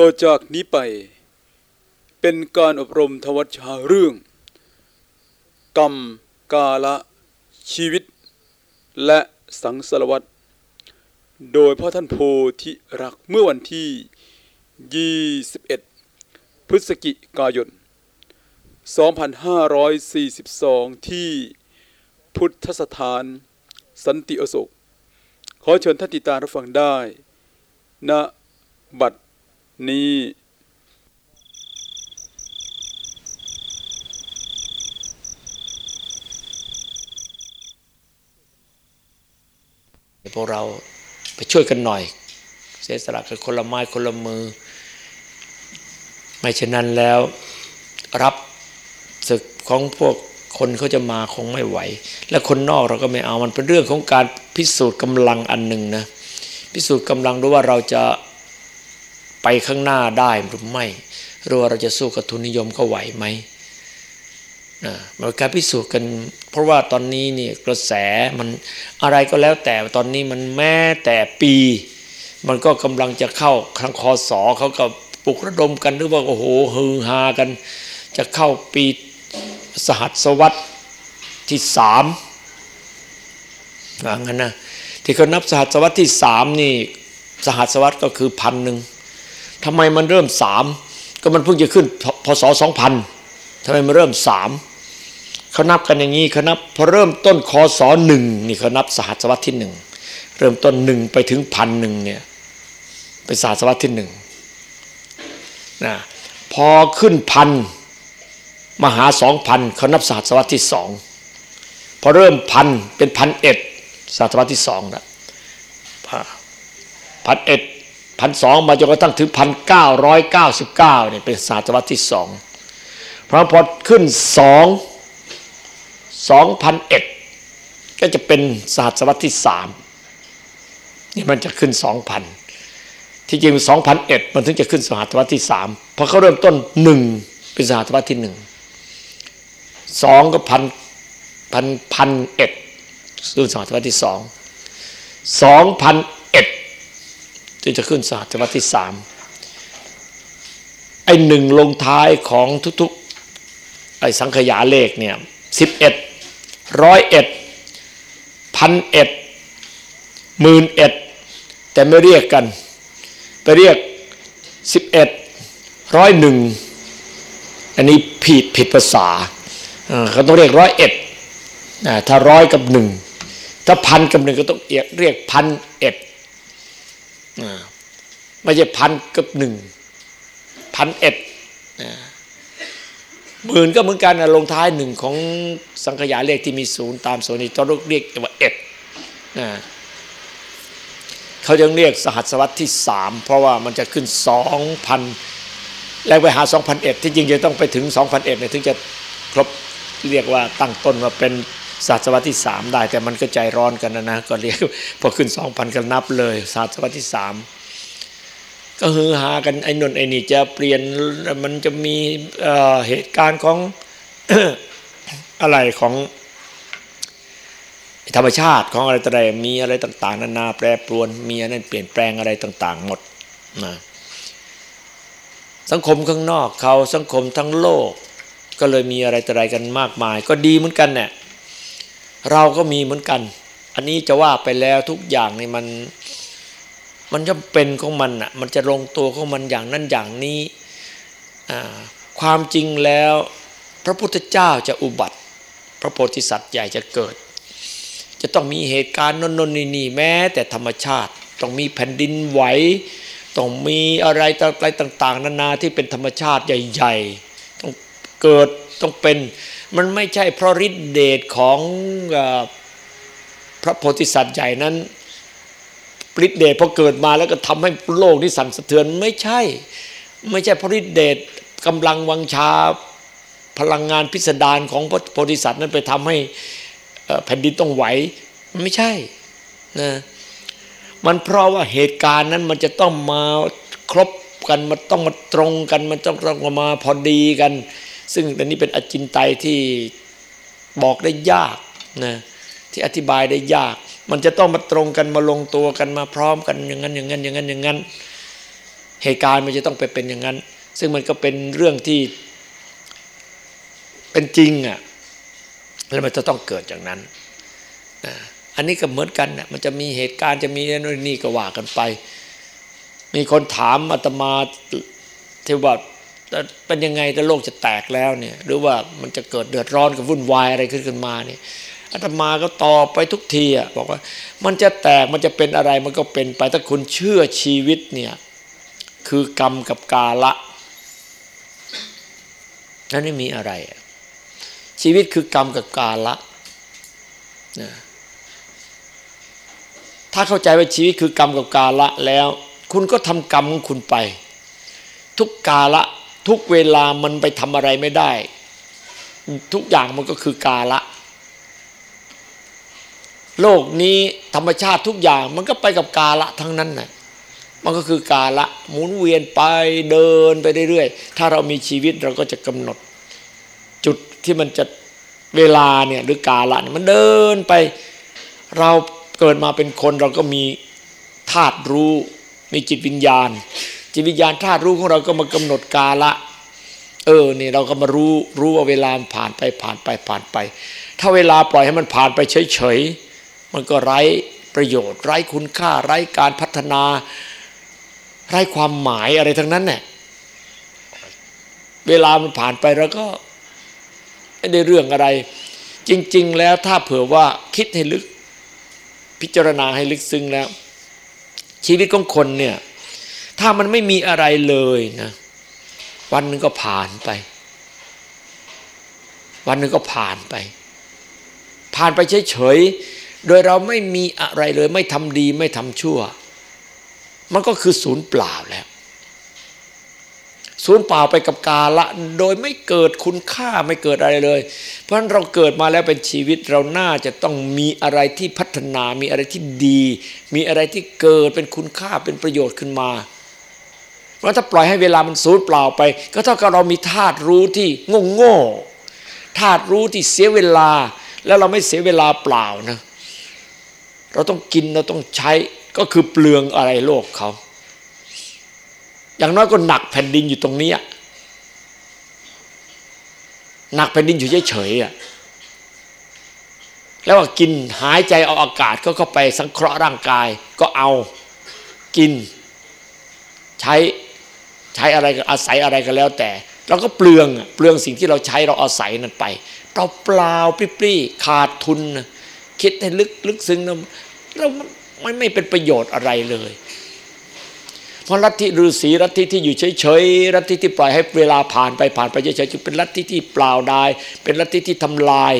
ต่อจากนี้ไป เป็นการอบรมทวัชชาเรื่อง กรรม กาละ ชีวิต และสังสารวัตรโดยพ่อท่านโพธิรักเมื่อวันที่ 21 พฤศจิกายน 2542 ที่พุทธสถาน สันติอโศก ขอเชิญท่านติดตามรับฟังได้ณบัด นี้ พวกเราไปช่วยกันหน่อย เสียสละกันคนละไม้คนละมือ ไม่เช่นนั้นแล้วรับศึกของพวกคนเขาจะมาคงไม่ไหว และคนนอกเราก็ไม่เอามันเป็นเรื่องของการพิสูจน์กำลังอันหนึ่งนะพิสูจน์กำลังดูว่าเราจะ ไปข้างหน้าได้หรือไม่หรือว่าเราจะสู้กับทุนนิยมก็ไหวไหมนะมันการพิสูจน์กัน เพราะว่าตอนนี้นี่กระแสมันอะไรก็แล้วแต่ตอนนี้มันแม้แต่ปี มันก็กำลังจะเข้าครั้งคอสอเขาก็ปลุกระดมกันหรือว่าโอ้โหฮือฮากัน จะเข้าปีสหัสวรรษที่สามว่างั้นนะที่เขานับสหัสวรรษที่สามนี่สหัสวรรษก็คือพันหนึ่ง ทำไมมันเริ่มสามก็มันเพิ่งจะขึ้นพศสองพันทำไมมันเริ่มสามเขานับกันอย่างนี้เขานับพอเริ่มต้นคศหนึ่งนี่เขานับสหัสวรรษที่หนึ่งเริ่มต้นหนึ่งไปถึงพันหนึ่งเนี่ยเป็นสหัสวรรษที่หนึ่งนะพอขึ้นพันมหาสองพันเขานับศาสตวรรษที่สองพอเริ่มพันเป็นพันเอ็ดศาสตวรรษที่สองนะพันเอ็ด พันสองมาจนกระทั่งถึงพันเก้าร้อยเก้าสิบเก้าเนี่ยเป็นศาสตวรรษที่สองเพราะพอขึ้นสองสองพันเอ็ดก็จะเป็นศาสตวรรษที่สามนี่มันจะขึ้นสองพันที่จริงสองพันเอ็ดมันถึงจะขึ้นศาสตวรรษที่สามพอเขาเริ่มต้นหนึ่งเป็นศาสตวรรษที่หนึ่งสองก็พันพันพันเอ็ดรุ่นศาสตวรรษที่สองสองพัน ที่จะขึ้นศาสตวรรษที่สามไอหนึ่งลงท้ายของทุกๆ ไอสังขยาเลขเนี่ยสิบเอ็ดร้อยเอ็ดพันเอ็ดหมื่นเอ็ดแต่ไม่เรียกกัน ไปเรียกสิบเอ็ดร้อยหนึ่งอันนี้ผิดผิดภาษาเขาต้องเรียกร้อยเอ็ดถ้าร้อยกับหนึ่งถ้าพันกับหนึ่งก็ต้องเรียกพันเอ็ด ไม่ใช่พันกับหนึ่งพันเอ็ดหมื่นก็เหมือนกันลงท้ายหนึ่งของสังขยาเลขที่มีศูนย์ตามโซนีต้องเรียกว่าเอ็ดเขาจึงเรียกสหัสวรรษที่สามเพราะว่ามันจะขึ้นสองพันแล้วไปหา2001ที่จริงจะต้องไปถึง2001เนี่ยถึงจะครบเรียกว่าตั้งต้นว่าเป็น ศาสตวรรษที่สามได้ แต่มันก็ใจร้อนกันนะนะก็เรียกพอขึ้น2,000ก็นับเลย ศาสตวรรษที่สามก็ฮือฮากันไอ้นนไอ้นี่จะเปลี่ยนมันจะมีเหตุการณ์ของอะไรของธรรมชาติของอะไรต่างๆมีอะไรต่าง ๆนานาแปรปรวนมีอะไรเปลี่ยนแปลงอะไรต่าง ๆ หมดนะสังคมข้างนอกเขาสังคมทั้งโลก ก็เลยมีอะไรต่ออะไรกันมากมาย ก็ดีเหมือนกันเนี่ย เราก็มีเหมือนกัน อันนี้จะว่าไปแล้วทุกอย่างนี่มัน มันจะเป็นของมันอะ มันจะลงตัวของมันอย่างนั้นอย่างนี้ ความจริงแล้ว พระพุทธเจ้าจะอุบัติ พระโพธิสัตว์ใหญ่จะเกิด จะต้องมีเหตุการณ์นนนนี่แม้ แต่ธรรมชาติต้องมีแผ่นดินไหวต้องมีอะไรต่างๆนานาที่เป็นธรรมชาติใหญ่ ๆ ต้องเกิดต้องเป็น มันไม่ใช่เพราะฤทธิเดชของพระโพธิสัตว์ใหญ่นั้นฤทธิเดชพอเกิดมาแล้วก็ทำให้โลกนี้สั่นสะเทือนไม่ใช่ ไม่ใช่เพราะฤทธิเดชกำลังวังชาพลังงานพิสดารของพระโพธิสัตว์นั้นไปทำให้แผ่นดินต้องไหวไม่ใช่นะมันเพราะว่าเหตุการณ์นั้นมันจะต้องมาครบกันมันต้องมาตรงกัน มันต้องต้องมาพอดีกัน ซึ่งอันนี้เป็นอจินไตยที่บอกได้ยากนะที่อธิบายได้ยาก มันจะต้องมาตรงกันมาลงตัวกันมาพร้อมกันอย่างนั้นอย่างนั้นอย่างนั้นอย่างนั้น เหตุการณ์มันจะต้องไปเป็นอย่างนั้น ซึ่งมันก็เป็นเรื่องที่เป็นจริงอะแล้วมันจะต้องเกิดอย่างนั้นนะอันนี้ก็เหมือนกันนะมันจะมีเหตุการณ์จะมีนู่นนี่ก็ว่ากันไป มีคนถามอาตมาที่ว่า เป็นยังไงถ้าโลกจะแตกแล้วเนี่ย หรือว่ามันจะเกิดเดือดร้อนกับวุ่นวายอะไรขึ้นขึ้นมาเนี่ยอาตมาก็ตอบไปทุกทีอะบอกว่า มันจะแตกมันจะเป็นอะไรมันก็เป็นไปถ้าคุณเชื่อชีวิตเนี่ยคือกรรมกับกาละนั่นไม่มีอะไร ชีวิตคือกรรมกับกาละนะถ้าเข้าใจว่าชีวิตคือกรรมกับกาละแล้ว คุณก็ทำกรรมของคุณไป ทุกกาละ ทุกเวลามันไปทำอะไรไม่ได้ ทุกอย่างมันก็คือกาละ โลกนี้ธรรมชาติทุกอย่างมันก็ไปกับกาละทั้งนั้นน่ะมันก็คือกาละหมุนเวียนไปเดินไปเรื่อยๆถ้าเรามีชีวิตเราก็จะกำหนด จุดที่มันจะเวลาเนี่ยหรือกาละเนี่ยมันเดินไป เราเกิดมาเป็นคนเราก็มีธาตุรู้มีจิตวิญญาณ จิตวิญญาณธาตุรู้ของเราก็มากำหนดกาละ เออนี่เราก็มารู้รู้ว่าเวลาผ่านไปผ่านไปผ่านไป ถ้าเวลาปล่อยให้มันผ่านไปเฉยๆมันก็ไร้ประโยชน์ ไร้คุณค่า ไร้การพัฒนา ไร้ความหมายอะไรทั้งนั้นเนี่ยเวลามันผ่านไปเราก็ไม่ได้เรื่องอะไร จริง ๆ แล้วถ้าเผื่อว่าคิดให้ลึกพิจารณาให้ลึกซึ้งแล้ว ชีวิตของคนเนี่ย ถ้ามันไม่มีอะไรเลยนะวันหนึ่งก็ผ่านไป วันหนึ่งก็ผ่านไป ผ่านไปเฉยๆโดยเราไม่มีอะไรเลย ไม่ทำดีไม่ทำชั่ว มันก็คือศูนย์เปล่าแล้วศูนย์เปล่าไปกับกาละ โดยไม่เกิดคุณค่าไม่เกิดอะไรเลย เพราะฉะนั้นเราเกิดมาแล้วเป็นชีวิตเราน่าจะต้องมีอะไรที่พัฒนา มีอะไรที่ดี มีอะไรที่เกิดเป็นคุณค่าเป็นประโยชน์ขึ้นมา ราะถ้าปล่อยให้เวลามันสูญเปล่าไป ก็เท่ากับเรามีธาตุรู้ที่โง่โง่ธาตุรู้ที่เสียเวลา แล้วเราไม่เสียเวลาเปล่านะ เราต้องกินเราต้องใช้ก็คือเปลืองอะไรโลกเขา อย่างน้อยก็หนักแผ่นดินอยู่ตรงนี้หนักแผ่นดินอยู่เฉยๆอะแล้วกินหายใจเอาอากาศก็เข้าไปสังเคราะห์ร่างกายก็เอากินใช้ ใช้อะไรอาศัยอะไรก็แล้วแต่ เราก็เปลืองเปลืองสิ่งที่เราใช้เราอาศัยนั่นไปเราเปล่าปรี้ๆขาดทุน คิดให้ลึกลึกซึ้งนะเราไม่ไม่เป็นประโยชน์อะไรเลย เพราะลัทธิฤาษีลัทธิที่อยู่เฉยๆลัทธิที่ปล่อยให้เวลาผ่านไปผ่านไปเฉยๆจึงเป็นลัทธิที่เปล่าดายเป็นลัทธิที่ทำลาย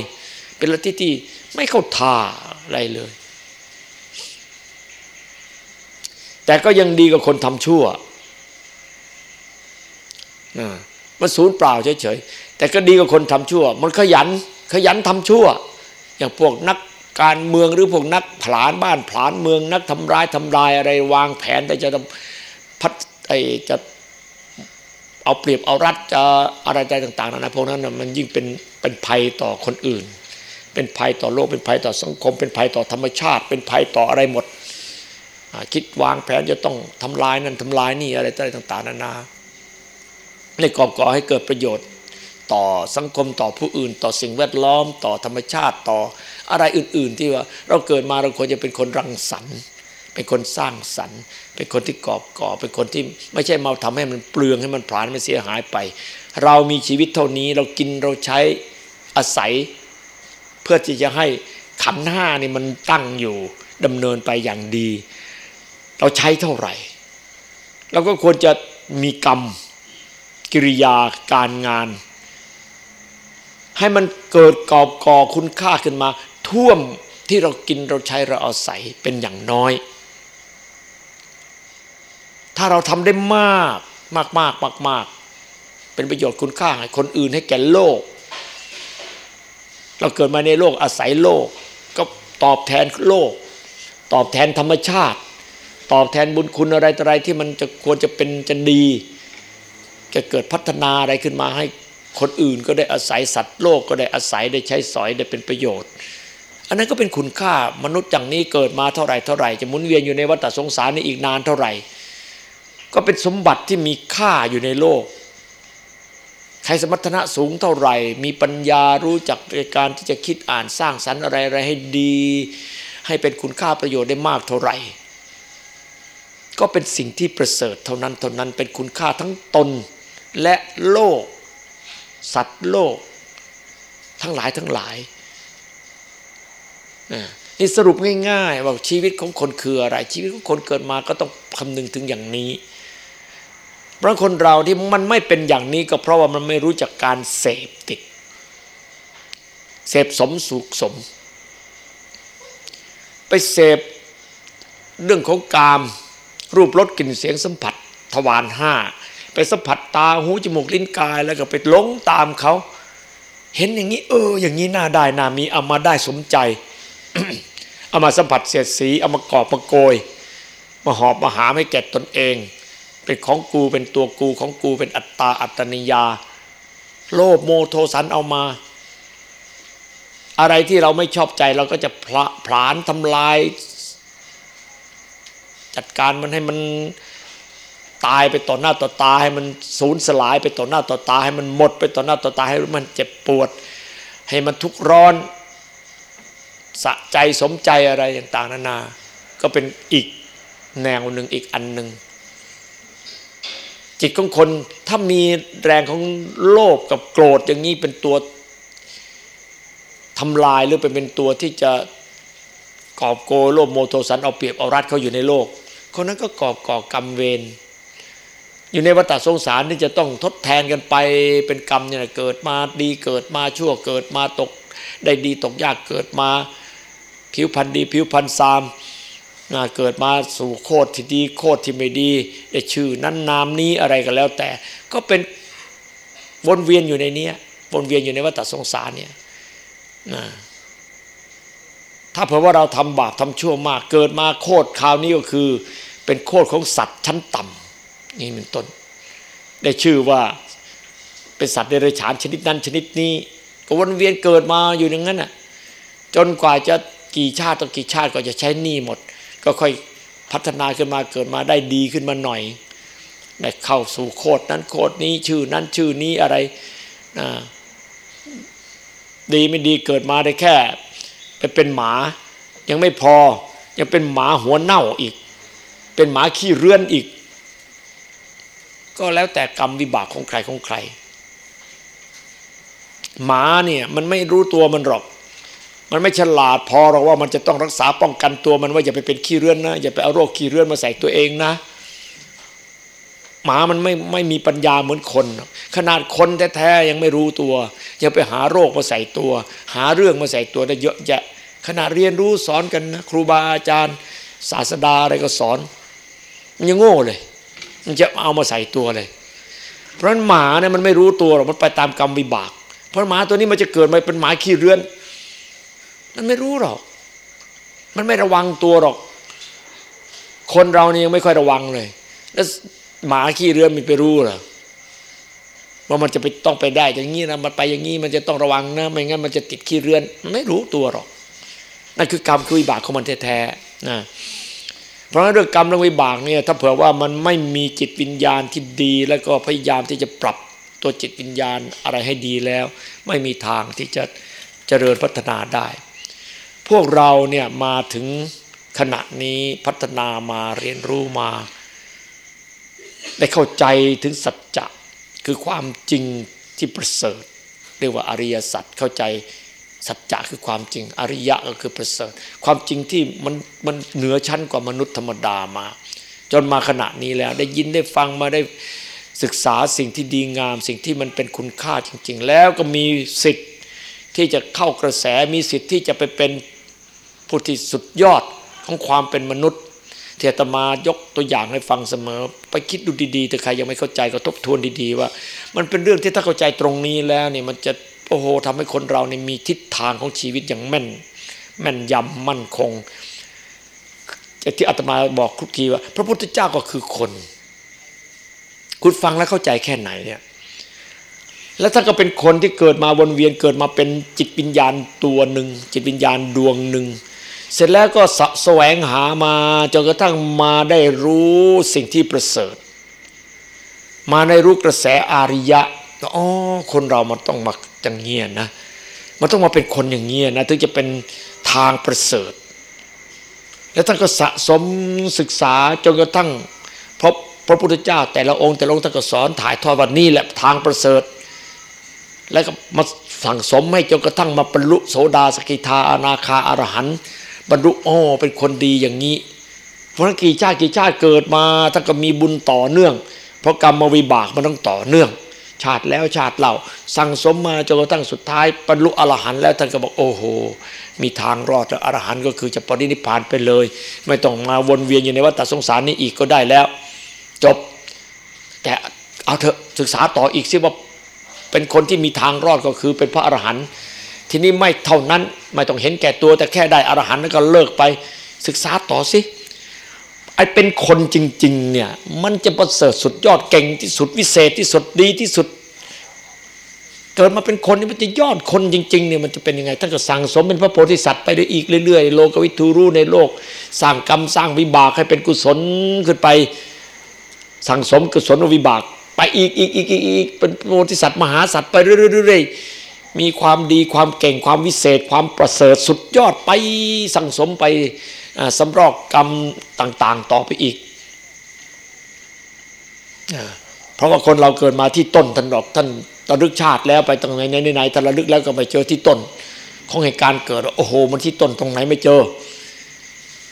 เป็นลัทธิที่ไม่เข้าท่าอะไรเลย แต่ก็ยังดีกว่าคนทำชั่ว มันศูนย์เปล่าเฉยๆแต่ก็ดีกว่าคนทำชั่ว มันขยันขยันทำชั่ว อย่างพวกนักการเมืองหรือพวกนักผลานบ้านผลานเมืองนักทำร้ายทำลายอะไรวางแผนแต่จะพัดไอจะเอาเปรียบเอารัดจะอะไรใจต่างๆนะพวกนั้นมันยิ่งเป็นเป็นภัยต่อคนอื่น เป็นภัยต่อโลกเป็นภัยต่อสังคม เป็นภัยต่อธรรมชาติ เป็นภัยต่ออะไรหมด คิดวางแผนจะต้องทำลายนั่นทำลายนี่อะไรต่างๆนานา ในก่อก่อให้เกิดประโยชน์ ต่อสังคมต่อผู้อื่น ต่อสิ่งแวดล้อม ต่อธรรมชาติต่ออะไรอื่น ๆ ที่ว่าเราเกิดมาเราควรจะเป็นคนรังสรรค์ เป็นคนสร้างสรรค์ เป็นคนที่กอบก่อ เป็นคนที่ไม่ใช่มาทำให้มันเปลืองให้มันผลาญมันเสียหายไป เรามีชีวิตเท่านี้เรากินเราใช้อาศัย เพื่อที่จะให้ขันห้านี่มันตั้งอยู่ดำเนินไปอย่างดี เราใช้เท่าไหร่ เราก็ควรจะมีกรรม กิริยาการงาน ให้มันเกิดกอบก่อคุณค่าขึ้นมา ท่วมที่เรากินเราใช้เราอาศัยเป็นอย่างน้อย ถ้าเราทำได้มากมากมากมากมากเป็นประโยชน์คุณค่าให้คนอื่นให้แก่โลก เราเกิดมาในโลกอาศัยโลก ก็ตอบแทนโลก ตอบแทนธรรมชาติ ตอบแทนบุญคุณอะไรต่ออะไรที่มันจะควรจะเป็นจะดี จะเกิดพัฒนาอะไรขึ้นมาให้คนอื่นก็ได้อาศัยสัตว์โลกก็ได้อาศัยได้ใช้สอยได้เป็นประโยชน์ อันนั้นก็เป็นคุณค่ามนุษย์อย่างนี้เกิดมาเท่าไหร่เท่าไหร่จะหมุนเวียนอยู่ในวัฏสงสารนี้อีกนานเท่าไหร่ ก็เป็นสมบัติที่มีค่าอยู่ในโลกใครสมรรถนะสูงเท่าไหร่ มีปัญญารู้จักในการที่จะคิดอ่านสร้างสรรค์อะไรอะไรให้ดี ให้เป็นคุณค่าประโยชน์ได้มากเท่าไหร่ ก็เป็นสิ่งที่ประเสริฐเท่านั้นเท่านั้นเป็นคุณค่าทั้งตน และโลก สัตว์โลก ทั้งหลายทั้งหลายนี่สรุปง่ายๆว่าชีวิตของคนคืออะไร ชีวิตของคนเกิดมาก็ต้องคำนึงถึงอย่างนี้ เพราะคนเราที่มันไม่เป็นอย่างนี้ก็เพราะว่ามันไม่รู้จักการเสพติด เสพสมสุขสม ไปเสพเรื่องของกาม รูปรสกลิ่นเสียงสัมผัส ทวารห้า ไปสัมผัสตาหูจมูกลิ้นกายแล้วก็ไปหลงตามเขา เห็นอย่างนี้ เออ อย่างนี้น่าได้น่ามีเอามาได้สมใจ เอามาสัมผัสเสียดสีเอามากอบมาโกย มาหอบมาหาให้แก่ตนเอง เป็นของกูเป็นตัวกูของกูเป็นอัตตาอัตนิยา โลภโมโทสันเอามา อะไรที่เราไม่ชอบใจเราก็จะพลผลานทำลาย จัดการมันให้มัน ตายไปต่อหน้าต่อตาให้มันสูญสลายไปต่อหน้าต่อตาให้มันหมดไปต่อหน้าต่อตาให้มันเจ็บปวด ให้มันทุกข์ร้อนสะใจสมใจอะไรต่างๆนานา ก็เป็นอีกแนวหนึ่งอีกอันหนึ่งจิตของคนถ้ามีแรงของโลภกับโกรธอย่างนี้เป็นตัวทำลายหรือเป็นเป็นตัวที่จะกอบโกโลภโมโทสันเอาเปรียบเอารัดเขาอยู่ในโลกคนนั้นก็กอบก่อกรรมเวร อยู่ในวัฏสงสารที่จะต้องทดแทนกันไปเป็นกรรมเนี่ยเกิดมาดีเกิดมาชั่วเกิดมาตก ได้ดีตกยากเกิดมาผิวพันธ์ดีผิวพันธ์ซามเกิดมาสู่โคตรที่ดีโคตรที่ไม่ดีได้ชื่อนั้นนามนี้อะไรก็แล้ว แต่ก็เป็นวนเวียนอยู่ในนี้วนเวียนอยู่ในวัฏสงสารเนี่ยนะถ้าเผื่อว่าเราทำบาปทำชั่วมาก เกิดมาโคตรคราวนี้ก็คือ เป็นโคตรของสัตว์ชั้นต่ำ นี่เป็นต้น ได้ชื่อว่าเป็นสัตว์เดรัจฉานชนิดนั้นชนิดนี้ ก็วนเวียนเกิดมาอยู่อย่างนั้นน่ะจนกว่าจะกี่ชาติต่อกี่ชาติก็จะใช้หนี้หมด ก็ค่อยพัฒนาขึ้นมาเกิดมาได้ดีขึ้นมาหน่อยได้เข้าสู่โคดนั้นโคดนี้ชื่อนั้นชื่อนี้อะไรนะดีไม่ดีเกิดมาได้แค่ไปเป็นหมา ยังไม่พอ ยังเป็นหมาหัวเน่าอีก เป็นหมาขี้เรือนอีก ก็แล้วแต่กรรมวิบากของใครของใคร หมาเนี่ยมันไม่รู้ตัวมันหรอก มันไม่ฉลาดพอหรอกว่ามันจะต้องรักษาป้องกันตัวมันว่าอย่าไปเป็นขี้เรือนนะอย่าไปเอาโรคขี้เรือนมาใส่ตัวเองนะ หมามันไม่ไม่มีปัญญาเหมือนคน ขนาดคนแท้ๆยังไม่รู้ตัว ยังไปหาโรคมาใส่ตัว หาเรื่องมาใส่ตัวได้เยอะแยะขนาดเรียนรู้สอนกันนะครูบาอาจารย์ ศาสดาอะไรก็สอน มันยังโง่เลย มันจะเอามาใส่ตัวเลย เพราะหมาเนี่ยมันไม่รู้ตัวหรอกมันไปตามกรรมวิบาก เพราะหมาตัวนี้มันจะเกิดมาเป็นหมาขี้เรือน มันไม่รู้หรอก มันไม่ระวังตัวหรอก คนเรานี่ยังไม่ค่อยระวังเลย แล้วหมาขี้เรือนมีไปรู้หรอว่ามันจะไปต้องไปได้อย่างนี้นะมันไปอย่างนี้มันจะต้องระวังนะไม่งั้นมันจะติดขี้เรือนมันไม่รู้ตัวหรอกนั่นคือกรรมคือวิบากของมันแท้ๆนะ เพราะเรื่องกรรมเรื่องวิบากเนี่ยถ้าเผื่อว่ามันไม่มีจิตวิญญาณที่ดี แล้วก็พยายามที่จะปรับตัวจิตวิญญาณอะไรให้ดีแล้ว ไม่มีทางที่จะเจริญพัฒนาได้ พวกเราเนี่ยมาถึงขณะนี้พัฒนามาเรียนรู้มา ได้เข้าใจถึงสัจจะคือความจริงที่ประเสริฐ เรียกว่าอริยสัจเข้าใจ สัจจะคือความจริง อริยะก็คือประเสริฐ ความจริงที่มันมันเหนือชั้นกว่ามนุษย์ธรรมดามา จนมาขณะนี้แล้ว ได้ยินได้ฟังมาได้ศึกษาสิ่งที่ดีงาม สิ่งที่มันเป็นคุณค่าจริง ๆ แล้วก็มีสิทธิ์ที่จะเข้ากระแสมีสิทธิ์ที่จะไปเป็นผู้ที่สุดยอดของความเป็นมนุษย์เทตมายกตัวอย่างให้ฟังเสมอ ไปคิดดูดีๆแต่ใครยังไม่เข้าใจก็ทบทวนดีๆ ว่า มันเป็นเรื่องที่ถ้าเข้าใจตรงนี้แล้วเนี่ยมันจะ โอ้โหทำให้คนเราเนี่ยมีทิศทางของชีวิตอย่างแม่น แม่นยำมั่นคงที่อาตมาบอกคุกทีว่า พระพุทธเจ้าก็คือคน คุณฟังแล้วเข้าใจแค่ไหนเนี่ยแล้วถ้าก็เป็นคนที่เกิดมาวนเวียนเกิดมาเป็นจิตวิญญาณตัวหนึ่งจิตวิญญาณดวงหนึ่งเสร็จแล้วก็สแสวงหามาจนกระทั่งมาได้รู้สิ่งที่ประเสริฐ มาในรู้กระแสอาริยะอ๋อคนเรามันต้องมา อย่างเงี้ยนะมันต้องมาเป็นคนอย่างเงี้ยนะถึงจะเป็นทางประเสริฐ แล้วท่านก็สะสมศึกษาจนกระทั่งพบพระพุทธเจ้า แต่ละองค์แต่ละองค์ท่านก็สอนถ่ายทอดว่านี่แหละทางประเสริฐ แล้วก็มาสั่งสมให้จนกระทั่งมาบรรลุโสดาสกิทาอนาคาอรหันบรรลุโอ้เป็นคนดีอย่างนี้เพราะกี่ชาติกี่ชาติเกิดมาท่านก็มีบุญต่อเนื่อง เพราะกรรมวิบากมันต้องต่อเนื่อง ชาติแล้วชาติเล่าสั่งสมมาจนกระทั่งสุดท้ายบรรลุอรหันต์แล้วท่านก็บอกโอ้โห มีทางรอดแล้วอรหันต์ก็คือจะปรินิพานไปเลย ไม่ต้องมาวนเวียนอยู่ในวัฏสงสารนี้อีกก็ได้แล้ว จบแต่เอาเถอะศึกษาต่ออีกสิว่าเป็นคนที่มีทางรอดก็คือเป็นพระอรหันต์ทีนี้ไม่เท่านั้นไม่ต้องเห็นแก่ตัวแต่แค่ได้อรหันต์แล้วก็เลิกไปศึกษาต่อสิ ไอ้เป็นคนจริง ๆ เนี่ย มันจะประเสริฐสุดยอดเก่งที่สุดวิเศษที่สุดดีที่สุด เกิดมาเป็นคนนี่มันจะยอดคนจริงๆเนี่ยมันจะเป็นยังไงท่านก็สั่งสมเป็นพระโพธิสัตว์ไปได้อีกเรื่อยๆโลกวิทูรู้ในโลก สร้างกรรมสร้างวิบากให้เป็นกุศลขึ้นไป สั่งสมกุศลวิบาก ไปอีกอีกอีกอีกอีกเป็นโพธิสัตว์มหาสัตว์ไปเรื่อยๆมีความดีความเก่งความวิเศษ ความประเสริฐสุดยอดไปสั่งสมไป สำรอกกรรมต่างๆ ต่อไปอีก เพราะว่าคนเราเกิดมาที่ต้นท่านดอกท่านระลึกชาติแล้วไปตรงไหนไหนไหนท่านระลึกแล้วก็ไปเจอที่ต้น ของเหตุการณ์เกิดโอ้โห มันที่ต้นตรงไหนไม่เจอ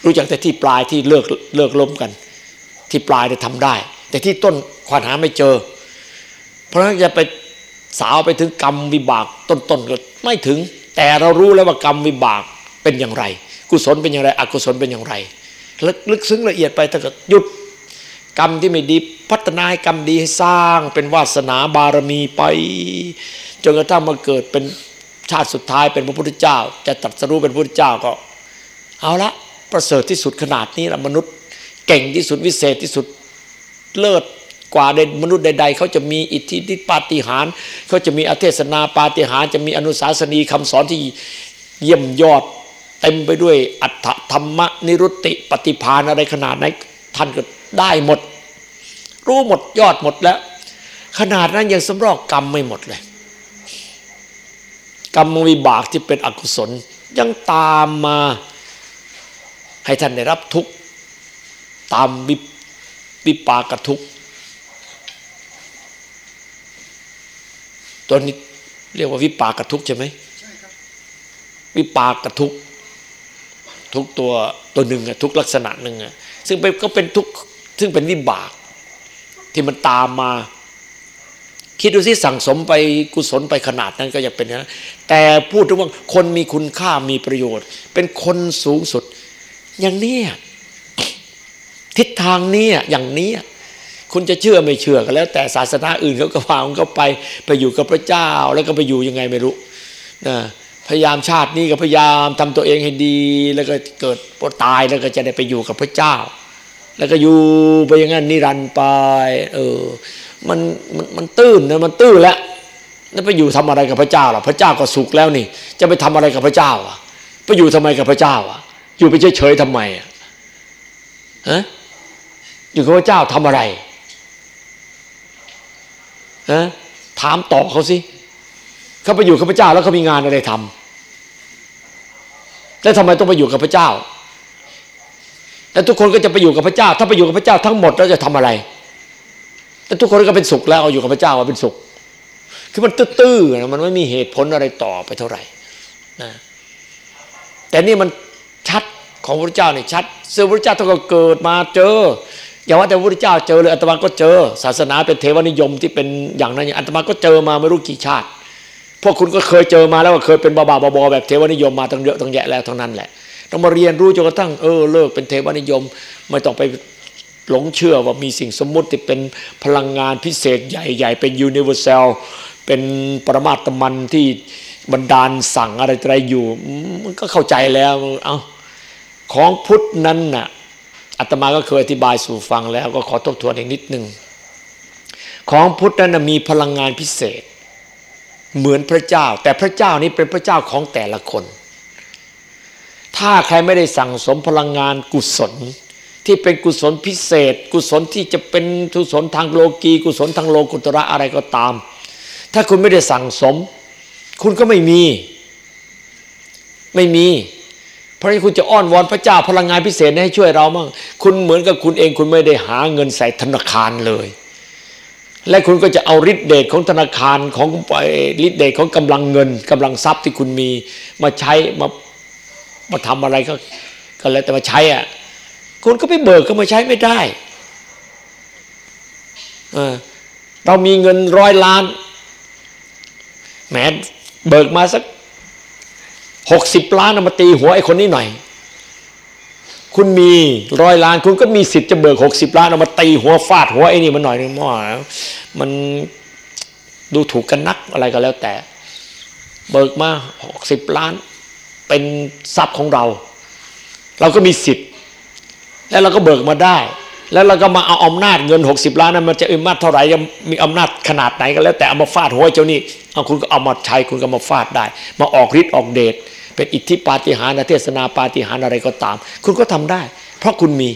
รู้จักแต่ที่ปลายที่เลิกเลิกล้มกัน ที่ปลายได้ทำได้ แต่ที่ต้นควานหาไม่เจอ เพราะฉะนั้นจะไปสาวไปถึงกรรมวิบากต้นๆก็ไม่ถึง แต่เรารู้แล้วว่ากรรมวิบากเป็นอย่างไร กุศลเป็นอย่างไร อกุศลเป็นอย่างไร ลึกซึ้งละเอียดไปถ้าเกิดหยุดกรรมที่ไม่ดีพัฒนาให้กรรมดีให้สร้างเป็นวาสนาบารมีไป จนกระทั่งมาเกิดเป็นชาติสุดท้ายเป็นพระพุทธเจ้า จะตรัสรู้เป็นพระพุทธเจ้าก็ เอาละประเสริฐที่สุดขนาดนี้ละมนุษย์เก่งที่สุดวิเศษที่สุดเลิศกว่าเด็มนุษย์ใด ๆ เขาจะมีอิทธิฤทธิปาฏิหาริย์เขาจะมีอเทศนาปาฏิหาริย์จะมีอนุสาสนีคำสอนที่เยี่ยมยอด เต็มไปด้วยอัตถธรรมนิรุตติปฏิพานอะไรขนาดไหนท่านก็ได้หมด รู้หมดยอดหมดแล้ว ขนาดนั้นยังสำรอกกรรมไม่หมดเลย กรรมวิบากที่เป็นอกุศลยังตามมาให้ท่านได้รับทุกข์ตามวิวิปากทุกข์ตัวนี้เรียกว่าวิปากทุกข์ใช่ไหมใช่ครับวิปากทุกข์ ทุกตัวตัวหนึ่งอะทุกลักษณะหนึ่งอะซึ่งเป็นก็เป็นทุกซึ่งเป็นวิบาก ที่มันตามมา คิดดูสิสั่งสมไปกุศลไปขนาดนั้นก็ยังเป็นนะแต่พูดถึงว่าคนมีคุณค่ามีประโยชน์ เป็นคนสูงสุด อย่างนี้ทิศทางนี้อย่างนี้คุณจะเชื่อไม่เชื่อก็แล้ว แต่ศาสนาอื่นเขาก็พาของเขาไป ไปอยู่กับพระเจ้าแล้วก็ไปอยู่ยังไงไม่รู้นะ พยายามชาตินี้ก็พยายามทำตัวเองให้ดี แล้วก็เกิดปตายแล้วก็จะได้ไปอยู่กับพระเจ้า แล้วก็อยู่ไปอย่างนั้นนิรันดร์ไปเออมันมันมันตื้นนะมันตื้นแล้วแล้วไปอยู่ทำอะไรกับพระเจ้าล่ะพระเจ้าก็สุขแล้วนี่ จะไปทำอะไรกับพระเจ้าอะไปอยู่ทำไมกับพระเจ้าอะ อยู่ไปเฉยๆทำไมอะฮะอยู่กับพระเจ้าทำอะไรฮะถามตอบเขาสิ เขาไปอยู่กับพระเจ้าแล้วเขามีงานอะไรทำแล้วทำไมต้องไปอยู่กับพระเจ้า แล้วทุกคนก็จะไปอยู่กับพระเจ้า ถ้าไปอยู่กับพระเจ้าทั้งหมดแล้วจะทำอะไร แล้วทุกคนก็เป็นสุขแล้วเอาอยู่กับพระเจ้าว่าเป็นสุข คือมันตื้อๆนะมันไม่มีเหตุผลอะไรต่อไปเท่าไหร่นะแต่นี่มันชัดของพระเจ้าเนี่ยชัดซึ่งพระเจ้าต้องเกิดมาเจอ อย่าว่าแต่พระเจ้าเจอเลยอาตมาก็เจอ ศาสนาเป็นเทวนิยมที่เป็นอย่างนั้นอย่างอาตมาก็เจอมาไม่รู้กี่ชาติ พวกคุณก็เคยเจอมาแล้วว่าเคยเป็นบาบาบอแบบเทวนิยมมาตั้งเยอะตั้งแยะแล้วทั้งนั้นแหละต้องมาเรียนรู้จนกระทั่งเออเลิกเป็นเทวนิยม ไม่ต้องไปหลงเชื่อว่ามีสิ่งสมมุติที่เป็นพลังงานพิเศษใหญ่ๆ เป็นยูนิเวอร์แซลเป็นปรมาตมันที่บรรดาลสั่งอะไรอะไรอยู่ มันก็เข้าใจแล้วเอาของพุทธนั้นน่ะอาตมาก็เคยอธิบายสู่ฟังแล้วก็ขอทบทวนอีกนิดหนึ่งของพุทธนั้นมีพลังงานพิเศษ เหมือนพระเจ้า แต่พระเจ้านี้เป็นพระเจ้าของแต่ละคน ถ้าใครไม่ได้สั่งสมพลังงานกุศล ที่เป็นกุศลพิเศษ กุศลที่จะเป็นกุศลทางโลกีกุศลทางโลกุตระอะไรก็ตาม ถ้าคุณไม่ได้สั่งสม คุณก็ไม่มี ไม่มีเพราะฉะนั้นคุณจะอ้อนวอนพระเจ้าพลังงานพิเศษให้ช่วยเรามั่งคุณเหมือนกับคุณเองคุณไม่ได้หาเงินใส่ธนาคารเลย และคุณก็จะเอาฤทธิเดชของธนาคารของฤทธิเดชของกำลังเงินกำลังทรัพย์ที่คุณมีมาใช้มามาทำอะไรก็ก็แล้วแต่มาใช้อะคุณก็ไปเบิกก็มาใช้ไม่ได้เเรามีเงินร้อยล้านแหมเบิกมาสักหกสิบล้านมาตีหัวไอ้คนนี้หน่อย คุณมีร้อยล้าน คุณก็มีสิทธิ์จะเบิกหกสิบล้านเอามาตีหัวฟาดหัวไอ้นี่มันหน่อยนึงมั่วมันดูถูกกันนักอะไรก็แล้วแต่ เบิกมาหกสิบล้าน เป็นทรัพย์ของเรา เราก็มีสิทธิ์ แล้วเราก็เบิกมาได้ แล้วเราก็มาเอาอำนาจเงิน 60 ล้านนั้นมันจะอึมมาเท่าไหร่จะมีอำนาจขนาดไหนก็แล้วแต่เอามาฟาดหัวเจ้านี่เอาคุณก็เอามาใช้คุณก็มาฟาดได้ มาออกฤทธิ์ออกเดช เป็นอิทธิปาฏิหาริย์เทศนาปาฏิหาริย์อะไรก็ตาม คุณก็ทำได้ เพราะคุณมี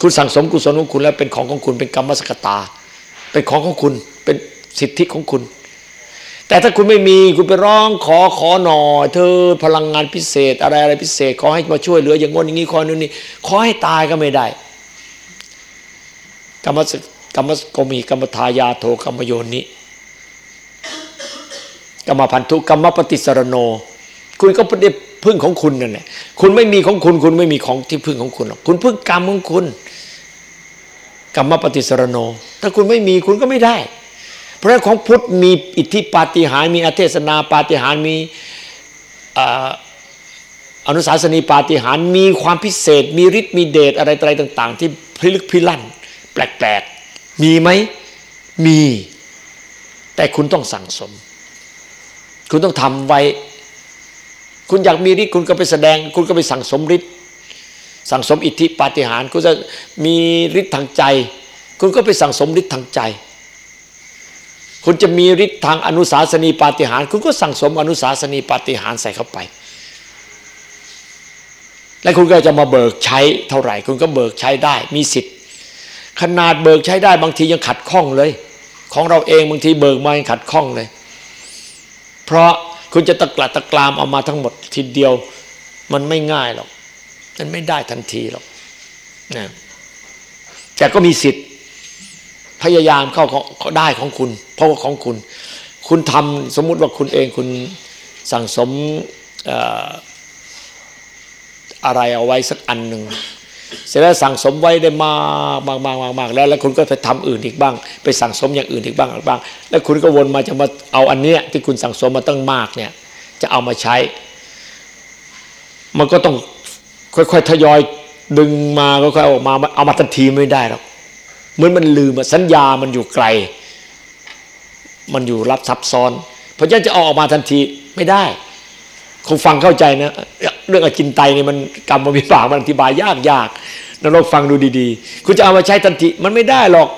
คุณสั่งสมกุศลของคุณแล้วเป็นของของคุณเป็นกรรมสกตา เป็นของของคุณเป็นสิทธิของคุณ แต่ถ้าคุณไม่มีคุณไปร้องขอขอหน่อยเธอพลังงานพิเศษ อะไรอะไรพิเศษ ขอให้มาช่วยเหลืออย่างงนอย่างนี้ขอนู่นนี่ขอให้ตายก็ไม่ได้ กรรมสกรรมกมีกรรมทายาโทกรรมโยนิกรรมพันธุกรรมปฏิสรโน คุณก็เป็นพึ่งของคุณนั่นแหละคุณไม่มีของคุณ คุณไม่มีของที่พึ่งของคุณหรอกคุณพึ่งกรรมของคุณกรรมปฏิสรโน ถ้าคุณไม่มีคุณก็ไม่ได้ เพราะของพุทธมีอิทธิปาฏิหาริย์มีอเทศนาปาฏิหาริย์มีอนุสาสนีปาฏิหาริย์มีความพิเศษ มีฤทธิ์มีเดชอะไรอะไรต่าง ๆ ที่พิลึกพิลั่น แปลกๆ มีไหมมี แต่คุณต้องสั่งสม คุณต้องทำไว้ คุณอยากมีฤทธิ์คุณก็ไปแสดง คุณก็ไปสั่งสมฤทธิ์สั่งสมอิทธิปาฏิหาริย์คุณจะมีฤทธิ์ทางใจ คุณก็ไปสั่งสมฤทธิ์ทางใจ คุณจะมีฤทธิ์ทางอนุสาสนีปาฏิหาริย์คุณก็สั่งสมอนุสาสนีปาฏิหาริย์ใส่เข้าไป และคุณก็จะมาเบิกใช้เท่าไหร่ คุณก็เบิกใช้ได้ มีสิทธิ์ ขนาดเบิกใช้ได้บางทียังขัดข้องเลย ของเราเองบางทีเบิกมายังขัดข้องเลย เพราะ คุณจะตะกละตะกรามเอามาทั้งหมดทีเดียว มันไม่ง่ายหรอกมันไม่ได้ทันทีหรอกนะแต่ก็มีสิทธิ์ พยายามเข้าได้ของคุณ เพราะว่าของคุณ คุณทำสมมุติว่าคุณเองคุณสั่งสมอะไรเอาไว้สักอันหนึ่ง เสร็จแล้วสั่งสมไว้ได้มากมากมากมากมากแล้ว แล้วคุณก็ไปทำอื่นอีกบ้าง ไปสั่งสมอย่างอื่นอีกบ้างอีกบ้าง แล้วคุณก็วนมาจะมาเอาอันเนี้ยที่คุณสั่งสมมาตั้งมากเนี่ยจะเอามาใช้ มันก็ต้องค่อยๆทยอยดึงมาค่อยๆออกมาเอามาทันทีไม่ได้หรอกเหมือนมันลืมสัญญามันอยู่ไกล มันอยู่รับซับซ้อน เพราะฉะนั้นจะเอาออกมาทันทีไม่ได้ คงฟังเข้าใจนะเรื่องอจินไตเนี่ยมันกรรมวิบากมันอธิบายยากยากนรกฟังดูดีๆ คุณจะเอามาใช้ทันทีมันไม่ได้หรอก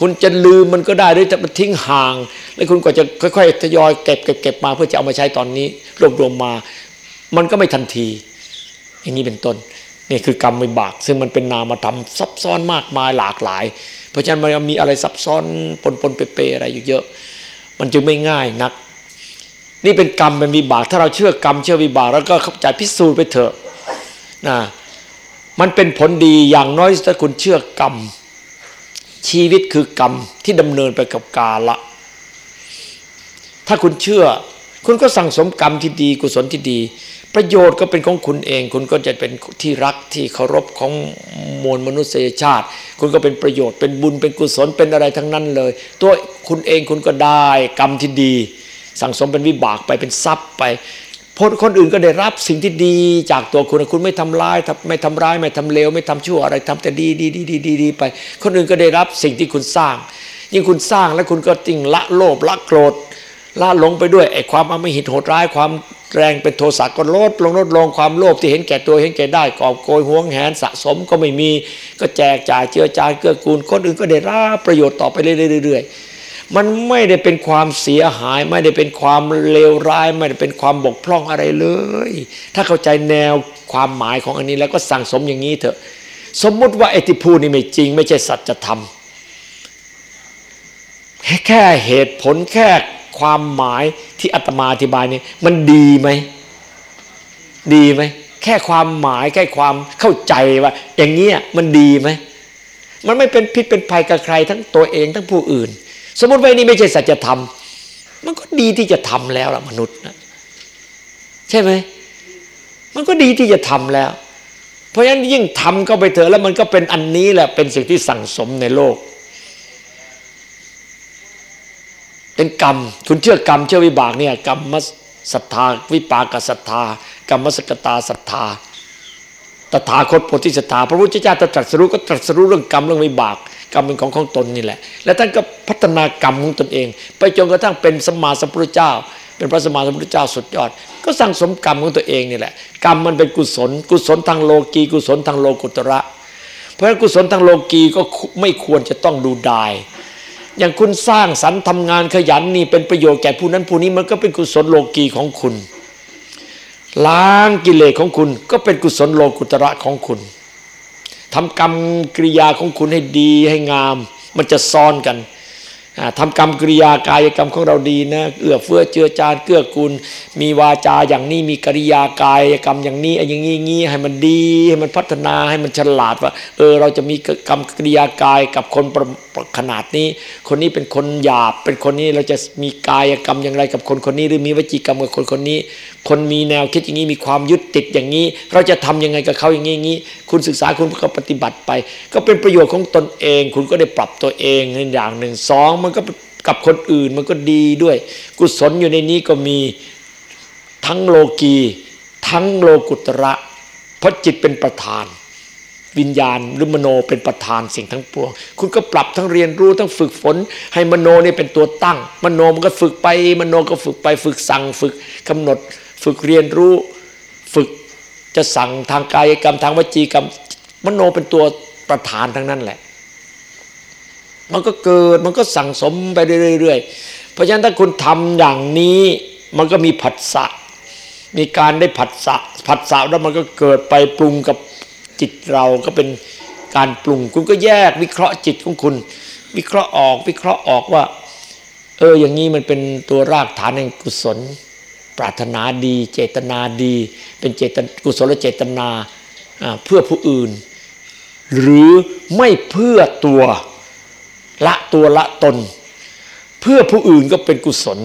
คุณจะลืมมันก็ได้หรือจะมาทิ้งห่าง แล้วคุณก็จะค่อยๆทยอยเก็บเก็บเก็บมาเพื่อจะเอามาใช้ตอนนี้ รวบรวมมา มันก็ไม่ทันที อย่างนี้เป็นต้นนี่คือกรรมวิบาก ซึ่งมันเป็นนามธรรมซับซ้อนมากมายหลากหลาย เพราะฉะนั้นมันมีอะไรซับซ้อนปนปนเปๆอะไรอยู่เยอะ มันจึงไม่ง่ายนัก นี่เป็นกรรมเป็นวิบาก ถ้าเราเชื่อกรรมเชื่อวิบากแล้วก็เข้าใจพิสูจน์ไปเถอะนะมันเป็นผลดีอย่างน้อยถ้าคุณเชื่อกรรม ชีวิตคือกรรมที่ดำเนินไปกับกาละ ถ้าคุณเชื่อ คุณก็สั่งสมกรรมที่ดีกุศลที่ดี ประโยชน์ก็เป็นของคุณเอง คุณก็จะเป็นที่รักที่เคารพของมวลมนุษยชาติ คุณก็เป็นประโยชน์เป็นบุญเป็นกุศลเป็นอะไรทั้งนั้นเลย ตัวคุณเองคุณก็ได้กรรมที่ดี สั่งสมเป็นวิบากไปเป็นทรัพย์ไปพคนอื่นก็ได้รับสิ่งที่ดีจากตัวคุณคุณไม่ทำร้ายไม่ทำร้ายไม่ทำเลวไม่ทำชั่วอะไรทำแต่ดีดีดีดีดีดีไป คนอื่นก็ได้รับสิ่งที่คุณสร้าง ยิ่งคุณสร้างแล้วคุณก็ติ่งละโลภละโกรธละหลงไปด้วยไอ้ความอไม่หิตโหดร้ายความแรงเป็นโทสะก็ลดลงลดลงความโลภที่เห็นแก่ตัวเห็นแก่ได้กอบโกยห่วงแหนสะสมก็ไม่มีก็แจกจ่ายเจือจานเกื้อกูลคนอื่นก็ได้รับประโยชน์ต่อไปเรื่อยๆ มันไม่ได้เป็นความเสียหาย ไม่ได้เป็นความเลวร้าย ไม่ได้เป็นความบกพร่องอะไรเลย ถ้าเข้าใจแนวความหมายของอันนี้แล้วก็สั่งสมอย่างนี้เถอะ สมมุติว่าไอ้ที่พูดนี่ไม่จริง ไม่ใช่สัจธรรมแค่เหตุผลแค่ความหมายที่อาตมาอธิบายนี่มันดีไหม ดีไหม แค่ความหมายแค่ความเข้าใจว่า อย่างเงี้ยมันดีไหม มันไม่เป็นพิษเป็นภัยกับใครทั้งตัวเองทั้งผู้อื่น สมมติว่านี่ไม่ใช่สัจธรรม มันก็ดีที่จะทำแล้วล่ะมนุษย์นะใช่ไหมมันก็ดีที่จะทำแล้ว เพราะฉะนั้นยิ่งทำก็ไปเถอะแล้วมันก็เป็นอันนี้แหละเป็นสิ่งที่สั่งสมในโลก เป็นกรรม คุณเชื่อกรรมเชื่อวิบากเนี่ยกรรมมศรัทธาวิปากศรัทธากรรมสกตาศรัทธาตถาคตโพธิศรัทธาพระพุทธเจ้าตรัสรู้ก็ตรัสรู้เรื่องกรรมเรื่องวิบาก กรรมเป็นของของตนนี่แหละ และท่านก็พัฒนากรรมของตนเอง ไปจนกระทั่งเป็นสมมาสัมพุทธเจ้า เป็นพระสมมาสัมพุทธเจ้าสุดยอด ก็สั่งสมกรรมของตัวเองนี่แหละ กรรมมันเป็นกุศล กุศลทางโลกีกุศลทางโลกุตระ เพราะฉะนั้นกุศลทางโลกีก็ไม่ควรจะต้องดูดายอย่างคุณสร้างสรรค์ทำงานขยันนี่เป็นประโยชน์แก่ผู้นั้นผู้นี้มันก็เป็นกุศลโลกีของคุณ ล้างกิเลสของคุณก็เป็นกุศลโลกุตระของคุณ ทำกรรมกริยาของคุณให้ดีให้งาม มันจะซ้อนกันทำกรรมกริยากายกรรมของเราดีนะเอื้อเฟื้อเจือจานเกื้อกูลมีวาจาอย่างนี้มีกริยากายกรรมอย่างนี้อย่างนี้งี้ให้มันดีให้มันพัฒนาให้มันฉลาดว่าเออเราจะมีกรรมกริยากายกับคนขนาดนี้ คนนี้เป็นคนหยาบเป็นคนนี้เราจะมีกายกรรมอย่างไรกับคนคนนี้ หรือมีวจีกรรมกับคนคนนี้ คนมีแนวคิดอย่างนี้มีความยึดติดอย่างนี้ เราจะทำยังไงกับเขาอย่างนี้งี้ คุณศึกษาคุณก็ปฏิบัติไป ก็เป็นประโยชน์ของตนเอง คุณก็ได้ปรับตัวเองในอย่างหนึ่งสองมันก็กับคนอื่นมันก็ดีด้วย กุศลอยู่ในนี้ก็มีทั้งโลกีทั้งโลกุตระ เพราะจิตเป็นประธาน วิญญาณหรือมโนเป็นประธานสิ่งทั้งปวง คุณก็ปรับทั้งเรียนรู้ทั้งฝึกฝน ให้มโนนี่เป็นตัวตั้ง มโนมันก็ฝึกไป มโนก็ฝึกไป ฝึกสั่งฝึกกำหนด ฝึกเรียนรู้ฝึกจะสั่งทางกายกรรมทางวจีกรรม มโนเป็นตัวประธานทั้งนั้นแหละ มันก็เกิดมันก็สั่งสมไปเรื่อยๆเพราะฉะนั้นถ้าคุณทำอย่างนี้มันก็มีผัสสะมีการได้ผัสสะผัสสะแล้วมันก็เกิดไปปรุงกับจิตเราก็เป็นการปรุง คุณก็แยกวิเคราะห์จิตของคุณ วิเคราะห์ออก วิเคราะห์ออกว่า เอออย่างนี้มันเป็นตัวรากฐานแห่งกุศล ปรารถนาดี เจตนาดี เป็นเจตกุศลเจตนาเพื่อผู้อื่น หรือไม่เพื่อตัวละตัวละตน เพื่อผู้อื่นก็เป็นกุศล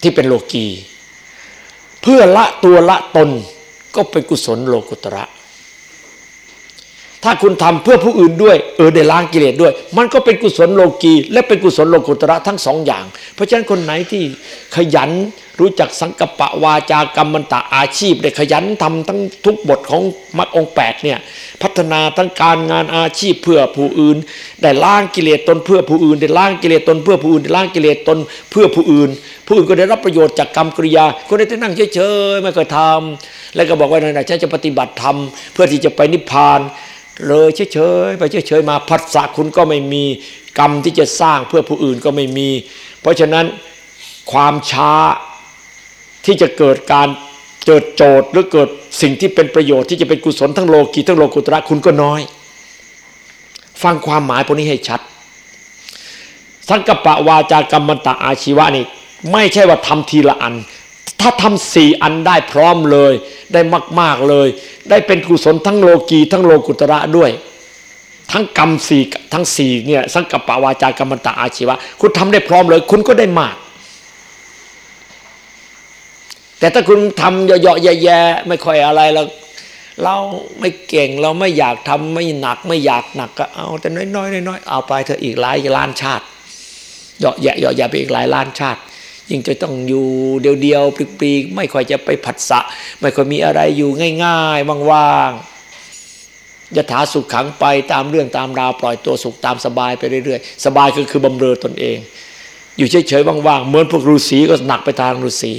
ที่เป็นโลกี เพื่อละตัวละตนก็เป็นกุศลโลกุตระ ถ้าคุณทำเพื่อผู้อื่นด้วย เออได้ล้างกิเลสด้วย มันก็เป็นกุศลโลกีและเป็นกุศลโลกุตระทั้งสองอย่าง เพราะฉะนั้นคนไหนที่ขยันรู้จักสังกปะวาจากรรมันตะอาชีพ ได้ขยันทำทั้งทุกบทของมรรคองแปดเนี่ยพัฒนาทั้งการงานอาชีพเพื่อผู้อื่น ได้ล้างกิเลสตนเพื่อผู้อื่น ได้ล้างกิเลสตนเพื่อผู้อื่นได้ล้างกิเลสตนเพื่อผู้อื่น ผู้อื่นก็ได้รับประโยชน์จากกรรมกริยาคนได้นั่งเฉยๆไม่เคยทำแล้วก็บอกว่าไหนๆฉันจะปฏิบัติธรรมเพื่อที่จะไปนิพพาน เลยเฉยๆไปเฉยๆมาพัฒสะคุณก็ไม่มีกรรมที่จะสร้างเพื่อผู้อื่นก็ไม่มี เพราะฉะนั้นความช้าที่จะเกิดการเกิดโจทย์หรือเกิดสิ่งที่เป็นประโยชน์ที่จะเป็นกุศลทั้งโลกีทั้งโลกุตระคุณก็น้อย ฟังความหมายพวกนี้ให้ชัด สังกปะวาจากรรมตะอาชีวะนี่ไม่ใช่ว่าทำทีละอัน ถ้าทำสี่อันได้พร้อมเลย ได้มาก ๆเลย ได้เป็นกุศลทั้งโลกีทั้งโลกุตระด้วย ทั้งกรรมสี่ทั้งสี่เนี่ยสังกปะวาจากรรมตะอาชีวะ คุณทำได้พร้อมเลย คุณก็ได้มาก แต่ถ้าคุณทำเยอะๆแย่ๆไม่ค่อยอะไรเราเราไม่เก่งเราไม่อยากทำไม่หนัก ไม่อยากหนักก็เอาแต่น้อยๆน้อยๆเอาไปเธออีกหลายล้านชาติเยาะแยะเยาะแยะไปอีกหลายล้านชาติ ยิ่งจะต้องอยู่เดียวๆปลีกๆ ไม่ค่อยจะไปผัดสะ ไม่ค่อยมีอะไรอยู่ง่ายๆว่างๆยถาสุขขังไปตามเรื่องตามราวปล่อยตัวสุขตามสบายไปเรื่อยๆ สบายก็คือบำเรอตนเอง อยู่เฉยๆว่างๆเหมือนพวกฤาษีก็หนักไปทางฤาษี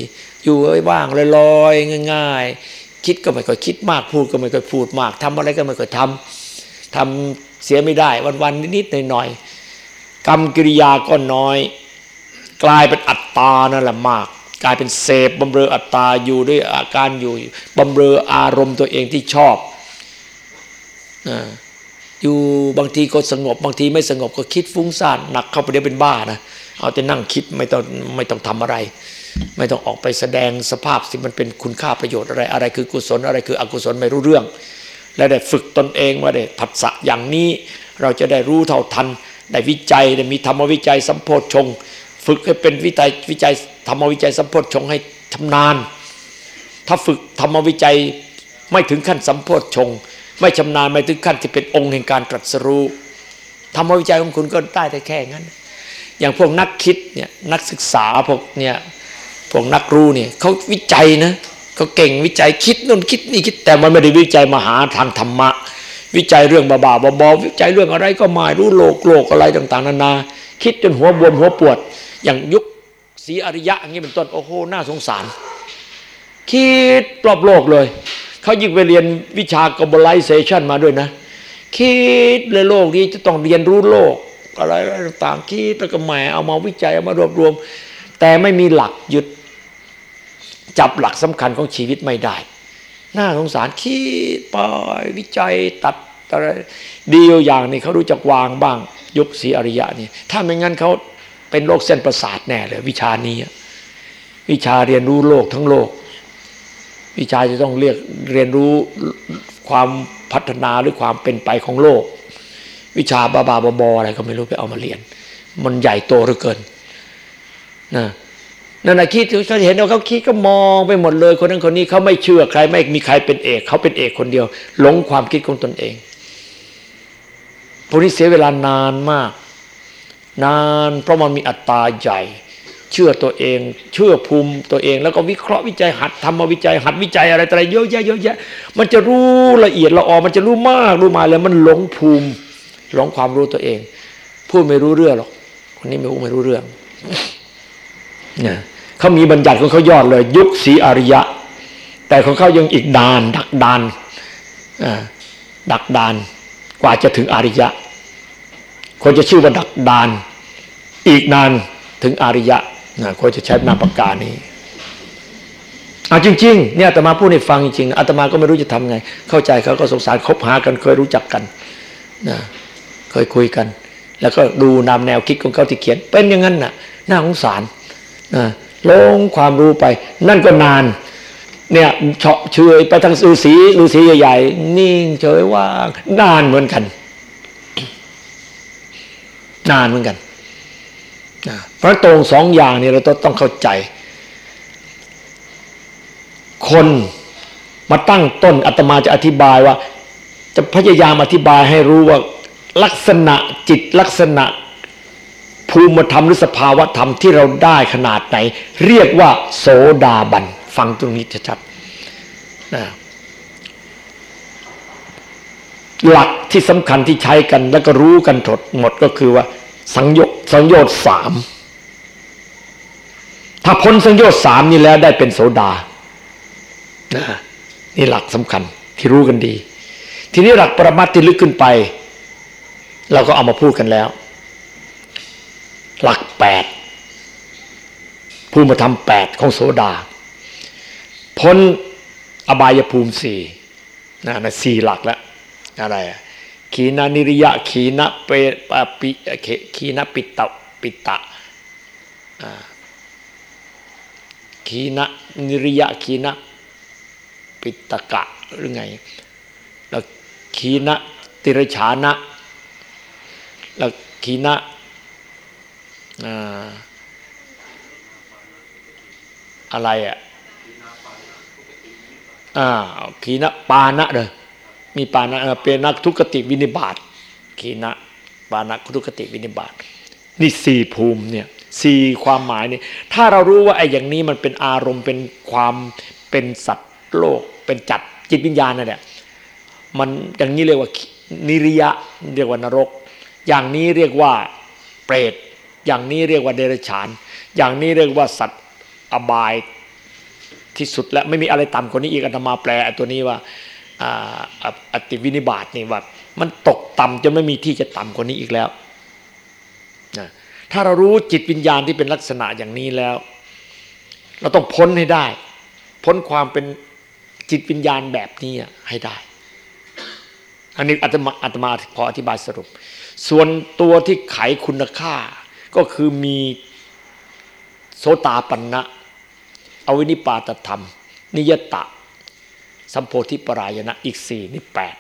อยู่ไว้ว่างลอยๆง่าย ๆ คิดก็ไม่ค่อยคิดมากพูดก็ไม่ค่อยพูดมากทำอะไรก็ไม่ค่อยทำทำเสียไม่ได้วันๆนิดๆหน่อยๆกรรมกิริยาก็น้อย กลายเป็นอัตตานั่นแหละมาก กลายเป็นเสพบำเรออัตตาอยู่ด้วยอาการอยู่บำเรออารมณ์ตัวเองที่ชอบอยู่บางทีก็สงบบางทีไม่สงบก็คิดฟุ้งซ่านหนักเข้าไปเดี๋ยวเป็นบ้านะเอาแต่นั่งคิดไม่ต้องไม่ต้องทำอะไร ไม่ต้องออกไปแสดงสภาพสิมันเป็นคุณค่าประโยชน์อะไรอะไรคือกุศลอะไรคืออกุศลไม่รู้เรื่อง และได้ฝึกตนเองว่าได้ผัสสะอย่างนี้เราจะได้รู้เท่าทันได้วิจัยได้มีธรรมวิจัยสัมโพธชง ฝึกให้เป็นวิจัยวิจัยธรรมวิจัยสัมโพธชงให้ชำนาญ ถ้าฝึกธรรมวิจัยไม่ถึงขั้นสัมโพธชง ไม่ชำนาญไม่ถึงขั้นที่เป็นองค์แห่งการตรัสรู้ธรรมวิจัยของคุณก็ได้แต่แค่นั้น อย่างพวกนักคิดเนี่ยนักศึกษาพวกเนี่ยพวกนักรู้เนี่ยเขาวิจัยนะเขาเก่งวิจัยคิดนู่นคิดนี่คิดแต่มันไม่ได้วิจัยมาหาทางธรรมะ วิจัยเรื่องบ้าๆบอๆวิจัยเรื่องอะไรก็ไม่รู้โลกโลกอะไรต่าง ๆ นานา คิดจนหัวบวมหัวปวด อย่างยุคศรีอริยะอย่างนี้เป็นต้นโอ้โหน่าสงสาร คิดรอบโลกเลย เขายิ่งไปเรียนวิชา globalization มาด้วยนะ คิดเลยโลกนี้จะต้องเรียนรู้โลกอะไรต่างๆคิดแล้วก็แหมเอามาวิจัยเอามารวบรวม แต่ไม่มีหลักยึดจับหลักสำคัญของชีวิตไม่ได้น่าสงสารคิดไปวิจัยตัดอะไรดีอย่างนี้เขารู้จักวางบ้าง ยุคศรีอริยะนี่ถ้าไม่งั้นเขา เป็นโรคเส้นประสาทแน่เลยวิชานี้ วิชาเรียนรู้โลกทั้งโลก วิชาจะต้องเรียกเรียนรู้ความพัฒนาหรือความเป็นไปของโลก วิชาบาบาบออะไรก็ไม่รู้ไปเอามาเรียน มันใหญ่โตเหลือเกินนะนั่นแหะคิดเขาเห็นว่าเขาคิดก็มองไปหมดเลย คนนั้นคนนี้เขาไม่เชื่อใครไม่มีใครเป็นเอก เขาเป็นเอกคนเดียว หลงความคิดของตนเองพวกนี้เสียเวลานานมาก นาน เพราะมันมีอัตตาใหญ่ เชื่อตัวเอง เชื่อภูมิตัวเอง แล้วก็วิเคราะห์วิจัยหัดทำมาวิจัย หัดวิจัยอะไรอะไรเยอะแยะเยอะแยะมันจะรู้ละเอียดละออมันจะรู้มากรู้มาเลยมันหลงภูมิหลงความรู้ตัวเอง พูดไม่รู้เรื่องหรอกคนนี้ไม่รู้ไม่รู้เรื่องเนี่ยเขามีบัญญัติของเขายอดเลย ยุคศีอริยะ แต่ของเขายังอีกดาน ดักดานดักดานกว่าจะถึงอริยะ คนจะชื่อว่าดักดาน อีกนานถึงอริยะนะคนจะใช้นามปากกานี้เอาจริงๆเนี่ยอาตมาพูดให้ฟังจริงๆอาตมาก็ไม่รู้จะทำไง เข้าใจเขาก็สงสารคบหากันเคยรู้จักกันนะเคยคุยกัน แล้วก็ดูนำแนวคิดของเขาที่เขียน เป็นอย่างนั้นน่ะน่าสงสารนะลงความรู้ไป นั่นก็นาน เนี่ยเฉาะเฉยไปทางฤาษีฤาษีใหญ่ๆนิ่งเฉยว่างนานเหมือนกัน นานเหมือนกันเพราะตรงสองอย่างนี้เราต้องเข้าใจ คนมาตั้งต้นอาตมาจะอธิบายว่า จะพยายามอธิบายให้รู้ว่าลักษณะจิตลักษณะภูมิธรรมหรือสภาวธรรมที่เราได้ขนาดไหน เรียกว่า โสดาบัน ฟังตรงนี้ชัดๆนะ หลักที่สำคัญที่ใช้กัน แล้วก็รู้กันถดหมดก็คือว่าสังโยชน์สังโยชน์สามถ้าพ้นสังโยชน์สามนี่แล้วได้เป็นโสดานะนี่หลักสำคัญที่รู้กันดี ทีนี้หลักปรมัตที่ลึกขึ้นไป เราก็เอามาพูดกันแล้ว หลักแปดภูมิธรรมแปดของโสดา พ้นอบายภูมิสี่นะนะสี่หลักแล้ว อะไรขีนานิริยะขีนะเปปิขีนะปิตะปิตะขีนะนิริยะขีนะปิตกะหรือไงแล้วขีนะติรชานะแล้วขีนะอะไรอะอ่าขีนะปานะเลย มีปานะเป็นนักทุกติวินิบาตขีนะปานะทุกติวินิบาตนี่สี่ภูมิเนี่ยสี่ความหมายนี่ถ้าเรารู้ว่าไอ้อย่างนี้มันเป็นอารมณ์เป็นความเป็นสัตว์โลก เป็นจัดจิตวิญญาณนั่นแหละมันอย่างนี้เรียกว่านิริยะเรียกว่านรก อย่างนี้เรียกว่าเปรตอย่างนี้เรียกว่าเดรัจฉาน อย่างนี้เรียกว่าสัตว์อบายที่สุดและไม่มีอะไรต่ำกว่านี้อีกอาตมาแปลตัวนี้ว่า อติวินิบาตนี่ว่ามันตกต่ำจนไม่มีที่จะต่ำกว่านี้อีกแล้วนะถ้าเรารู้จิตวิญญาณที่เป็นลักษณะอย่างนี้แล้ว เราต้องพ้นให้ได้ พ้นความเป็นจิตวิญญาณแบบนี้ให้ได้ อันนี้อาตมาอาตมาพออธิบายสรุป ส่วนตัวที่ไขคุณค่า ก็คือมีโสตาปันนะอวินิปาตธรรม นิยตะ สัมโพธิปรายณะอีกสี่นี่แปด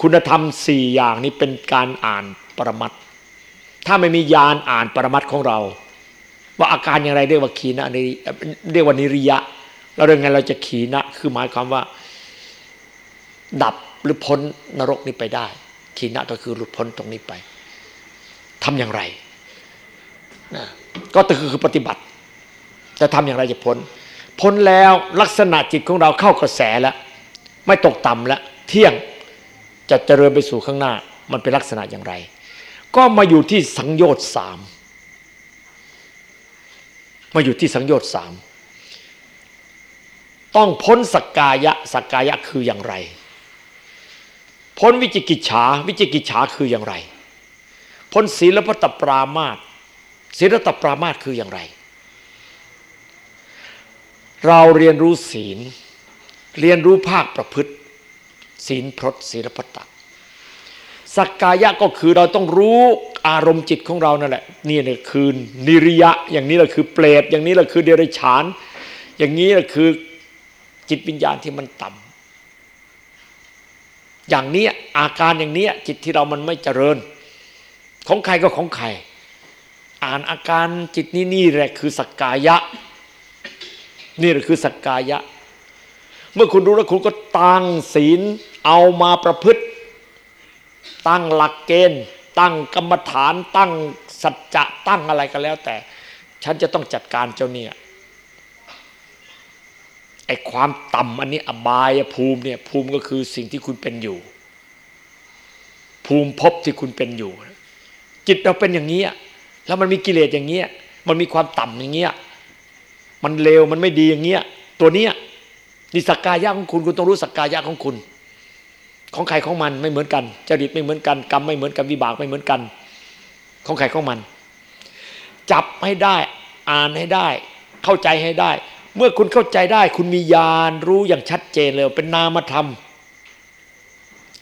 คุณธรรมสี่อย่างนี้เป็นการอ่านปรมัตถ้าไม่มียานอ่านปรมัตของเรา ว่าอาการอย่างไรเรียกว่าขีนะเรียกว่านิริยะเราเรื่องไงเราจะขีนะคือหมายความว่า ดับหรือพ้นนรกนี้ไปได้ ขีนะก็คือหลุดพ้นตรงนี้ไปทำอย่างไรนะก็คือปฏิบัติ จะทำอย่างไรจะพ้น พ้นแล้วลักษณะจิตของเราเข้ากระแสแล้ว ไม่ตกต่ำแล้วเที่ยงจะเจริญไปสู่ข้างหน้า มันเป็นลักษณะอย่างไร ก็มาอยู่ที่สังโยชน์สามมาอยู่ที่สังโยชน์สามต้องพ้นสักกายะสักกายะคืออย่างไร พ้นวิจิกิจฉาวิจิกิจฉาคืออย่างไร พ้นศีลพัตปรามาตศีลตปรามาตคืออย่างไร เราเรียนรู้ศีล เรียนรู้ภาคประพฤติ ศีลพรตศีลพัตตสักกายะก็คือเราต้องรู้อารมณ์จิตของเรานั่นแหละนี่เนี่ยคือนิริยะ อย่างนี้แหละคือเปรตอย่างนี้แหละคือเดรัจฉาน อย่างนี้แหละคือจิตวิญญาณที่มันต่ำอย่างนี้อาการอย่างนี้จิตที่เรามันไม่เจริญ ของใครก็ของใคร อ่านอาการจิตนี้นี่แหละคือสักกายะ นี่แหละคือสักกายะ เมื่อคุณรู้แล้วคุณก็ตั้งศีลเอามาประพฤติ ตั้งหลักเกณฑ์ ตั้งกรรมฐานตั้งสัจจะตั้งอะไรก็แล้ว แต่ ฉันจะต้องจัดการเจ้าเนี่ยไอ้ความต่ำอันนี้อบายภูมิเนี่ยภูมิก็คือสิ่งที่คุณเป็นอยู่ ภูมิภพที่คุณเป็นอยู่ จิตเราเป็นอย่างนี้แล้วมันมีกิเลสอย่างเงี้ยมันมีความต่ำอย่างเงี้ยมันเลวมันไม่ดีอย่างเงี้ยตัวเนี้ย นี่สักกายะของคุณคุณต้องรู้สักกายะของคุณ ของใครของมันไม่เหมือนกันจริตไม่เหมือนกันกรรมไม่เหมือนกันวิบากไม่เหมือนกัน ของใครของมัน จับให้ได้อ่านให้ได้ เข้าใจให้ได้ เมื่อคุณเข้าใจได้ คุณมีญาณรู้อย่างชัดเจนเลยเป็นนามธรรม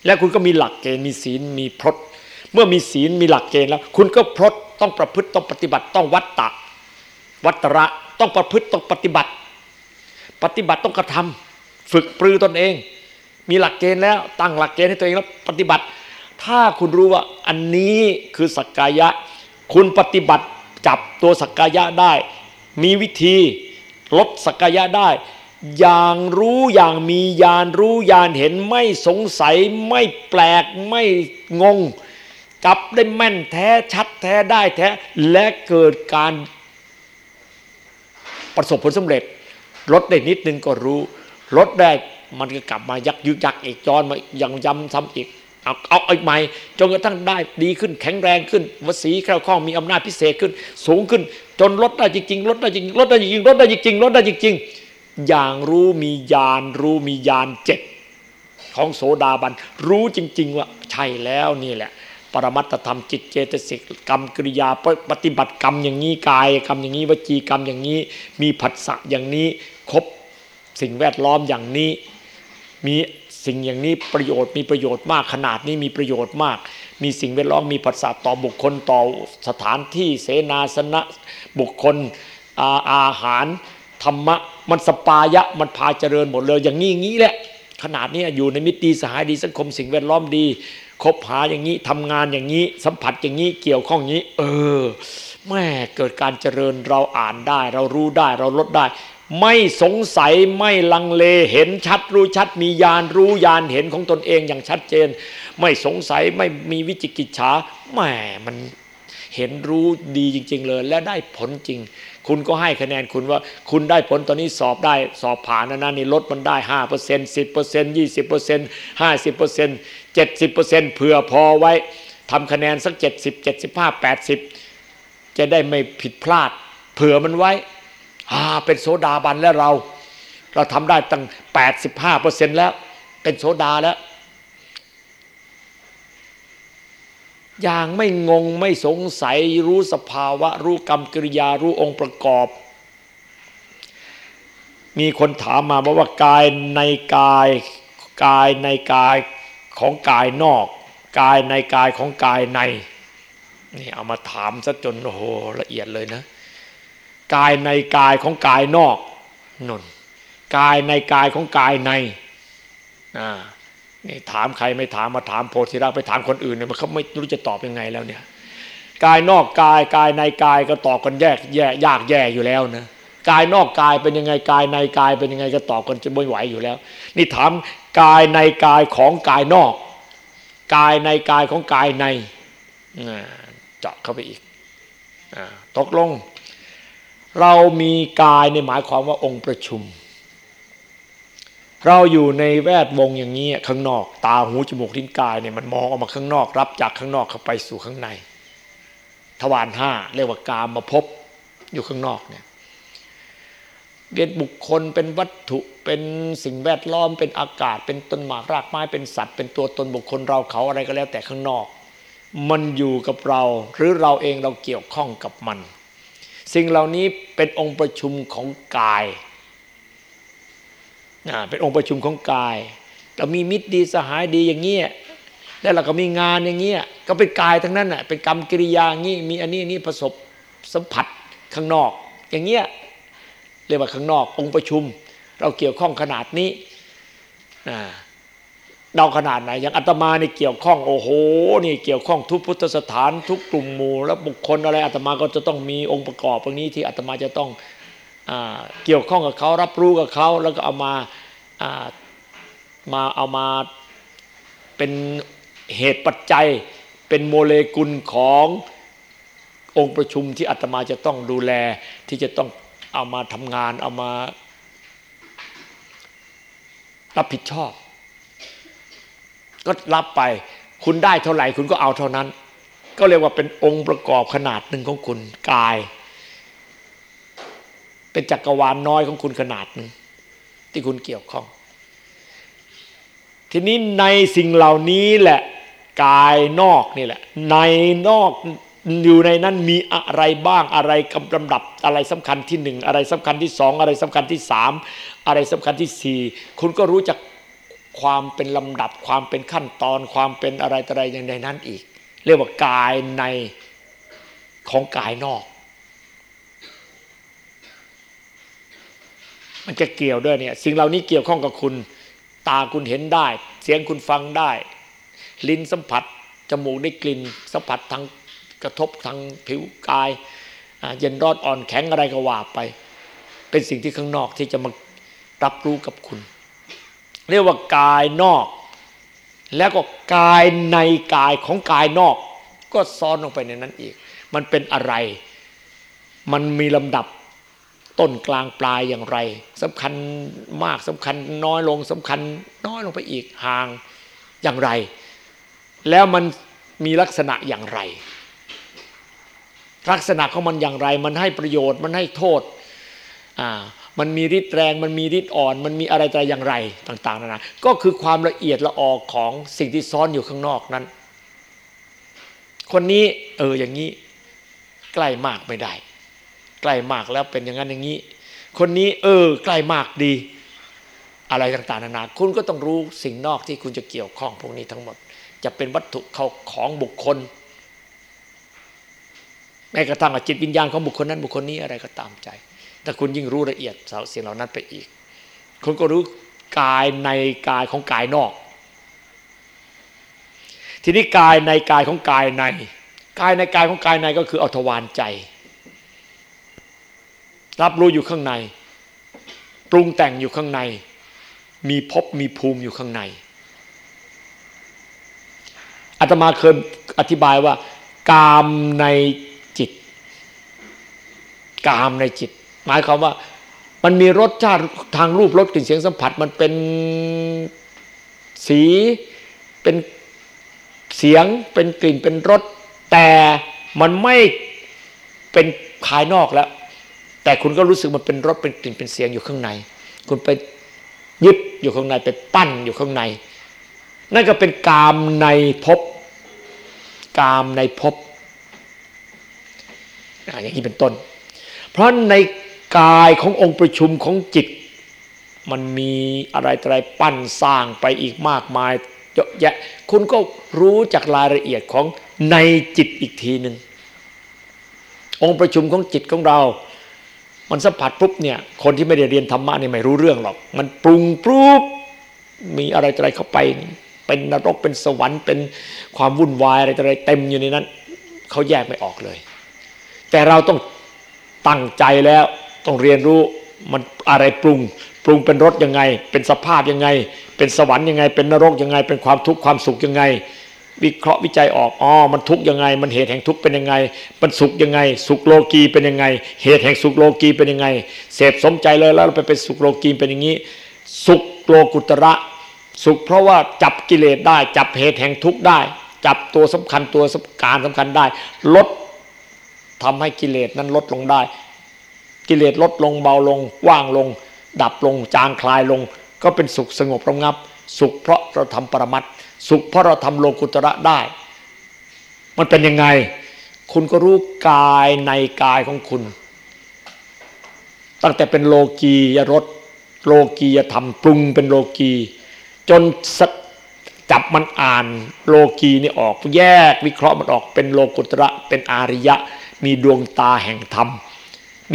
และคุณก็มีหลักเกณฑ์มีศีลมีพรตเมื่อมีศีลมีหลักเกณฑ์แล้ว คุณก็พรตต้องประพฤติต้องปฏิบัติต้องวัตตะ วัตระต้องประพฤติต้องปฏิบัติ ปฏิบัติต้องกระทำฝึกปรือตนเอง มีหลักเกณฑ์แล้ว ตั้งหลักเกณฑ์ให้ตัวเองแล้วปฏิบัติ ถ้าคุณรู้ว่าอันนี้คือสักกายะ คุณปฏิบัติจับตัวสักกายะได้ มีวิธีลดสักกายะได้ อย่างรู้อย่างมีญาณรู้ญาณเห็นไม่สงสัยไม่แปลกไม่งงจับได้แม่นแท้ชัดแท้ได้แท้และเกิดการประสบผลสำเร็จ ลดได้นิดนึงก็รู้ ลดได้มันก็กลับมายักยึกยักอีกจอนมายังย้ำซ้ำอีกเอาเอาอีกใหม่จนกระทั่งได้ดีขึ้นแข็งแรงขึ้นวสีแคล่วคล่องมีอำนาจพิเศษขึ้น สูงขึ้น จนลดได้จริงๆลดได้จริงลดได้จริงลดได้จริงลดได้จริงๆอย่างรู้มีญาณรู้มีญาณเจ็ดของโสดาบัน รู้จริง ๆ ว่าใช่แล้วนี่แหละ ปรมัตธรรมจิตเจตสิกกรรมกริยาปฏิบัติกรรมอย่างนี้กายกรรมอย่างนี้วจีกรรมอย่างนี้ มีผัสสะอย่างนี้ ครบสิ่งแวดล้อมอย่างนี้ มีสิ่งอย่างนี้ประโยชน์มีประโยชน์มากขนาดนี้มีประโยชน์มาก มีสิ่งแวดล้อมมีปัสสาวะต่อบุคคลต่อสถานที่เสนาสนะบุคคลอาอาหารธรรมะมันสปายะมันพาเจริญหมดเลยอย่างนี้อย่างนี้แหละ ขนาดนี้อยู่ในมิตรดีสหายดีสังคมสิ่งแวดล้อมดี คบหาอย่างนี้ทำงานอย่างนี้ สัมผัสอย่างนี้เกี่ยวข้องอย่างนี้ เออแม่เกิดการเจริญเราอ่านได้ เรารู้ได้เราลดได้ ไม่สงสัยไม่ลังเลเห็นชัดรู้ชัด มีญาณรู้ญาณเห็นของตนเองอย่างชัดเจน ไม่สงสัยไม่มีวิจิกิจฉาแหมมันเห็นรู้ดีจริง ๆ เลย และได้ผลจริง คุณก็ให้คะแนนคุณว่าคุณได้ผลตอนนี้สอบได้สอบผ่านนะนะนี่ลดมันได้ห้าเปอร์เซ็นต์สิบเปอร์เซ็นต์ยี่สิบเปอร์เซ็นต์ห้าสิบเปอร์เซ็นต์เจ็ดสิบเปอร์เซ็นต์เผื่อพอไว้ทำคะแนนสักเจ็ดสิบเจ็ดสิบห้าแปดสิบจะได้ไม่ผิดพลาด เผื่อมันไว้ อ่าเป็นโสดาบันแล้วเรา เราทำได้ตั้ง 85%แล้ว เป็นโสดาแล้ว อย่างไม่งงไม่สงสัยรู้สภาวะ รู้กรรมกิริยารู้องค์ประกอบ มีคนถามมาบอกว่ากายในกายกายในกายของกายนอก กายในกายของกายในนี่เอามาถามซะจนโอ้โหละเอียดเลยนะ กายในกายของกายนอกนนกายในกายของกายในอ่านี่ถามใครไม่ถามมาถามโพธิราชไปถามคนอื่นเนี่ยมันเขาไม่รู้จะตอบยังไงแล้วเนี่ยกายนอกกายกายในกายก็ตอบกันแยกแยกยากแย่อยู่แล้วนะกายนอกกายเป็นยังไงกายในกายเป็นยังไงก็ตอบกันจะไม่ไหวอยู่แล้ว นี่ถามกายในกายของกายนอก กายในกายของกายในเจาะเข้าไปอีกอตกลง เรามีกายในหมายความว่าองค์ประชุม เราอยู่ในแวดวงอย่างนี้ข้างนอกตาหูจมูกลิ้นกายเนี่ยมันมองออกมาข้างนอก รับจากข้างนอกเข้าไปสู่ข้างใน ทวารห้าเรียกว่ากามมาพบอยู่ข้างนอกเนี่ยเป็นบุคคลเป็นวัตถุเป็นสิ่งแวดล้อมเป็นอากาศ เป็นต้นหมากรากไม้เป็นสัตว์ เป็นตัวตนบุคคลเราเขาอะไรก็แล้วแต่ข้างนอก มันอยู่กับเราหรือเราเองเราเกี่ยวข้องกับมัน สิ่งเหล่านี้เป็นองค์ประชุมของกายเป็นองค์ประชุมของกาย เรามีมิตรดีสหายดีอย่างเงี้ยแล้วเราก็มีงานอย่างเงี้ยก็เป็นกายทั้งนั้นอะเป็นกรรมกิริยางี้มีอันนี้นี่ประสบสัมผัสข้างนอก อย่างเงี้ยเรียกว่าข้างนอก องค์ประชุม เราเกี่ยวข้องขนาดนี้ เราขนาดไหน อย่างอาตมานี่เกี่ยวข้องโอ้โหนี่เกี่ยวข้องทุกพุทธสถานทุกกลุ่มหมู่และบุคคลอะไรอาตมาก็จะต้องมีองค์ประกอบตรงนี้ที่อาตมาจะต้องเกี่ยวข้องกับเขารับรู้กับเขาแล้วก็เอามามาเอามาเป็นเหตุปัจจัยเป็นโมเลกุลขององค์ประชุมที่อาตมาจะต้องดูแลที่จะต้องเอามาทำงานเอามารับผิดชอบ ก็รับไป คุณได้เท่าไหร่คุณก็เอาเท่านั้น ก็เรียกว่าเป็นองค์ประกอบขนาดหนึ่งของคุณกาย เป็นจักรวาลน้อยของคุณขนาดหนึ่งที่คุณเกี่ยวข้อง ทีนี้ในสิ่งเหล่านี้แหละกายนอกนี่แหละ ในนอกอยู่ในนั้นมีอะไรบ้างอะไรกำลำดับอะไรสำคัญที่หนึ่งอะไรสำคัญที่สองอะไรสำคัญที่สามอะไรสำคัญที่สี่คุณก็รู้จัก ความเป็นลำดับความเป็นขั้นตอนความเป็นอะไรต่ออะไรอย่างในนั้นอีก เรียกว่ากายในของกายนอก มันจะเกี่ยวด้วยเนี่ยสิ่งเหล่านี้เกี่ยวข้องกับคุณ ตาคุณเห็นได้ เสียงคุณฟังได้ ลิ้นสัมผัสจมูกได้กลิ่นสัมผัสทางกระทบทางผิวกายเย็นร้อนอ่อนแข็งอะไรก็ว่าไป เป็นสิ่งที่ข้างนอกที่จะมารับรู้กับคุณ เรียกว่ากายนอก แล้วก็กายในกายของกายนอก ก็ซ้อนลงไปในนั้นอีก มันเป็นอะไร มันมีลำดับต้นกลางปลายอย่างไรสำคัญมากสำคัญน้อยลงสำคัญน้อยลงไปอีกห่างอย่างไร แล้วมันมีลักษณะอย่างไร ลักษณะของมันอย่างไร มันให้ประโยชน์มันให้โทษอ่า มันมีฤทธิ์แรง มันมีฤทธิ์อ่อน มันมีอะไรแต่อย่างไรต่าง ๆนานาก็คือความละเอียดละออของสิ่งที่ซ้อนอยู่ข้างนอกนั้น คนนี้เอออย่างนี้ใกล้มากไม่ได้ ใกล้มากแล้วเป็นอย่างนั้นอย่างนี้ คนนี้เออใกล้มากดี อะไรต่างๆนานาคุณก็ต้องรู้สิ่งนอกที่คุณจะเกี่ยวข้องพวกนี้ทั้งหมด จะเป็นวัตถุเขาของบุคคลแม้กระทั่งจิตวิญญาณของบุคคลนั้นบุคคลนี้อะไรก็ตามใจ แต่คุณยิ่งรู้ละเอียดสิ่งเหล่านั้นไปอีก คุณก็รู้กายในกายของกายนอก ทีนี้กายในกายของกายใน กายในกายของกายในก็คือเอาทวารใจ รับรู้อยู่ข้างใน ปรุงแต่งอยู่ข้างใน มีภพมีภูมิอยู่ข้างในอาตมาเคยอธิบายว่า กามในจิต กามในจิต หมายความว่ามันมีรสชาติทางรูปรสกลิ่นเสียงสัมผัส มันเป็นสีเป็นเสียงเป็นกลิ่นเป็นรสแต่มันไม่เป็นภายนอกแล้ว แต่คุณก็รู้สึกมันเป็นรสเป็นกลิ่นเป็นเสียงอยู่ข้างใน คุณไปยึดอยู่ข้างในไปปั้นอยู่ข้างใน นั่นก็เป็นกามในภพกามในภพอย่างนี้เป็นต้น เพราะใน กายขององค์ประชุมของจิต มันมีอะไรอะไรปั้นสร้างไปอีกมากมายเยอะแยะ คุณก็รู้จากรายละเอียดของในจิตอีกทีหนึ่งองค์ประชุมของจิตของเรา มันสัมผัสปุ๊บเนี่ย คนที่ไม่ได้เรียนธรรมะนี่ไม่รู้เรื่องหรอก มันปรุงปุ๊บมีอะไรอะไรเข้าไป เป็นนรกเป็นสวรรค์ เป็นความวุ่นวายอะไรอะไรเต็มอยู่ในนั้นเขาแยกไม่ออกเลย แต่เราต้องตั้งใจแล้ว ต้องเรียนรู้มันอะไรปรุง ปรุงเป็นรสยังไง เป็นสภาพยังไง เป็นสวรรค์ยังไง เป็นนรกยังไง เป็นความทุกข์ความสุขยังไง วิเคราะห์วิจัยออกอ๋อมันทุกข์ยังไง มันเหตุแห่งทุกข์เป็นยังไง มันสุขยังไง สุขโลกีเป็นยังไง เหตุแห่งสุขโลกีเป็นยังไง เสพสมใจเลยแล้วไปเป็นสุขโลกีเป็นอย่างนี้ สุขโลกุตระ สุขเพราะว่าจับกิเลสได้ จับเหตุแห่งทุกข์ได้ จับตัวสำคัญตัวการสำคัญได้ ลดทำให้กิเลสนั้นลดลงได้ กิเลสลดลงเบาลง ว่างลง ดับลง จางคลายลง ก็เป็นสุขสงบระงับ สุขเพราะเราทำปรมัตสุขเพราะเราทำโลกุตระได้ มันเป็นยังไง คุณก็รู้กายในกายของคุณ ตั้งแต่เป็นโลกียรสโลกียธรรมปรุงเป็นโลกี จนจับมันอ่านโลกีนี่ออกแยกวิเคราะห์มันออกเป็นโลกุตระเป็นอาริยะ มีดวงตาแห่งธรรม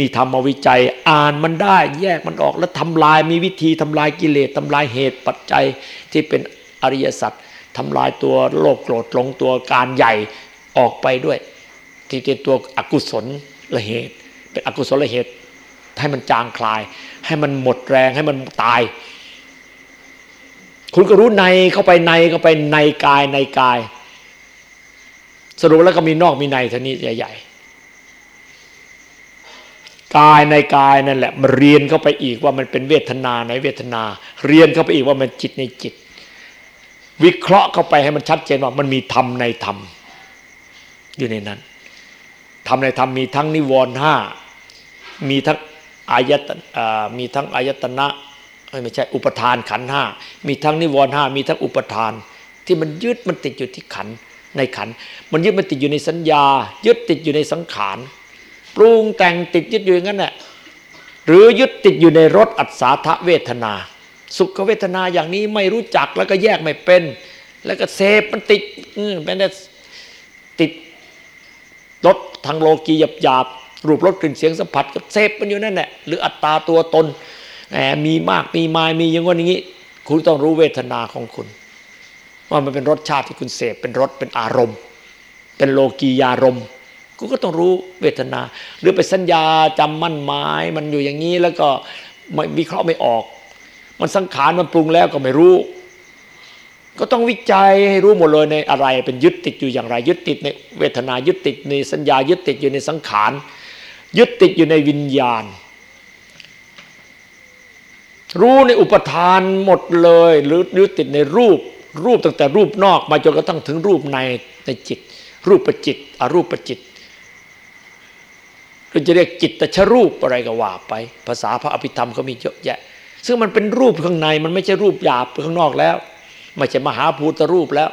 มีธรรมวิจัยอ่านมันได้ แยกมันออกแล้วทำลายมีวิธีทำลายกิเลสทำลายเหตุปัจจัยที่เป็นอริยสัจทำลายตัวโลภโกรธหลงตัวการใหญ่ออกไปด้วย ที่เป็นตัวอกุศลละเหตุ เป็นอกุศลละเหตุ ให้มันจางคลาย ให้มันหมดแรงให้มันตาย คุณก็รู้ในเข้าไปในเข้าไปในกายในกาย สรุปแล้วก็มีนอกมีในเท่านี้ใหญ่ๆ กายในกายนั่นแหละมาเรียนเข้าไปอีกว่ามันเป็นเวทนาในเวทนา เรียนเข้าไปอีกว่ามันจิตในจิต วิเคราะห์เข้าไปให้มันชัดเจนว่ามันมีธรรมในธรรม อยู่ในนั้นธรรมในธรรมมีทั้งนิวรณ์ห้ามีทั้งอายตมีทั้งอายตนะไม่ใช่อุปทานขันห้ามีทั้งนิวรณ์ห้ามีทั้งอุปทาน ที่มันยึดมันติดอยู่ที่ขันในขัน มันยึดมันติดอยู่ในสัญญา ยึดติดอยู่ในสังขาร ปรุงแต่งติดยึดอยู่อย่างนั้นแหละหรือยึดติดอยู่ในรสอัศทะเวทนา สุขเวทนาอย่างนี้ไม่รู้จักแล้วก็แยกไม่เป็น แล้วก็เสพมันติดเป็นติดรสทางโลกีหยาบหยาบรูปรสกลิ่นเสียงสัมผัสก็เสพมันอยู่นั่นแหละหรืออัตตาตัวตนแหมมีมากมีมายมีอย่างว่าอย่างนี้ คุณต้องรู้เวทนาของคุณ ว่ามันเป็นรสชาติที่คุณเสพเป็นรสเป็นอารมณ์ เป็นโลกียารมณ์ คุณก็ต้องรู้เวทนา หรือไปสัญญาจำมั่นหมาย มันอยู่อย่างนี้แล้วก็ไม่วิเคราะห์ไม่ออก มันสังขารมันปรุงแล้วก็ไม่รู้ ก็ต้องวิจัยให้รู้หมดเลยในอะไร เป็นยึดติดอยู่อย่างไร ยึดติดในเวทนายึดติดในสัญญายึดติดอยู่ในสังขารยึดติดอยู่ในวิญญาณ รู้ในอุปทานหมดเลย หรือยึดติดในรูปรูปตั้งแต่รูปนอกมาจนกระทั่งถึงรูปในในจิต รูปประจิตอรูปประจิต ก็จะเรียกจิตตชรูปอะไรก็ว่าไป ภาษาพระอภิธรรมเขามีเยอะแยะ ซึ่งมันเป็นรูปข้างในมันไม่ใช่รูปหยาบข้างนอกแล้ว ไม่ใช่มหาภูตรูปแล้ว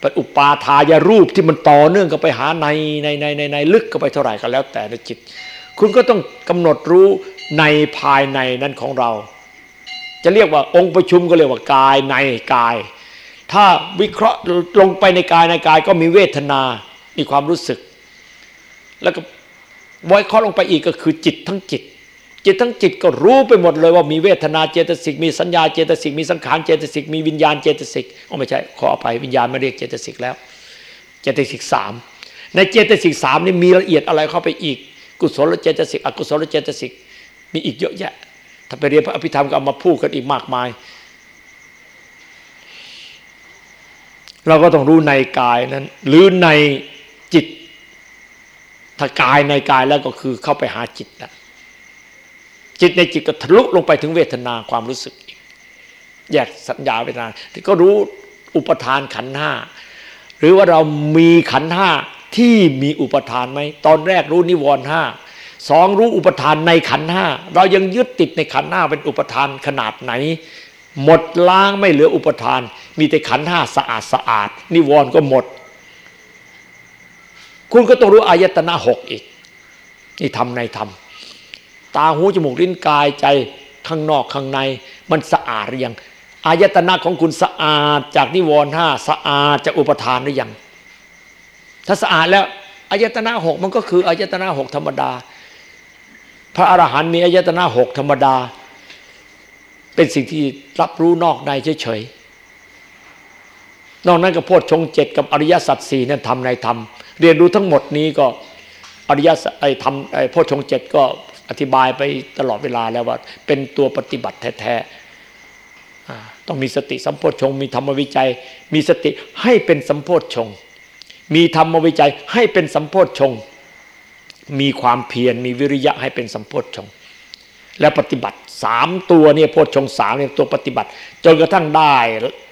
เป็นอุปาทายรูปที่มันต่อเนื่องกับไปหาในในในในในลึกก็ไปเท่าไหร่ก็แล้ว แต่ในจิต คุณก็ต้องกำหนดรู้ในภายในนั้นของเรา จะเรียกว่าองค์ประชุมก็เรียกว่ากายในกาย ถ้าวิเคราะห์ลงไปในกายในกายก็มีเวทนา มีความรู้สึก แล้วก็ วิเคราะห์ลงไปอีกก็คือจิตทั้งจิต จิตทั้งจิตก็รู้ไปหมดเลยว่ามีเวทนาเจตสิก มีสัญญาเจตสิก มีสังขารเจตสิก มีวิญญาณเจตสิกอ๋อไม่ใช่ขออภัยวิญญาณไม่เรียกเจตสิกแล้ว เจตสิกสามในเจตสิกสามนี่มีละเอียดอะไรเข้าไปอีก กุศลเจตสิกอกุศลเจตสิกมีอีกเยอะแยะ ถ้าไปเรียนพระอภิธรรมก็เอามาพูดกันอีกมากมาย เราก็ต้องรู้ในกายนั้น หรือในจิต ถ้ากายในกายแล้วก็คือเข้าไปหาจิตแล้วจิตในจิตก็ทะลุลงไปถึงเวทนาความรู้สึกอีกแยกสัญญาเวทนาที่ก็รู้อุปทานขันห้าหรือว่าเรามีขันห้าที่มีอุปทานไหมตอนแรกรู้นิวรณ์ห้าสองรู้อุปทานในขันห้าเรายังยึดติดในขันห้าเป็นอุปทานขนาดไหน หมดล้างไม่เหลืออุปทาน มีแต่ขันห้าสะอาดสะอาด นิวรณ์ก็หมด คุณก็ต้องรู้อายตนะหกอีก นี่ทำในธรรมตาหูจมูกลิ้นกายใจข้างนอกข้างในมันสะอาดหรือยังอายตนะของคุณสะอาดจากนิวรณ์ห้าสะอาดจากอุปทานหรือยัง ถ้าสะอาดแล้วอายตนะหกมันก็คืออายตนะหกธรรมดา พระอรหันต์มีอายตนะหกธรรมดา เป็นสิ่งที่รับรู้นอกในเฉยๆนอกนั้นก็โพชฌงเจ็ดกับอริยสัจสี่นั่นทำในธรรม เรียนรู้ทั้งหมดนี้ก็อริยสัจไอ้ทำไอ้โพชฌงเจ็ดก็อธิบายไปตลอดเวลาแล้วว่า เป็นตัวปฏิบัติแท้ๆต้องมีสติสัมโพชฌงมีธรรมวิจัย มีสติให้เป็นสัมโพชฌงมีธรรมวิจัยให้เป็นสัมโพชฌงมีความเพียรมีวิริยะให้เป็นสัมโพชฌงและปฏิบัติ สามตัวเนี่ยโพชฌงสามเนี่ยตัวปฏิบัติ จนกระทั่งได้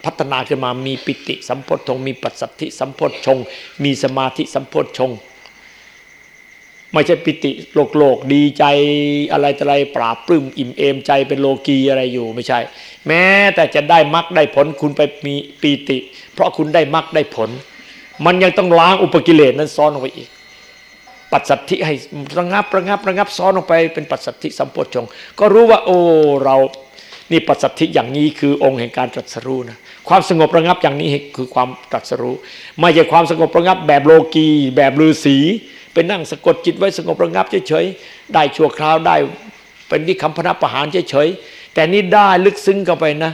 พัฒนาขึ้นมามีปิติสัมโพชฌงมีปัสสัทธิสัมโพชฌงมีสมาธิสัมโพชฌงไม่ใช่ปิติโลกโลกดีใจอะไรอะไรปราบปลื้มอิ่มเอมใจเป็นโลกีอะไรอยู่ไม่ใช่ แม้แต่จะได้มรรคได้ผลคุณไปมีปีติ เพราะคุณได้มรรคได้ผล มันยังต้องล้างอุปกิเลสนั้นซ้อนลงไปอีก ปัสสัทธิให้ระงับระงับระงับซ้อนลงไปเป็นปัสสัทธิสัมโพชงก็รู้ว่าโอ้เรานี่ปัสสัทธิอย่างนี้คือองค์แห่งการตรัสรู้นะความสงบระงับอย่างนี้คือความตรัสรู้ไม่ใช่ความสงบระงับแบบโลกีแบบฤาษีไปนั่งสะกดจิตไว้สงบระงับเฉยๆได้ชั่วคราวได้เป็นวิคัมพนาประหารเฉยๆแต่นี่ได้ลึกซึ้งเข้าไปนะ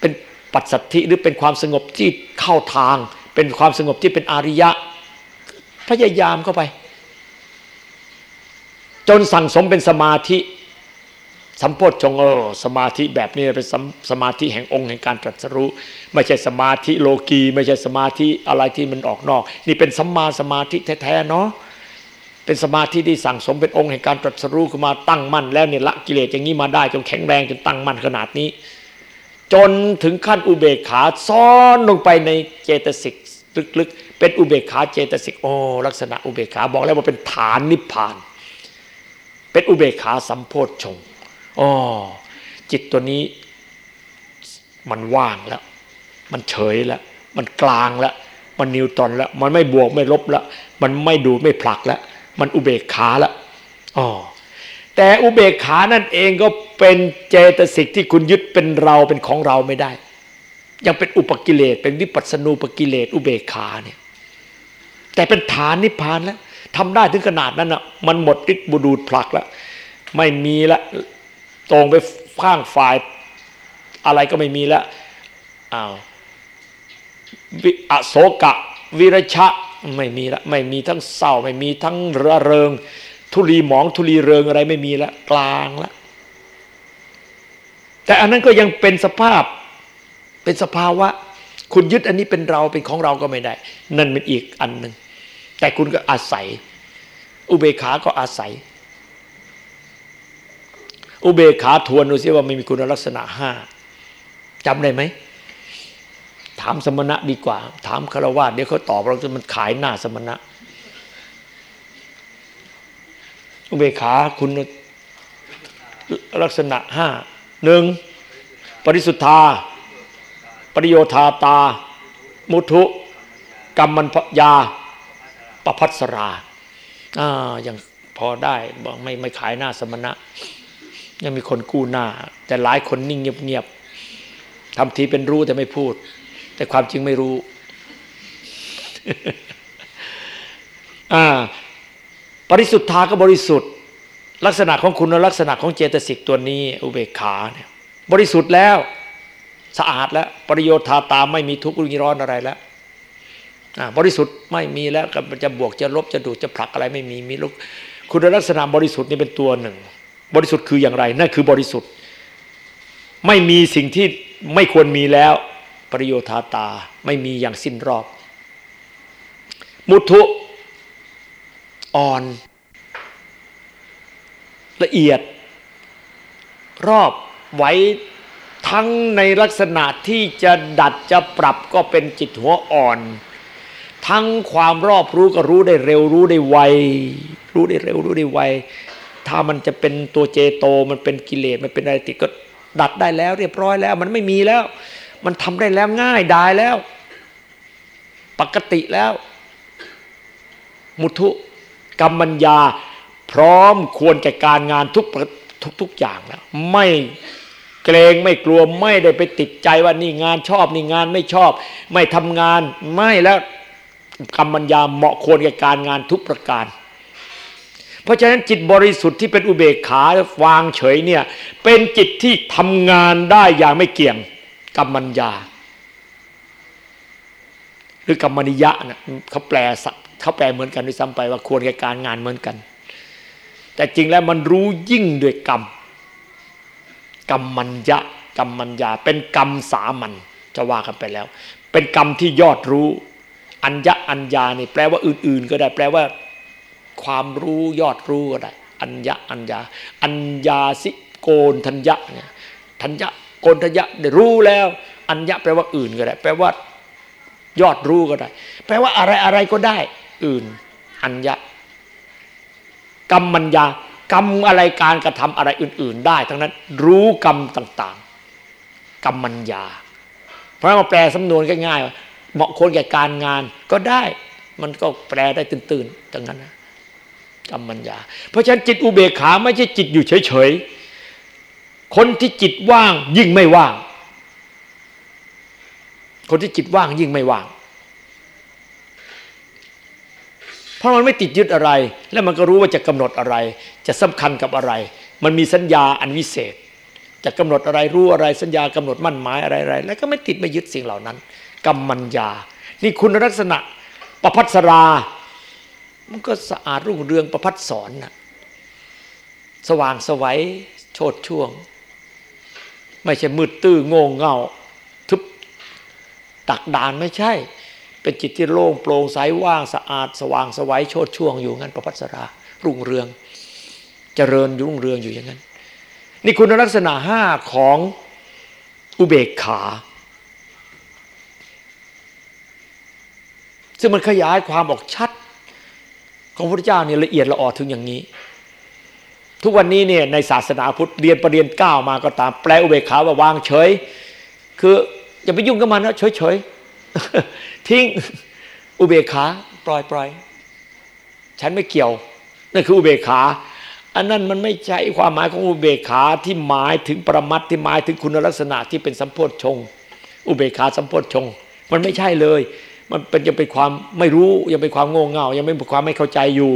เป็นปัจสัทธิหรือเป็นความสงบที่เข้าทาง เป็นความสงบที่เป็นอริยะ พยายามเข้าไป จนสั่งสมเป็นสมาธิ สัมโพชฌงเออสมาธิแบบนี้เป็นสสมาธิแห่งองค์แห่งการตรัสรู้ ไม่ใช่สมาธิโลกีไม่ใช่สมาธิอะไรที่มันออกนอก นี่เป็นสัมมาสมาธิแท้ๆเนาะเป็นสมาธิที่สั่งสมเป็นองค์แห่งการตรัสรู้ขึ้นมาตั้งมั่น แล้วเนี่ยละกิเลสอย่างนี้มาได้จนแข็งแรงจนตั้งมั่นขนาดนี้ จนถึงขั้นอุเบกขาซ้อนลงไปในเจตสิกลึกๆ เป็นอุเบกขาเจตสิกโอ้ลักษณะอุเบกขาบอกแล้วว่าเป็นฐานนิพพาน เป็นอุเบกขาสัมโพธชงค์อ๋อจิตตัวนี้มันว่างแล้ว มันเฉยแล้ว มันกลางแล้ว มันนิวตอนแล้ว มันไม่บวกไม่ลบแล้ว มันไม่ดูไม่ผลักแล้ว มันอุเบกขาแล้วอ๋อแต่อุเบกขานั่นเองก็เป็นเจตสิกที่คุณยึดเป็นเราเป็นของเราไม่ได้ ยังเป็นอุปกิเลสเป็นวิปัสสนูปกิเลสอุเบกขาเนี่ย แต่เป็นฐานนิพพานแล้วทำได้ถึงขนาดนั้นอะ มันหมดฤทธิ์บูดูดผลักแล้วไม่มีละตรงไปข้างฝ่ายอะไรก็ไม่มีแล้วอ้าวอโศกะ วิรชะไม่มีละไม่มีทั้งเศร้าไม่มีทั้งระเริง ทุลีหมองทุลีเริงอะไรไม่มีละกลางละแต่อันนั้นก็ยังเป็นสภาพเป็นสภาวะ คุณยึดอันนี้เป็นเราเป็นของเราก็ไม่ได้ นั่นเป็นอีกอันหนึ่ง แต่คุณก็อาศัย อุเบกขาก็อาศัย อุเบกขาทวนดูซิว่าไม่มีคุณลักษณะห้าจำได้ไหมถามสมณะดีกว่า ถามคารวะเดี๋ยวเขาตอบเราจะมันขายหน้าสมณะ อุเบกขาคุณลักษณะห้าหนึ่งปริสุทธา ปริโยธาตา มุทุกรรมันพยา ประพัสราอ่ายังพอได้บอกไม่ไม่ขายหน้าสมณะ ยังมีคนกู้หน้า แต่หลายคนนิ่งเงียบๆทำทีเป็นรู้แต่ไม่พูด แต่ความจริงไม่รู้อ่าปริสุทธาก็บริสุทธิ์ ลักษณะของคุณลักษณะของเจตสิกตัวนี้ อุเบกขาเนี่ยบริสุทธิ์แล้ว สะอาดแล้ว ปริโยธาตาไม่มีทุกข์รุ่นร้อนอะไรแล้ว บริสุทธิ์ไม่มีแล้วจะบวกจะลบจะดูดจะผลักอะไรไม่มีมีลูกคุณลักษณะบริสุทธิ์นี่เป็นตัวหนึ่ง บริสุทธิ์คืออย่างไรนั่นคือบริสุทธิ์ ไม่มีสิ่งที่ไม่ควรมีแล้วปริโยธาตาไม่มีอย่างสิ้นรอบ มุทุอ่อน ละเอียด รอบไว้ทั้งในลักษณะที่จะดัดจะปรับก็เป็นจิตหัวอ่อน ทั้งความรอบรู้ก็รู้ได้เร็วรู้ได้ไว รู้ได้เร็วรู้ได้ไว ถ้ามันจะเป็นตัวเจโตมันเป็นกิเลสมันเป็นอะไรติดก็ดัดได้แล้ว เรียบร้อยแล้ว มันไม่มีแล้ว มันทำได้แล้วง่ายได้แล้ว ปกติแล้ว มุทุกรรมัญญา พร้อมควรแก่การงานทุกทุกทุกอย่างแล้ว ไม่เกรงไม่กลัวไม่ได้ไปติดใจว่านี่งานชอบนี่งานไม่ชอบ ไม่ทำงานไม่แล้ว กรรมัญญาเหมาะควรแก่การงานทุกประการ เพราะฉะนั้นจิตบริสุทธิ์ที่เป็นอุเบกขาวางเฉยเนี่ยเป็นจิตที่ทำงานได้อย่างไม่เกี่ยงกรรมัญญา หรือกรรมนิยะนะเขาแปลเขาแปลเหมือนกันด้วยซ้ำไปว่าควรแก่การงานเหมือนกัน แต่จริงแล้วมันรู้ยิ่งด้วยกรรมกรรมัญญะกรรมัญญาเป็นกรรมสามัญจะว่ากันไปแล้ว เป็นกรรมที่ยอดรู้ อัญญะอัญญาเนี่ยแปลว่าอื่น ๆ ก็ได้ แปลว่า ความรู้ยอดรู้ก็ได้ อัญญะอัญญา อัญญาสิโกนทัญญะเนี่ยทัญญะโกนทัญญะได้รู้แล้ว อัญญะแปลว่าอื่นก็ได้ แปลว่า ยอดรู้ก็ได้ แปลว่าอะไรอะไรก็ได้ อื่น อัญญะกรรมัญญากรรมอะไรการกระทำอะไรอื่น ๆ ได้ ทั้งนั้น รู้กรรมต่าง ๆ กรรมัญญา เพราะมาแปลสำนวนง่ายๆ เหมาะคนแก่การงานก็ได้ มันก็แปลได้ตื่นๆดังนั้นนะกรรมัญญา เพราะฉะนั้นจิตอุเบกขาไม่ใช่จิตอยู่เฉยๆ คนที่จิตว่างยิ่งไม่ว่าง คนที่จิตว่างยิ่งไม่ว่าง เพราะมันไม่ติดยึดอะไร แล้วมันก็รู้ว่าจะกำหนดอะไร จะสำคัญกับอะไร มันมีสัญญาอันวิเศษ จะกำหนดอะไรรู้อะไรสัญญากำหนดมั่นหมายอะไรอะไรแล้วก็ไม่ติดไม่ยึดสิ่งเหล่านั้น กรรมัญญา นี่คุณลักษณะประพัสรา มันก็สะอาดรุ่งเรืองประพัดสอนนะสว่างสวัยโชดช่วง ไม่ใช่มืดตื้อโง่เง่าทุบตักดานไม่ใช่ เป็นจิตที่โล่งโปร่งใสว่างสะอาด สว่างสวัยโชดช่วงอยู่งั้นประพัสรารุ่งเรืองเจริญยุ่งเรืองอยู่อย่างนั้น นี่คุณลักษณะห้าของอุเบกขา ซึ่งมันขยายความออกชัด ของพระพุทธเจ้าเนี่ยละเอียดละออถึงอย่างนี้ ทุกวันนี้เนี่ยในศาสนาพุทธเรียนประเรียนก้าวมาก็ตามแปลอุเบกขาว่าวางเฉย คืออย่าไปยุ่งกับมันนะเฉยเฉยทิ้งอุเบกขาปล่อยปล่อยฉันไม่เกี่ยวนั่นคืออุเบกขาอันนั้นมันไม่ใช่ความหมายของอุเบกขาที่หมายถึงประมัดที่หมายถึงคุณลักษณะที่เป็นสัมโพธชง อุเบกขาสัมโพธชง มันไม่ใช่เลย มันเป็นยังเป็นความไม่รู้ยังเป็นความโง่เง่า ยังเป็นความไม่เข้าใจอยู่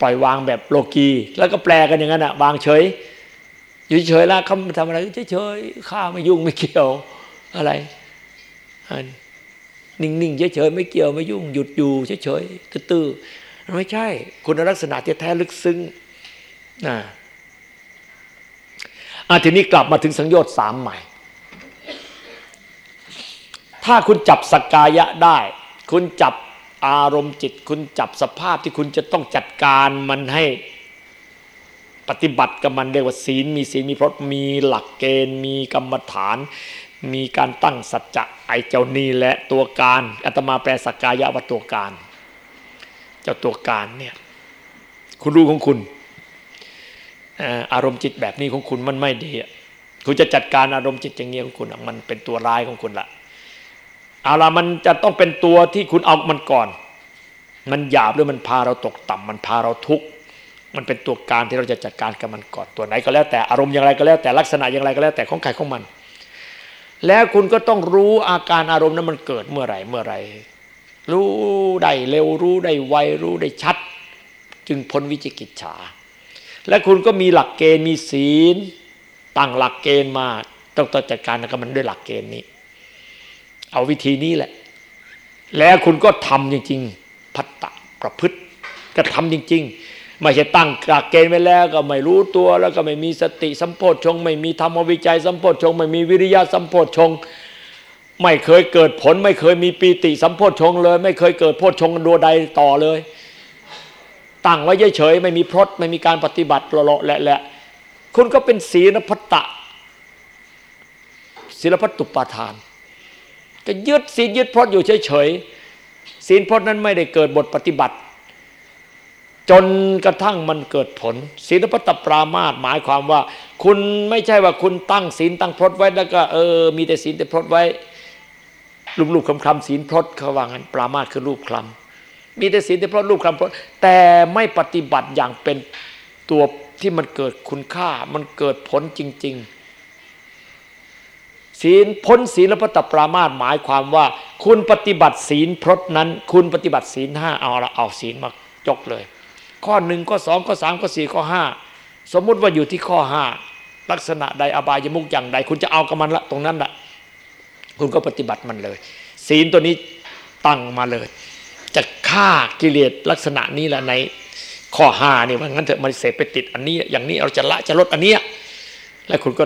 ปล่อยวางแบบโลกีแล้วก็แปลกันอย่างนั้นอะวางเฉยอยู่เฉยแล้วเขาทำอะไรเฉยๆข้าไม่ยุ่งไม่เกี่ยวอะไรนิ่งๆเฉยๆไม่เกี่ยวไม่ยุ่งหยุดอยู่เฉยๆตื้อๆไม่ใช่ คุณลักษณะที่แท้ลึกซึ้งนะอาทีนี้กลับมาถึงสังโยชน์สามใหม่ ถ้าคุณจับสกกายะได้ คุณจับอารมณ์จิต คุณจับสภาพที่คุณจะต้องจัดการมันให้ปฏิบัติกับมันเรียกว่าศีลมีศีลมีพรตมีหลักเกณฑ์ มีกรรมฐาน มีการตั้งสัจจะไอเจ้านี่และตัวการอาตมาแปลสักกายะว่าตัวการ เจ้าตัวการเนี่ยคุณรู้ของคุณอารมณ์จิตแบบนี้ของคุณมันไม่ดีคุณจะจัดการอารมณ์จิตอย่างนี้ของคุณมันเป็นตัวร้ายของคุณละ เอาละมันจะต้องเป็นตัวที่คุณเอามันก่อน มันหยาบหรือมันพาเราตกต่ำมันพาเราทุกข์มันเป็นตัวการที่เราจะจัดการกับมันก่อนตัวไหนก็แล้วแต่อารมณ์อย่างไรก็แล้วแต่ลักษณะอย่างไรก็แล้วแต่ของใครของมัน แล้วคุณก็ต้องรู้อาการอารมณ์นั้นมันเกิดเมื่อไหร่เมื่อไหร่รู้ได้เร็วรู้ได้ไวรู้ได้ชัด จึงพ้นวิจิกิจฉา และคุณก็มีหลักเกณฑ์มีศีลตั้งหลักเกณฑ์มา ต้องจัดการกับมันด้วยหลักเกณฑ์นี้ เอาวิธีนี้แหละ แล้วคุณก็ทำจริง ๆ พัตตะประพฤติก็ทำจริง ๆ ไม่ใช่ตั้งกากเกณฑ์ไว้แล้ว ก็ไม่รู้ตัวแล้วก็ไม่มีสติสัมโพชฌงไม่มีธรรมวิจัยสัมโพชฌงไม่มีวิริยะสัมโพชฌงไม่เคยเกิดผล ไม่เคยมีปีติสัมโพชฌงเลย ไม่เคยเกิดโพชฌงดัวใดต่อเลย ตั้งไว้เฉยๆไม่มีพรตไม่มีการปฏิบัติเลาะแหละคุณก็เป็นศีลพัตตะศีลพัตตุปาทาน ก็ยึดศีลยึดพรตอยู่เฉยๆศีลพรตนั้นไม่ได้เกิดบทปฏิบัติ จนกระทั่งมันเกิดผลศีลพัตปรามาตหมายความว่า คุณไม่ใช่ว่าคุณตั้งศีลตั้งพรตไว้แล้วก็เออ มีแต่ศีลแต่พรตไว้รูปๆคำๆศีลพรตเขาว่างั้นปรามาตคือรูปคลำมีแต่ศีลแต่พรตรูปคลำพรตแต่ไม่ปฏิบัติอย่างเป็นตัวที่มันเกิดคุณค่ามันเกิดผลจริง ๆ ศีลพ้นศีลพระตปรามาสหมายความว่า คุณปฏิบัติศีลพรตนั้น คุณปฏิบัติศีลห้าเอาละเอาศีลมาจกเลย ข้อหนึ่งข้อสองข้อสามข้อสี่ข้อห้าสมมุติว่าอยู่ที่ข้อห้าลักษณะใดอบายมุกอย่างใด คุณจะเอากับมันละตรงนั้นละคุณก็ปฏิบัติมันเลย ศีลตัวนี้ตั้งมาเลย จะฆ่ากิเลสลักษณะนี้แหละในข้อห้านี่ว่างั้นเถอะมันเสพไปติดอันนี้ อย่างนี้เราจะละจะลดอันเนี้ยและคุณก็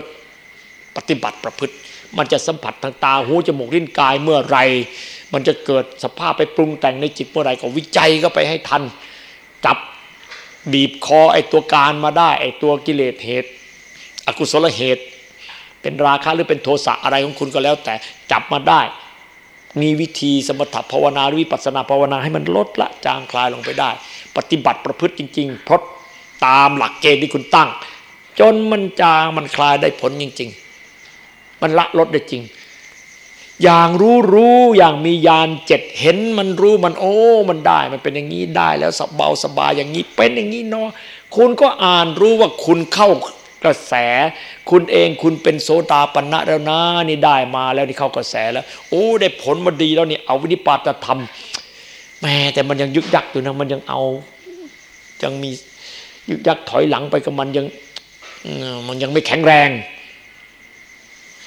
ปฏิบัติประพฤติ มันจะสัมผัสทางตาหูจมูกลิ้นกายเมื่อไร มันจะเกิดสภาพไปปรุงแต่งในจิตเมื่อไรก็วิจัยก็ไปให้ทันจับบีบคอไอตัวการมาได้ ไอตัวกิเลสเหตุ อกุศลเหตุ เป็นราคะหรือเป็นโทสะอะไรของคุณก็แล้ว แต่จับมาได้ มีวิธีสมถภาวนาหรือวิปัสสนาภาวนาให้มันลดละจางคลายลงไปได้ ปฏิบัติประพฤติจริงๆเพราะตามหลักเกณฑ์ที่คุณตั้ง จนมันจางมันคลายได้ผลจริง ๆ มันละลดได้จริง อย่างรู้รู้อย่างมียานเจ็ดเห็นมันรู้มันโอ้ มันได้ มันเป็นอย่างนี้ได้แล้วสบเบาสบายอย่างนี้เป็นอย่างนี้เนาะคุณก็อ่านรู้ว่าคุณเข้ากระแส คุณเองคุณเป็นโสดาปันะแล้วนะนี่ได้มาแล้วนี่เข้ากระแสแล้ว โอ้ ได้ผลมาดีแล้วนี่เอาวินิปาตธรรมแม่แต่มันยังยึกยักอยู่นะมันยังเอา ยังมียึกยักถอยหลังไปกับมันยังมันยังไม่แข็งแรง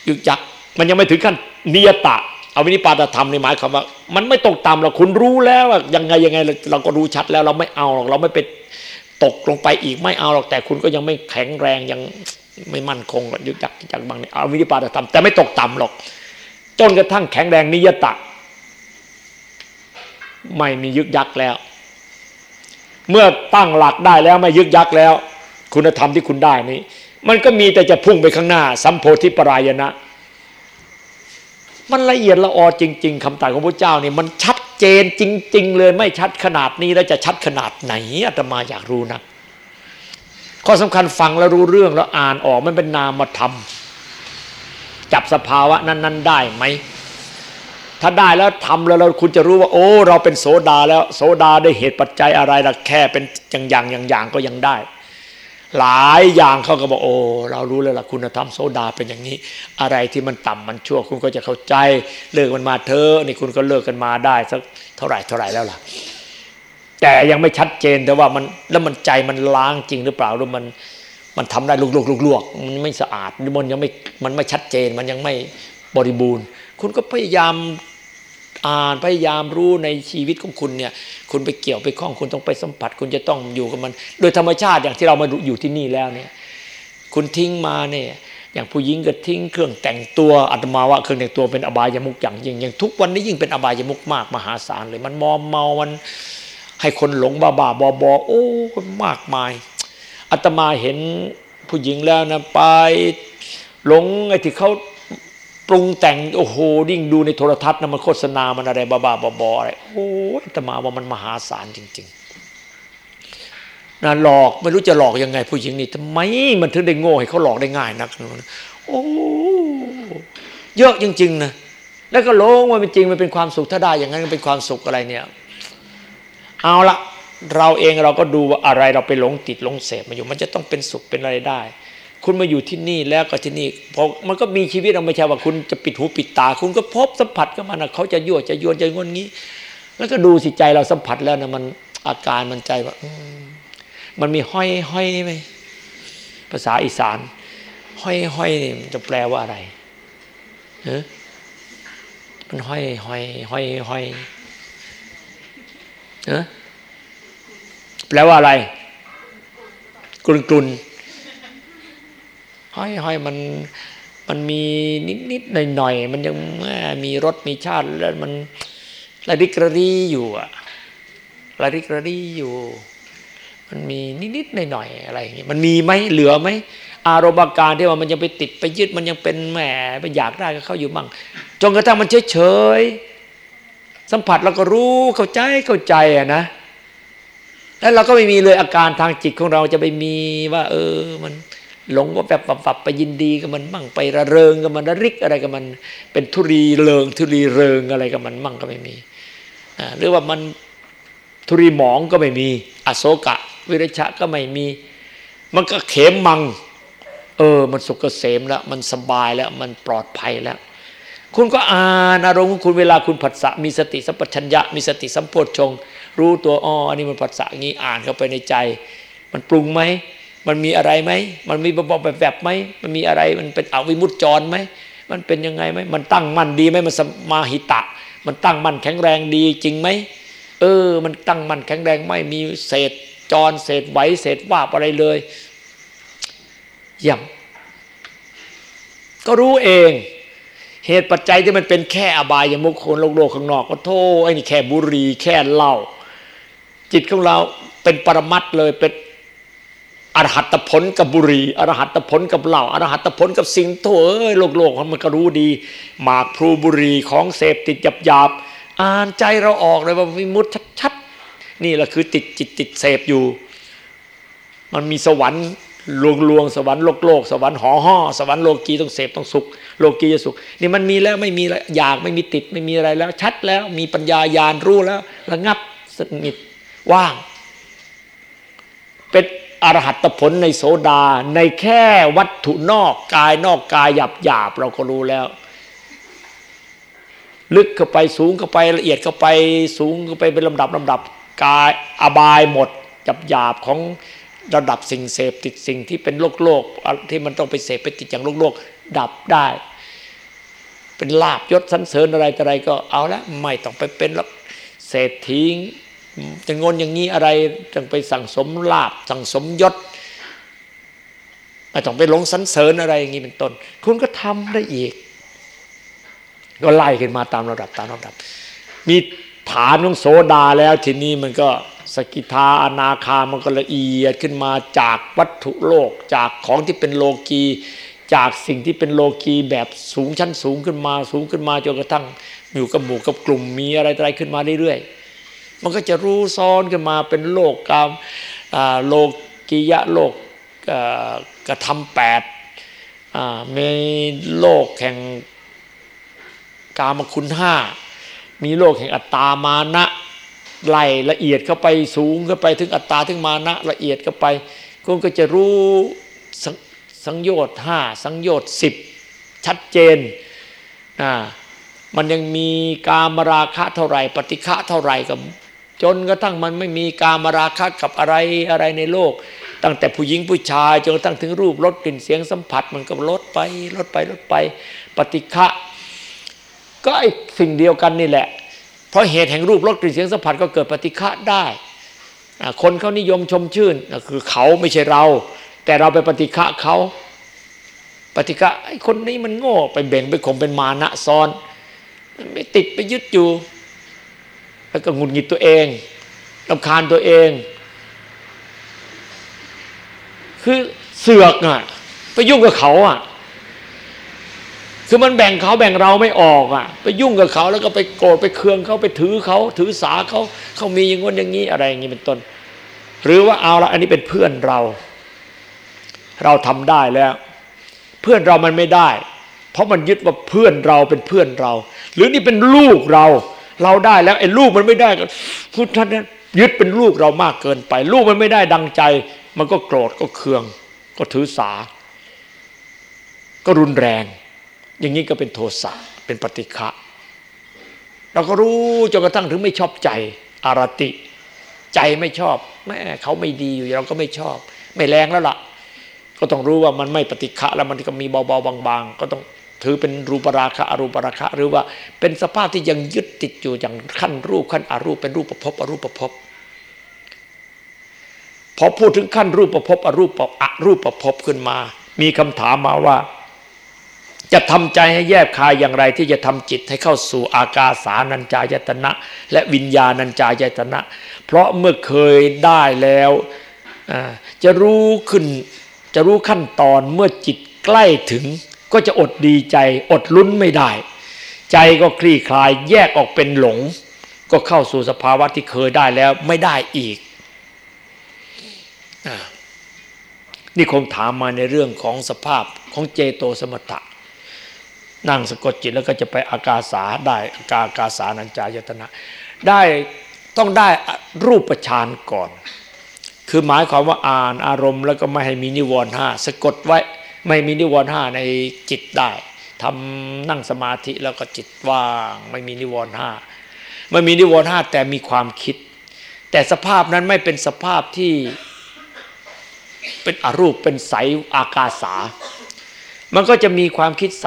ยึกยักมันยังไม่ถึงขั้นนิยตะเอาวินิปาตธรรมในหมายความว่า มันไม่ตกต่ำหรอกคุณรู้แล้วว่ายังไงยังไงเราก็รู้ชัดแล้วเราไม่เอาหรอกเราไม่ไปตกลงไปอีกไม่เอาหรอกแต่คุณก็ยังไม่แข็งแรงยังไม่มั่นคงยึกยักยึกยักบางนี่เอาวินิปาตธรรมแต่ไม่ตกต่ำหรอก จนกระทั่งแข็งแรงนิยตะ ไม่มียึกยักแล้ว เมื่อตั้งหลักได้แล้วไม่ยึกยักแล้ว คุณธรรมที่คุณได้นี้ มันก็มีแต่จะพุ่งไปข้างหน้า สัมโพธิปรายณะ มันละเอียดละออจริง ๆคำตรัสของพระเจ้านี่มันชัดเจนจริง ๆ เลยไม่ชัดขนาดนี้แล้วจะชัดขนาดไหนอาตมาอยากรู้นะข้อสำคัญฟังแล้วรู้เรื่องแล้วอ่านออกมันเป็นนามธรรมจับสภาวะนั้นๆได้ไหมถ้าได้แล้วทำแล้วเราคุณจะรู้ว่า โอ้ เราเป็นโสดาแล้ว โสดาได้เหตุปัจจัยอะไรล่ะแค่เป็นอย่างอย่างอย่างอย่างก็ยังได้ หลายอย่างเขาก็บอกโอ้เรารู้แล้วล่ะคุณธรรมโซดาเป็นอย่างนี้ อะไรที่มันต่ำมันชั่ว คุณก็จะเข้าใจเลิกมันมาเถอนี่คุณก็เลิกกันมาได้สักเท่าไหร่เท่าไหร่แล้วล่ะ แต่ยังไม่ชัดเจนแต่ว่ามันแล้วมันใจมันล้างจริงหรือเปล่าหรือมันมันทำได้ลุกลุกลุกลวกมันไม่สะอาดมันยังไม่มันไม่ชัดเจนมันยังไม่บริบูรณ์ คุณก็พยายาม อ่านพยายามรู้ในชีวิตของคุณเนี่ย คุณไปเกี่ยวไปข้องคุณต้องไปสัมผัส คุณจะต้องอยู่กับมัน โดยธรรมชาติอย่างที่เรามาอยู่ที่นี่แล้วเนี่ย คุณทิ้งมาเนี่ยอย่างผู้หญิงก็ทิ้งเครื่องแต่งตัวอาตมาว่าเครื่องแต่งตัวเป็นอบายมุกอย่างยิ่งอย่างทุกวันนี้ยิ่งเป็นอบายมุกมากมหาศาลเลย มันมอมเมามันให้คนหลงบ้าบ้าบอบอโอ้มากมายอาตมาเห็นผู้หญิงแล้วนะไปหลงไอ้ที่เขา ปรุงแต่งโอ้โหดิ่งดูในโทรทัศน์นะมันโฆษณามันอะไรบ้าๆบอๆอะไรโอ้ยแต่มาว่ามันมหาศาลจริง ๆนะหลอกไม่รู้จะหลอกยังไง ผู้หญิงนี่ทำไมมันถึงได้โง่ให้เขาหลอกได้ง่ายนักโอ้เยอะจริงๆนะแล้วก็โลงว่าเป็นจริงมันเป็นความสุขถ้าได้อย่างนั้นเป็นความสุขอะไรเนี่ย เอาละเราเองเราก็ดูว่าอะไรเราไปหลงติดหลงเสพมาอยู่ มันจะต้องเป็นสุขเป็นอะไรได้ คุณมาอยู่ที่นี่แล้วก็ที่นี่พอมันก็มีชีวิตเราไม่ใช่ว่าคุณจะปิดหูปิดตา คุณก็พบสัมผัสกับมันเขาจะยั่วจะยวนจะงนงี้ แล้วก็ดูสิใจเราสัมผัสแล้วนะมันอาการมันใจว่ามันมีห้อยห้อยไหมภาษาอีสาน ห้อยห้อยนี่จะแปลว่าอะไรเออมันห้อยห้อยห้อยห้อยเออแปลว่าอะไร กลุนกลุน ห้อยห้อยมันมันมีนิดนิดหน่อยหน่อยมันยังมีรสมีชาติแล้วมันระดิกระดีอยู่อะระดิกระดีอยู่ มันมีนิดนิดหน่อยหน่อยอะไรอย่างเงี้ยมันมีไหมเหลือไหมอารมณ์การที่ว่ามันยังไปติดไปยึดมันยังเป็นแหมไปอยากได้ก็เข้าอยู่บ้างจนกระทั่งมันเฉยเฉยสัมผัสเราก็รู้เข้าใจเข้าใจอะนะแล้วเราก็ไม่มีเลยอาการทางจิตของเราจะไปมีว่า เออมัน หลงว่าแบบปับไปยินดีกับมันมั่งไประเริงกับมันระริกอะไรกับมัน เป็นทุรีเริงทุรีเริงอะไรกับมันมั่งก็ไม่มีหรือว่ามันทุรีหมองก็ไม่มี อโศกะ วิริชะก็ไม่มี มันก็เขมมัง เออ มันสุขเกษมแล้ว มันสบายแล้วมันปลอดภัยแล้ว คุณก็อ่านอารมณ์ของคุณเวลาคุณผัสสะมีสติสัมปชัญญะมีสติสัมโพชฌงรู้ตัวอ๋ออันนี้มันผัสสะงี้อ่านเข้าไปในใจ มันปรุงไหม มันมีอะไรไหม มันมีบบแบบแบบไหม มันมีอะไร มันเป็นอวิมุตจรไหม มันเป็นยังไงไหม มันตั้งมั่นดีไหมมันสมาหิตะ มันตั้งมั่นแข็งแรงดีจริงไหม เออ มันตั้งมั่นแข็งแรงไม่มีเศษจรเศษไหวเศษว่าอะไรเลยยี่ยมก็รู้เอง เหตุปัจจัยที่มันเป็นแค่อบายยมุขคนโลกโลกข้างนอกก็โทษไอ้นี่แค่บุหรี่แค่เหล้าจิตของเราเป็นปรมัตเลยเป็น อรหัตผลกับบุรีอรหัตผลกับเหล้าอรหัตผลกับสิ่งโถเอ้ยโลกโลกมันก็รู้ดีหมากพลูบุรีของเสพติดหยาบหยาบอ่านใจเราออกเลยว่าวิมุตชัดๆนี่แหละคือติดจิตติดเสพอยู่ มันมีสวรรค์ลวงลวงสวรรค์โลกโลกสวรรค์ห่อห่อสวรรค์โลกีต้องเสพต้องสุข โลกีจะสุข นี่มันมีแล้วไม่มีแล้วอยากไม่มีติดไม่มีอะไรแล้ว ชัดแล้วมีปัญญายาณรู้แล้วระงับสนิทว่าง เป็น อรหัตผลในโสดา ในแค่วัตถุนอกกายนอกกายหยาบหยาบเราก็รู้แล้ว ลึกเข้าไปสูงเข้าไปละเอียดเข้าไปสูงเข้าไปเป็นลำดับลำดับกายอบายหมดหยาบหยาบของระดับสิ่งเสพติดสิ่งที่เป็นโลกโลกที่มันต้องไปเสพไปติดอย่างโลกโลกดับได้ เป็นลาบยศสันเสริญอะไรอะไรก็เอาละไม่ต้องไปเป็นแล้วเศรษฐี จะงนอย่างนี้อะไรต้องไปสั่งสมลาบ สั่งสมยศไม่ต้องไปหลงสันเสริญอะไรอย่างนี้เป็นต้น คุณก็ทำได้อีก ก็ไล่ขึ้นมาตามระดับตามระดับ มีฐานของโสดาแล้วทีนี้มันก็สกิทาอนาคามันก็ละเอียดขึ้นมาจากวัตถุโลก จากของที่เป็นโลกีจากสิ่งที่เป็นโลกีแบบสูงชั้นสูงขึ้นมาสูงขึ้นมาจนกระทั่งอยู่กับหมู่กับกลุ่มมีอะไรอะไรขึ้นมาเรื่อยๆ มันก็จะรู้ซ้อนขึ้นมาเป็นโลกกามโลกียะโลกกระทำแปดมีโลกแห่งกามคุณห้ามีโลกแห่งอัตตามานะไล่ละเอียดเข้าไปสูงเข้าไปถึงอัตตาถึงมานะละเอียดเข้าไปคุณก็จะรู้สังโยชน์ห้าสังโยชน์สิบชัดเจนนะมันยังมีกามราคะเท่าไหร่ปฏิฆะเท่าไหร่กับ จนกระทั่งมันไม่มีการมาราคะกับอะไรอะไรในโลก ตั้งแต่ผู้หญิงผู้ชายจนกระทั่งถึงรูปรสกลิ่นเสียงสัมผัสมันก็ลดไปลดไปลดไป ปฏิฆะก็ไอ้สิ่งเดียวกันนี่แหละ เพราะเหตุแห่งรูปรสกลิ่นเสียงสัมผัสก็เกิดปฏิฆะได้คนเขานิยมชมชื่นคือเขาไม่ใช่เรา แต่เราไปปฏิฆะเขาปฏิฆะไอ้คนนี้มันโง่ไปเบ่งไปข่มเป็นมานะซ้อน ไม่ติดไปยึดอยู่ แล้วก็หงุนงิดตัวเองลำคาญตัวเอง คือเสือกอะไปยุ่งกับเขาอะ คือมันแบ่งเขาแบ่งเราไม่ออกอะ ไปยุ่งกับเขาแล้วก็ไปโกรธไปเคืองเขาไปถือเขาถือสาเขาเขามีอย่างงี้อย่างนี้อะไรอย่างนี้เป็นต้น หรือว่าเอาละอันนี้เป็นเพื่อนเรา เราทำได้แล้ว เพื่อนเรามันไม่ได้ เพราะมันยึดว่าเพื่อนเราเป็นเพื่อนเรา หรือนี่เป็นลูกเรา เราได้แล้วไอ้ลูกมันไม่ได้คุณท่านนั้นยึดเป็นลูกเรามากเกินไป ลูกมันไม่ได้ดังใจ มันก็โกรธก็เคือง ก็ถือสา ก็รุนแรง อย่างนี้ก็เป็นโทสะเป็นปฏิฆะเราก็รู้จนกระทั่งถึงไม่ชอบใจอารติ ใจไม่ชอบแม่เขาไม่ดีอยู่เราก็ไม่ชอบ ไม่แรงแล้วล่ะ ก็ต้องรู้ว่ามันไม่ปฏิฆะแล้วมันก็มีเบาๆบางๆ ก็ต้อง ถือเป็นรูปราคะอรูปราคะหรือว่าเป็นสภาพที่ยังยึดติดอยู่อย่างขั้นรูปขั้นอรูปเป็นรูปประพบอรูปประพบพอพูดถึงขั้นรูปประพบอรูปอรูปประพบขึ้นมา มีคำถามมาว่า จะทำใจให้แยบคายอย่างไร ที่จะทำจิตให้เข้าสู่อากาสานัญจายตนะ และวิญญาณัญจายตนะ เพราะเมื่อเคยได้แล้วจะรู้ขึ้นจะรู้ขั้นตอนเมื่อจิตใกล้ถึง ก็จะอดดีใจอดลุ้นไม่ได้ ใจก็คลี่คลายแยกออกเป็นหลง ก็เข้าสู่สภาวะที่เคยได้แล้วไม่ได้อีกนี่คงถามมาในเรื่องของสภาพของเจโตสมถะ นั่งสะกดจิตแล้วก็จะไปอากาสาได้อากาอากาสานัญจายตนะได้ต้องได้รูปฌานก่อน คือหมายความว่าอ่านอารมณ์แล้วก็ไม่ให้มีนิวรณ์ห้าสะกดไว้ ไม่มีนิวรณ์ห้าในจิตได้ทำนั่งสมาธิแล้วก็จิตว่าง ไม่มีนิวรณ์ห้าไม่มีนิวรณ์ห้าแต่มีความคิด แต่สภาพนั้นไม่เป็นสภาพที่เป็นอรูปเป็นใสอากาสา มันก็จะมีความคิดใส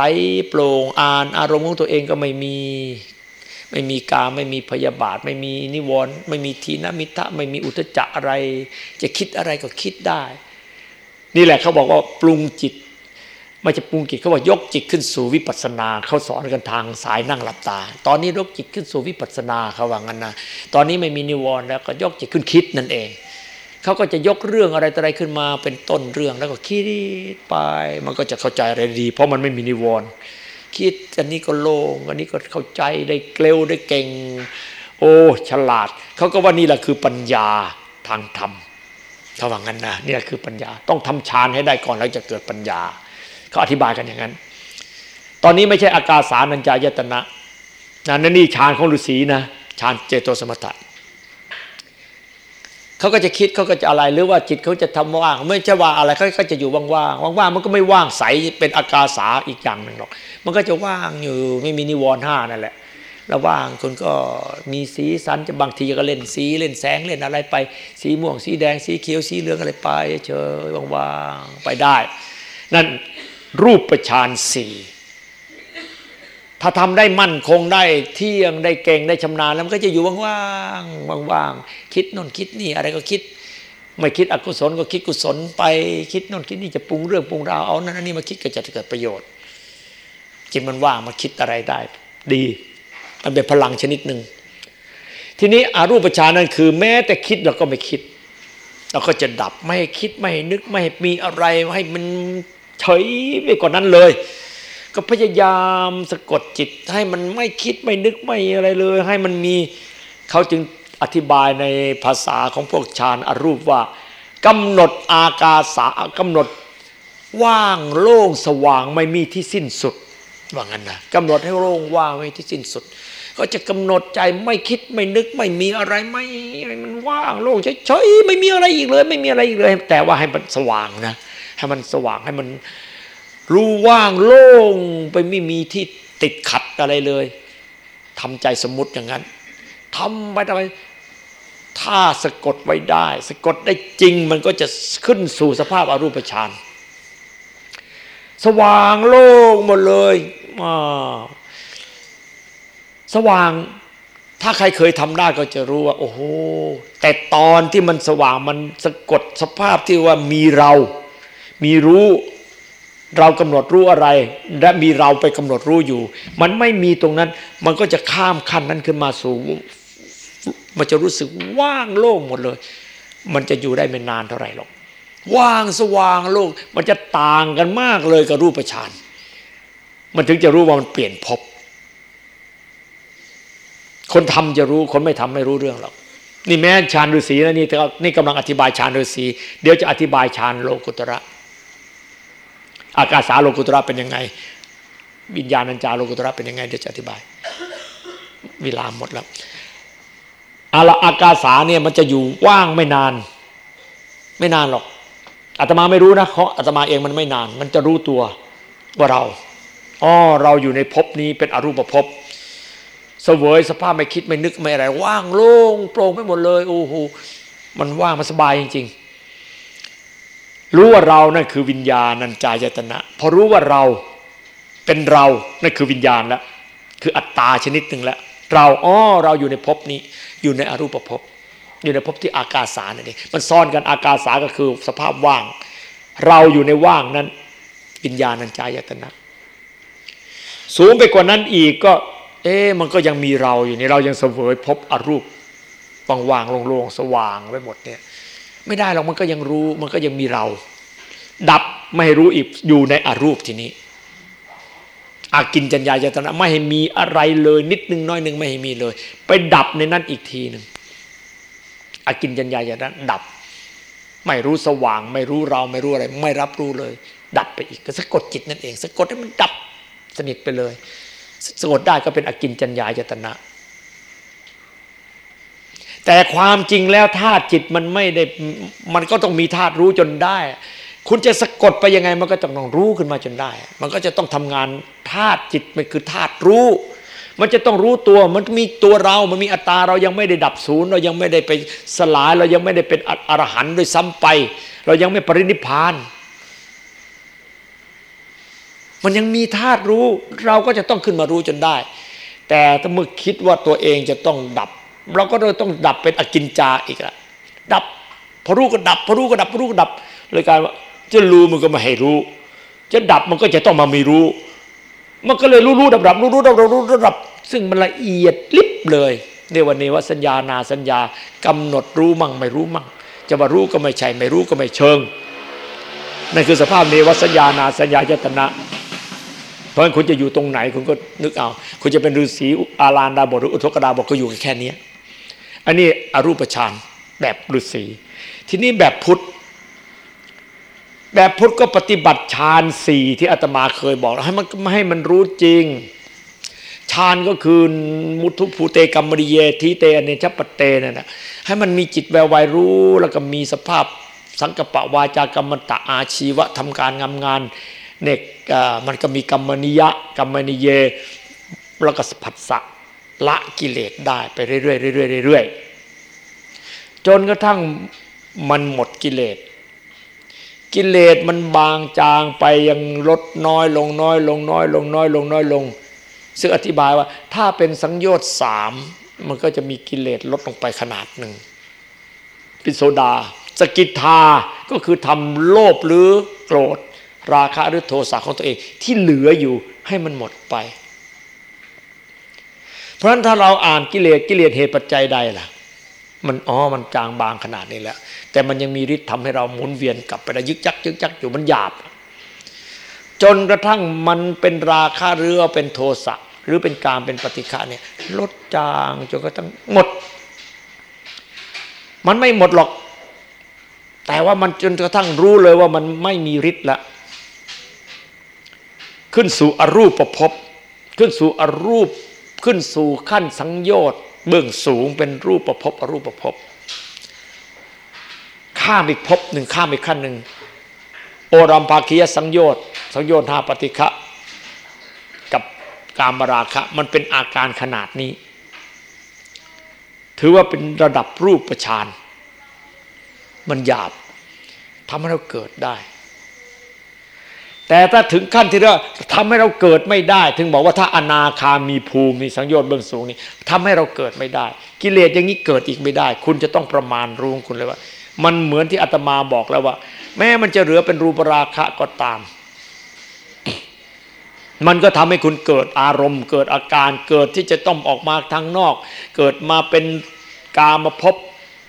โปร่งอ่านอารมณ์ของตัวเองก็ไม่มีไม่มีกาไม่มีพยาบาท ไม่มีนิวรณ์ไม่มีทีนมิทะไม่มีอุทจักอะไร จะคิดอะไรก็คิดได้ นี่แหละเขาบอกว่าปรุงจิต ไม่จะปรุงจิตเขาบอกยกจิตขึ้นสู่วิปัสสนาเขาสอนกันทางสายนั่งหลับตา ตอนนี้ยกจิตขึ้นสู่วิปัสสนาเขาว่างั้นนะตอนนี้ไม่มีนิวรณ์แล้วก็ยกจิตขึ้นคิดนั่นเองเขาก็จะยกเรื่องอะไรต่ออะไรขึ้นมาเป็นต้นเรื่องแล้วก็คิดไป มันก็จะเข้าใจอะไรดี เพราะมันไม่มีนิวรณ์คิดอันนี้ก็โล่งอันนี้ก็เข้าใจได้เกลียวได้เก่ง โอ้ฉลาดเขาก็ว่านี่แหละคือปัญญาทางธรรมเขาว่างั้นนะนี่แหละคือปัญญาต้องทำฌานให้ได้ก่อนแล้วจะเกิดปัญญา เขาอธิบายกันอย่างนั้น ตอนนี้ไม่ใช่อากาสานัญจายตนะนะนั่นนี่ฌานของฤาษีนะฌานเจโตสมถะเขาก็จะคิดเขาก็จะอะไรหรือว่าจิตเขาจะทำว่างไม่ใช่ว่าอะไรเขาก็จะอยู่ว่างๆว่างๆมันก็ไม่ว่างใสเป็นอากาสาอีกอย่างหนึ่งหรอก มันก็จะว่างอยู่ไม่มีนิวรณ์ห้านั่นแหละแล้วว่างคนก็มีสีสันจะบางทีก็เล่นสีเล่นแสงเล่นอะไรไป สีม่วงสีแดงสีเขียวสีเหลืองอะไรไป เฉยว่างๆไปได้ นั่น รูปประชานสี่ถ้าทำได้มั่นคงได้เที่ยงได้เก่งได้ชำนาญแล้วมันก็จะอยู่ว่างๆว่างๆคิดน่นคิดนี่อะไรก็คิด ไม่คิดอกุศลก็คิดกุศลไปคิดน่นคิดนี่จะปรุงเรื่องปรุงราวเอานั่นนี่มาคิดก็จะเกิดประโยชน์จิตมันว่างมาคิดอะไรได้ ดี มันเป็นพลังชนิดหนึ่งทีนี้อารูปฌานนั่นคือ แม้แต่คิดเราก็ไม่คิดเราก็จะดับไม่ให้คิดไม่ให้นึกไม่ให้มีอะไรให้มัน เฉยไปกว่านั้นเลย ก็พยายามสะกดจิตให้มันไม่คิดไม่นึกไม่อะไรเลย ให้มันมีเขาจึงอธิบายในภาษาของพวกฌานอรูปว่ากำหนดอากาสากำหนดว่างโล่งสว่างไม่มีที่สิ้นสุดว่างั้นนะกำหนดให้โล่งว่างไม่ที่สิ้นสุด ก็จะกำหนดใจไม่คิดไม่นึกไม่มีอะไรไม่มันว่างโล่งเฉยๆไม่มีอะไรอีกเลย ไม่มีอะไรอีกเลย แต่ว่าให้มันสว่างนะ ให้มันสว่างให้มันรู้ว่างโล่งไปไม่มีที่ติดขัดอะไรเลยทำใจสมมติอย่างนั้นทำไปทำไปถ้าสะกดไว้ได้ สะกดได้จริงมันก็จะขึ้นสู่สภาพอรูปฌานสว่างโล่งหมดเลยสว่างถ้าใครเคยทำได้ก็จะรู้ว่า โอ้โหแต่ตอนที่มันสว่างมันสะกดสภาพที่ว่ามีเรา มีรู้เรากำหนดรู้อะไร และมีเราไปกำหนดรู้อยู่ มันไม่มีตรงนั้น มันก็จะข้ามขั้นนั้นขึ้นมาสู่มันจะรู้สึกว่างโล่งหมดเลย มันจะอยู่ได้ไม่นานเท่าไหร่หรอกว่างสว่างโล่งมันจะต่างกันมากเลยกับรูปฌานมันถึงจะรู้ว่ามันเปลี่ยนภพคนทำจะรู้คนไม่ทำไม่รู้เรื่องหรอกนี่แม้ฌานฤาษีนะนี่นี่กำลังอธิบายฌานฤาษีเดี๋ยวจะอธิบายฌานโลกุตระ อากาสาโลกุตระเป็นยังไง วิญญาณัญจาโลกุตระเป็นยังไงเดี๋ยวจะอธิบาย เวลาหมดแล้วอาละอากาสาเนี่ยมันจะอยู่ว่างไม่นาน ไม่นานหรอกอาตมาไม่รู้นะเพราะอาตมาเองมันไม่นาน มันจะรู้ตัวว่าเราอ๋อเราอยู่ในภพนี้เป็นอรูปภพเสวยสภาพไม่คิดไม่นึกไม่อะไร ว่างโล่งโปร่งไปหมดเลยโอ้โหมันว่างมันสบายจริง ๆ รู้ว่าเรานั่นคือวิญญาณนันจายตนะพอรู้ว่าเราเป็นเรานั่นคือวิญญาณแล้วคืออัตตาชนิดหนึ่งแล้วเราอ๋อเราอยู่ในภพนี้อยู่ในอรูปภพอยู่ในภพที่อากาสานั่นเองมันซ่อนกันอากาสาก็คือสภาพว่าง เราอยู่ในว่างนั้น วิญญาณัญจายตนะ สูงไปกว่านั้นอีกก็ เอ๊มันก็ยังมีเราอยู่ในเรายังเสวยพบอรูปว่างๆโล่งๆสว่างไปหมดเนี่ย ไม่ได้หรอกมันก็ยังรู้มันก็ยังมีเรา ดับไม่ให้รู้อีกอยู่ในอรูปทีนี้อากินจัญญายตนะไม่ให้มีอะไรเลย นิดนึงน้อยนึงไม่ให้มีเลย ไปดับในนั้นอีกทีหนึ่งอากินจัญญายตนะดับ ไม่รู้สว่าง ไม่รู้เราไม่รู้อะไร ไม่รับรู้เลย ดับไปอีกก็สะกดจิตนั่นเองสะกดให้มันดับสนิทไปเลยสะกดได้ก็เป็นอากินจัญญายตนะ แต่ความจริงแล้วธาตุจิตมันไม่ได้มันก็ต้องมีธาตุรู้จนได้ คุณจะสะกดไปยังไงมันก็ต้องรู้ขึ้นมาจนได้ มันก็จะต้องทำงานธาตุจิตมันคือธาตุรู้ มันจะต้องรู้ตัวมันมีตัวเรา มันมีอัตตาเรายังไม่ได้ดับศูนย์เรายังไม่ได้ไปสลายเรายังไม่ได้เป็นอรหันต์ด้วยซ้ำไป เรายังไม่ปรินิพพาน มันยังมีธาตุรู้ เราก็จะต้องขึ้นมารู้จนได้ แต่ถ้าเมื่อคิดว่าตัวเองจะต้องดับ เราก็เลยต้องดับเป็นอกินจาอีกละดับพอรู้ก็ดับพอรู้ก็ดับพอรู้ก็ดับเลยกลายว่าจะรู้มันก็ไม่ให้รู้ จะดับมันก็จะต้องมามีรู้ มันก็เลยรู้รู้ดับดับรู้รู้ดับดับรู้ดับ ซึ่งมันละเอียดลิบเลยในวันนี้ว่าสัญญานาสัญญากำหนดรู้มั่งไม่รู้มั่ง จะว่ารู้ก็ไม่ใช่ไม่รู้ก็ไม่เชิงนั่นคือสภาพเนวสัญญานาสัญญายตนะ เพราะฉะนั้นคุณจะอยู่ตรงไหนคุณก็นึกเอา คุณจะเป็นฤาษีอาลานดาบทหรืออุทกดาบทก็อยู่แค่นี้ อันนี้อรูปฌานแบบฤาษีทีนี้แบบพุทธ แบบพุทธก็ปฏิบัติฌานสี่ที่อาตมาเคยบอกให้มันไม่ให้มันรู้จริงฌานก็คือมุทุภูเตกัมมริเยทีเตอเนชปเตนั่นนะให้มันมีจิตแวววายรู้แล้วก็มีสภาพสังกปะวาจากรรมตะอาชีวะทำการงานงานเนกมันก็มีกรรมนิยะกรรมนิเยแล้วก็ผัสสะ ละกิเลสได้ไปเรื่อยๆเรื่อยๆเรื่อยๆจนกระทั่งมันหมดกิเลส กิเลสมันบางจางไปยังลดน้อยลงน้อยลงน้อยลงน้อยลงน้อยลง ซึ่งอธิบายว่าถ้าเป็นสังโยชน์สามมันก็จะมีกิเลสลดลงไปขนาดหนึ่งปิโซดา สกิทาก็คือทำโลภหรือโกรธ ราคะหรือโทสะของตัวเองที่เหลืออยู่ให้มันหมดไป เพราะฉะนั้นถ้าเราอ่านกิเลสกิเลสเหตุปัจจัยใดล่ะ มันอ๋อมันจางบางขนาดนี้แล้ว แต่มันยังมีฤทธิ์ทำให้เราหมุนเวียนกลับไปได้ยึกยักยึกยักอยู่มันหยาบ จนกระทั่งมันเป็นราคาเรือเป็นโทสะหรือเป็นการเป็นปฏิฆะเนี่ยลดจางจนกระทั่งหมด มันไม่หมดหรอก แต่ว่ามันจนกระทั่งรู้เลยว่ามันไม่มีฤทธิ์ละขึ้นสู่อรูปประพขึ้นสู่อรูป ขึ้นสู่ขั้นสังโยชน์เบื้องสูงเป็นรูปประพบอรูปประพบข้ามอีกภพหนึ่งข้ามอีกขั้นหนึ่งโอรัมภาคียสังโยชน์สังโยชน์หาปฏิฆะกับกามราคะ มันเป็นอาการขนาดนี้ ถือว่าเป็นระดับรูปประชานมันหยาบทำให้เราเกิดได้ แต่ถ้าถึงขั้นที่เราทำให้เราเกิดไม่ได้ ถึงบอกว่าถ้าอนาคามีภูมิมีสังโยชน์เบื้องสูงนี่ทำให้เราเกิดไม่ได้ กิเลสอย่างนี้เกิดอีกไม่ได้ คุณจะต้องประมาณรู้คุณเลยว่า มันเหมือนที่อาตมาบอกแล้วว่า แม้มันจะเหลือเป็นรูปราคะก็ตาม มันก็ทำให้คุณเกิดอารมณ์ เกิดอาการเกิดที่จะต้องออกมาทางนอก เกิดมาเป็นกามาพบ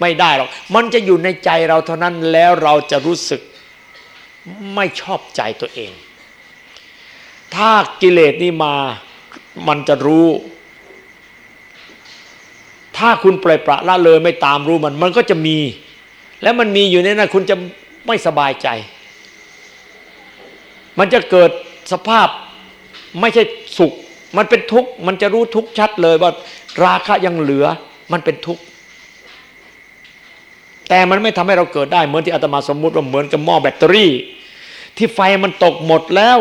ไม่ได้หรอกมันจะอยู่ในใจเราเท่านั้นแล้วเราจะรู้สึก ไม่ชอบใจตัวเอง ถ้ากิเลสนี่มามันจะรู้ ถ้าคุณปล่อยประละเลยไม่ตามรู้มัน มันก็จะมี แล้วมันมีอยู่ในนั้นคุณจะไม่สบายใจ มันจะเกิดสภาพไม่ใช่สุข มันเป็นทุกข์ มันจะรู้ทุกข์ชัดเลยว่า ราคะยังเหลือ มันเป็นทุกข์ แต่มันไม่ทำให้เราเกิดได้เหมือนที่อาตมาสมมุติว่าเหมือนกับหม้อแบตเตอรี่ ที่ไฟมันตกหมดแล้ว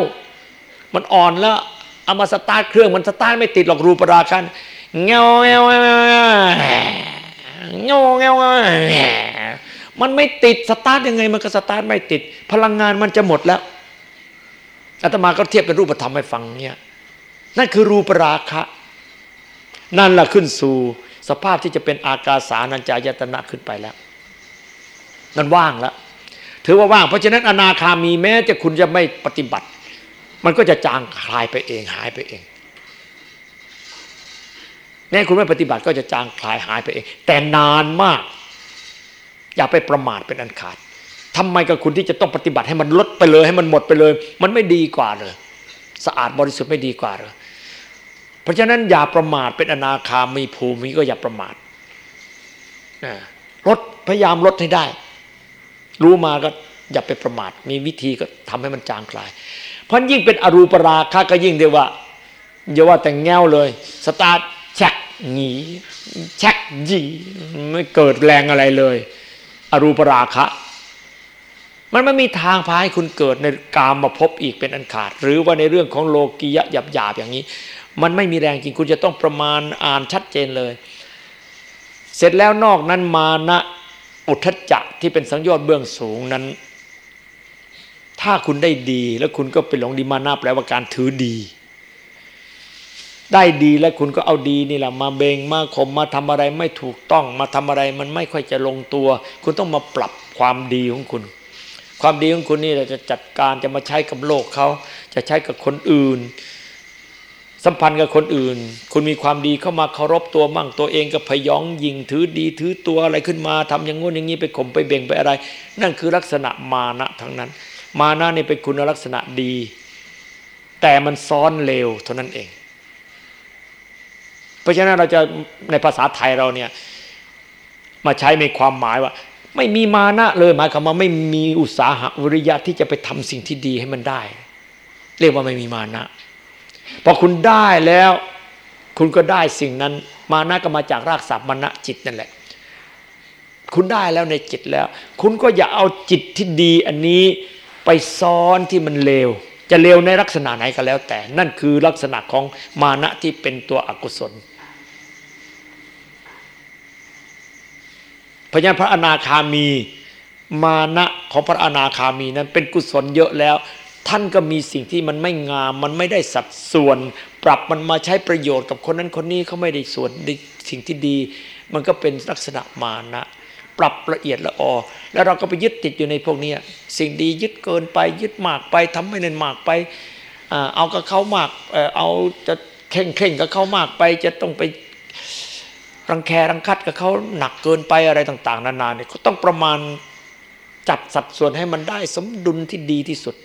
มันอ่อนแล้วเอามาสตาร์ทเครื่องมันสตาร์ทไม่ติดหรอกรูปราคันเงาเงาเงาเงาเงามันไม่ติดสตาร์ทยังไงมันก็สตาร์ทไม่ติด พลังงานมันจะหมดแล้วอาตมาก็เทียบเป็นรูปธรรมให้ฟังเนี่ยนั่นคือรูปราคะ นั่นแหละขึ้นสู่สภาพที่จะเป็นอากาสานัญจายตนะขึ้นไปแล้ว นั่นว่างแล้วถือว่าว่าง เพราะฉะนั้นอนาคามีแม้จะคุณจะไม่ปฏิบัติ มันก็จะจางคลายไปเองหายไปเองแน่คุณไม่ปฏิบัติก็จะจางคลายหายไปเอง แต่นานมาก อย่าไปประมาทเป็นอันขาดทำไมกับคุณที่จะต้องปฏิบัติให้มันลดไปเลย ให้มันหมดไปเลย มันไม่ดีกว่าเลยสะอาดบริสุทธิ์ไม่ดีกว่าเลยเพราะฉะนั้นอย่าประมาทเป็นอนาคามีภูมิก็อย่าประมาทลดพยายามลดให้ได้ รู้มาก็อย่าไปประมาท มีวิธีก็ทำให้มันจางคลาย เพราะยิ่งเป็นอรูปราคะก็ยิ่งเดียวว่าอย่าว่าแต่งแง่วเลย สตาร์ทแช็คหนีชักยีไม่เกิดแรงอะไรเลย อรูปราคะ มันไม่มีทางพาให้คุณเกิดในกามมาพบอีกเป็นอันขาด หรือว่าในเรื่องของโลกียะหยาบๆอย่างนี้ มันไม่มีแรงจริงคุณจะต้องประมาณอ่านชัดเจนเลย เสร็จแล้วนอกนั้นมานะ อุทจจะที่เป็นสังโยชน์เบื้องสูงนั้น ถ้าคุณได้ดีแล้วคุณก็เป็นหลงดีมานะแปลว่าการถือดี ได้ดีแล้วคุณก็เอาดีนี่แหละมาเบงมาขมมาทำอะไรไม่ถูกต้องมาทำอะไรมันไม่ค่อยจะลงตัว คุณต้องมาปรับความดีของคุณ ความดีของคุณนี่เราจะจัดการจะมาใช้กับโลกเขาจะใช้กับคนอื่น สัมพันธ์กับคนอื่น คุณมีความดีเข้ามาเคารพตัวมั่งตัวเองก็พยองยิงถือดีถือตัวอะไรขึ้นมาทำอย่างงู้นอย่างนี้ไปข่มไปเบ่งไปอะไร นั่นคือลักษณะมานะทั้งนั้น มานะนี่เป็นคุณลักษณะดี แต่มันซ้อนเลวเท่านั้นเอง เพราะฉะนั้นเราจะในภาษาไทยเราเนี่ยมาใช้ในความหมายว่า ไม่มีมานะเลยหมายความว่าไม่มีอุตสาหะวิริยะที่จะไปทำสิ่งที่ดีให้มันได้ เรียกว่าไม่มีมานะ พอคุณได้แล้ว คุณก็ได้สิ่งนั้น มานะก็มาจากรากศัพท์มานะจิตนั่นแหละ คุณได้แล้วในจิตแล้ว คุณก็อย่าเอาจิตที่ดีอันนี้ไปซ้อนที่มันเลว จะเลวในลักษณะไหนก็แล้วแต่ นั่นคือลักษณะของมานะที่เป็นตัวอกุศลพราะฉะนั้นพระอนาคามีมานะของพระอนาคามีนั้นเป็นกุศลเยอะแล้ว ท่านก็มีสิ่งที่มันไม่งาม มันไม่ได้สัดส่วน ปรับมันมาใช้ประโยชน์กับคนนั้นคนนี้เขาไม่ได้ส่วนในสิ่งที่ดี มันก็เป็นลักษณะมานะปรับละเอียดละออ แล้วเราก็ไปยึดติดอยู่ในพวกนี้สิ่งดียึดเกินไปยึดมากไปทำให้เน้นมากไปเอากับเขามากเอาจะเข่งเข่งกับเขามากไป จะต้องไปรังแครังคัดกับเขาหนักเกินไปอะไรต่าง ๆ นานาเนี่ยเขาต้องประมาณจัดสัดส่วนให้มันได้สมดุลที่ดีที่สุด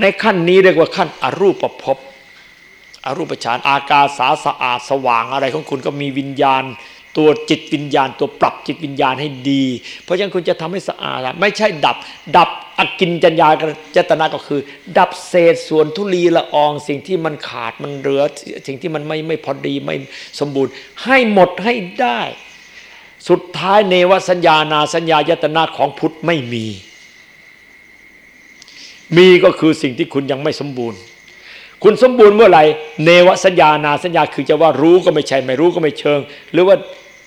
ในขั้นนี้เรียกว่าขั้นอรูปภพอรูปฌานอากาสาสะอาดสว่างอะไรของคุณก็มีวิญญาณ ตัวจิตวิญญาณ ตัวปรับจิตวิญญาณให้ดี เพราะฉะนั้นคุณจะทำให้สะอาดไม่ใช่ดับ ดับอกินจัญญาจตนาก็คือ ดับเศษส่วนทุลีละออง สิ่งที่มันขาดมันเหลือสิ่งที่มันไม่ไม่พอดีไม่สมบูรณ์ ให้หมดให้ได้ สุดท้ายเนวสัญญานาสัญญายตนาของพุทธไม่มี มีก็คือสิ่งที่คุณยังไม่สมบูรณ์ คุณสมบูรณ์เมื่อไหร่ เนวสัญญานาสัญญาคือจะว่ารู้ก็ไม่ใช่ ไม่รู้ก็ไม่เชิง หรือว่า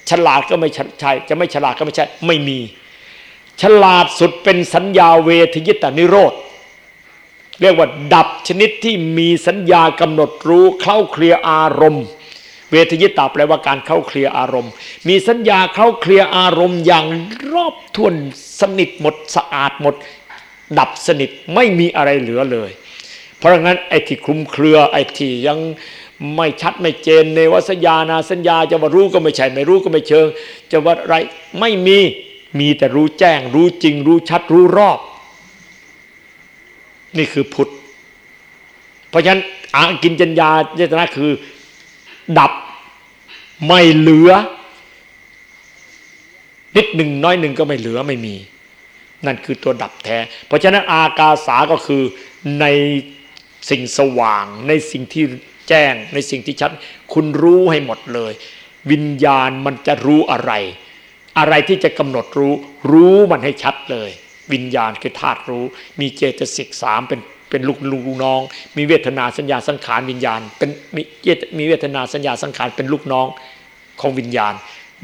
ฉลาดก็ไม่ใช่จะไม่ฉลาดก็ไม่ใช่ ไม่มี ฉลาดสุดเป็นสัญญาเวทยิตานิโรธเรียกว่าดับชนิดที่มีสัญญากำหนดรู้เข้าเคลียอารมณ์ เวทยิตาแปลว่าการเข้าเคลียอารมณ์ มีสัญญาเข้าเคลียอารมณ์อย่างรอบทวนสนิทหมดสะอาดหมด ดับสนิทไม่มีอะไรเหลือเลย เพราะงั้นไอ้ที่คลุมเครือไอ้ที่ยังไม่ชัดไม่เจนในวสัญญานาสัญญาจะว่ารู้ก็ไม่ใช่ไม่รู้ก็ไม่เชิง จะว่าอะไรไม่มีมีแต่รู้แจ้ง รู้จริง รู้ชัดรู้รอบ นี่คือพุทธเพราะฉะนั้นอากินจัญญาเจตนาคือ ดับไม่เหลือ นิดหนึ่งน้อยหนึ่งก็ไม่เหลือไม่มี นั่นคือตัวดับแท้ เพราะฉะนั้นอากาสาก็คือในสิ่งสว่าง ในสิ่งที่แจ้งในสิ่งที่ชัด คุณรู้ให้หมดเลย วิญญาณมันจะรู้อะไร อะไรที่จะกำหนดรู้ รู้มันให้ชัดเลย วิญญาณคือธาตุรู้ มีเจตสิกสามเป็นเป็นลูกลูกน้อง มีเวทนาสัญญาสังขารวิญญาณ เป็นมีเจตมีเวทนาสัญญาสังขารเป็นลูกน้องของวิญญาณ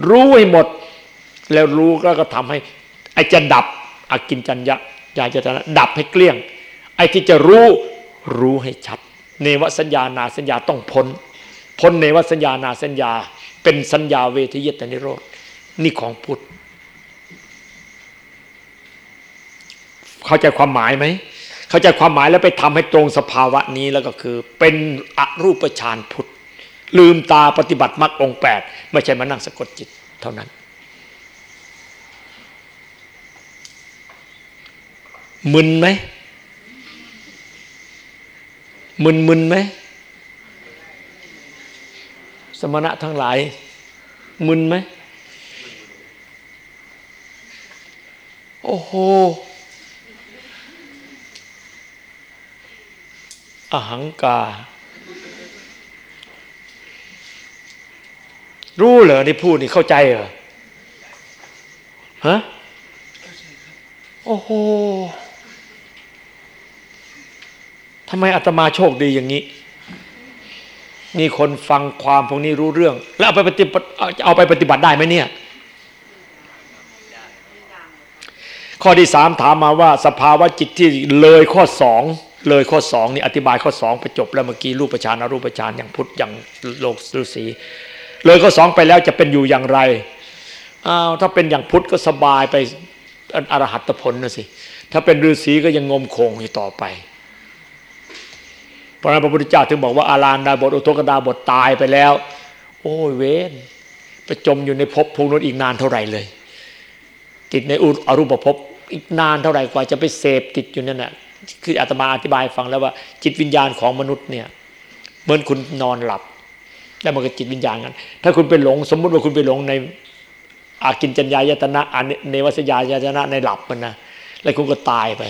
รู้ให้หมด แล้วรู้ก็ก็ทำให้ไอจะดับ อากินจัญญะยาจตนะดับให้เกลี้ยง ไอ้ที่จะรู้รู้ให้ชัด เนวสัญญานาสัญญาต้องพ้น พ้นเนวสัญญานาสัญญา เป็นสัญญาเวทยตนิโรธนี่ของพุทธเข้าใจความหมายไหมเข้าใจความหมายแล้วไปทำให้ตรงสภาวะนี้แล้วก็คือ เป็นอรูปฌานพุทธลืมตาปฏิบัติมรรคองแปดไม่ใช่มานั่งสะกดจิตเท่านั้น มึนไหมมึนมึนไหมสมณะทั้งหลาย มึนไหมโอ้โหอหังกา รู้เหรอนี่พูดนี่เข้าใจเหรอฮะโอ้โห ทำไมอาตมาโชคดีอย่างนี้มีคนฟังความพวกนี้รู้เรื่อง แล้วเอาไปปฏิบัติเอาไปปฏิบัติได้ไหมเนี่ย ข้อที่สามถามมาว่า สภาวะจิตที่เลยข้อสองเลยข้อสองนี่อธิบายข้อสองไปจบแล้วเมื่อกี้รูปฌานอรูปฌานอย่างพุทธอย่างโลกฤาษีเลยข้อสองไปแล้วจะเป็นอยู่อย่างไรอ้าวถ้าเป็นอย่างพุทธก็สบายไปอรหัตผลนะสิ ถ้าเป็นฤาษีก็ยังงมคงอยู่ต่อไป เพราะนั้นพระพุทธเจ้าถึงบอกว่าอาลานดาบทอุทกดาบทตายไปแล้ว โอ้ยเว้นไปจมอยู่ในภพภูนู้นอีกนานเท่าไหร่เลย ติดในอุอรูปภพอีกนานเท่าไหร่กว่าจะไปเสพติดอยู่นั่นน่ะคืออาตมาอธิบายฟังแล้วว่า จิตวิญญาณของมนุษย์เนี่ยเหมือนคุณนอนหลับ แล้วมันก็จิตวิญญาณกัน ถ้าคุณไปหลงสมมุติว่าคุณไปหลงในอากินจัญญายตนะอเนวสยายตนะในหลับมันนะแล้วคุณก็ตายไป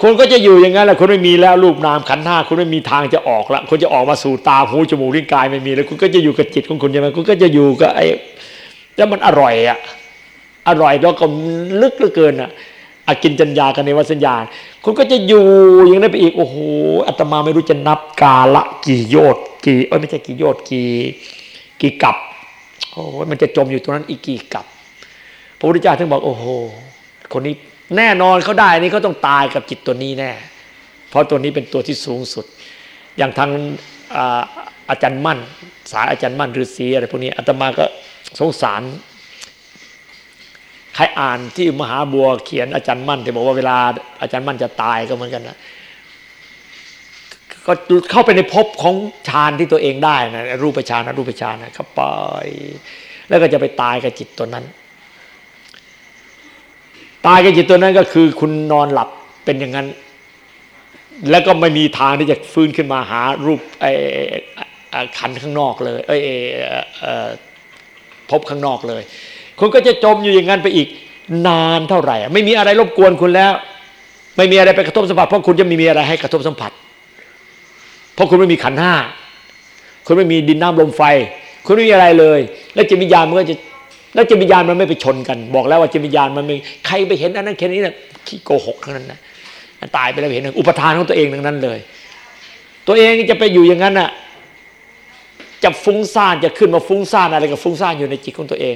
คุณก็จะอยู่อย่างนั้นแหละคุณไม่มีแล้วรูปนามขันห้าคุณไม่มีทางจะออกละคุณจะออกมาสู่ตาหูจมูกลิ้นกายไม่มีแล้วคุณก็จะอยู่กับจิตของคุณใช่ไหมคุณก็จะอยู่กับไอ้แล้วมันอร่อยอะอร่อยแล้วก็ลึกเหลือเกินอะอากินจัญญากันในวัสัญญาคุณก็จะอยู่อย่างนั้นไปอีกโอ้โหอาตมาไม่รู้จะนับกาละกี่โยชน์กี่เอ้ยไม่ใช่กี่โยชน์กี่กี่กับโอ้มันจะจมอยู่ตรงนั้นอีกกี่กับพระพุทธเจ้าถึงบอกโอ้โหคนนี้ แน่นอนเขาได้นี่เขาต้องตายกับจิตตัวนี้แน่ เพราะตัวนี้เป็นตัวที่สูงสุด อย่างทางอาจารย์มั่น สายอาจารย์มั่นฤาษีอะไรพวกนี้อาตมาก็สงสารใครอ่านที่มหาบัวเขียนอาจารย์มั่นที่บอกว่าเวลาอาจารย์มั่นจะตายก็เหมือนกันนะก็เข้าไปในภพของฌานที่ตัวเองได้นะรูปฌานนะรูปฌานนะเข้าไปแล้วก็จะไปตายกับจิตตัวนั้น ตายกับจิตตัวนั้นก็คือคุณนอนหลับเป็นอย่างนั้น แล้วก็ไม่มีทางที่จะฟื้นขึ้นมาหารูปไอ้ขันข้างนอกเลยเอ้พบข้างนอกเลย คุณก็จะจมอยู่อย่างนั้นไปอีกนานเท่าไหร่ ไม่มีอะไรรบกวนคุณแล้ว ไม่มีอะไรไปกระทบสัมผัสเพราะคุณจะไม่มีอะไรให้กระทบสัมผัส เพราะคุณไม่มีขันห้าคุณไม่มีดินน้ำลมไฟ คุณไม่มีอะไรเลย แล้วจิตวิญญาณมันก็จะ แล้วจิตวิญญาณมันไม่ไปชนกัน บอกแล้วว่าจิตวิญญาณมันไม่ใครไปเห็นอันนั้นแค่นี้นะขี้โกหกทั้งนั้นนะตายไปแล้วเห็นอุปทานของตัวเองทั้งนั้นเลย ตัวเองจะไปอยู่อย่างนั้นน่ะจะฟุ้งซ่านจะขึ้นมาฟุ้งซ่านอะไรกับฟุ้งซ่านอยู่ในจิตของตัวเอง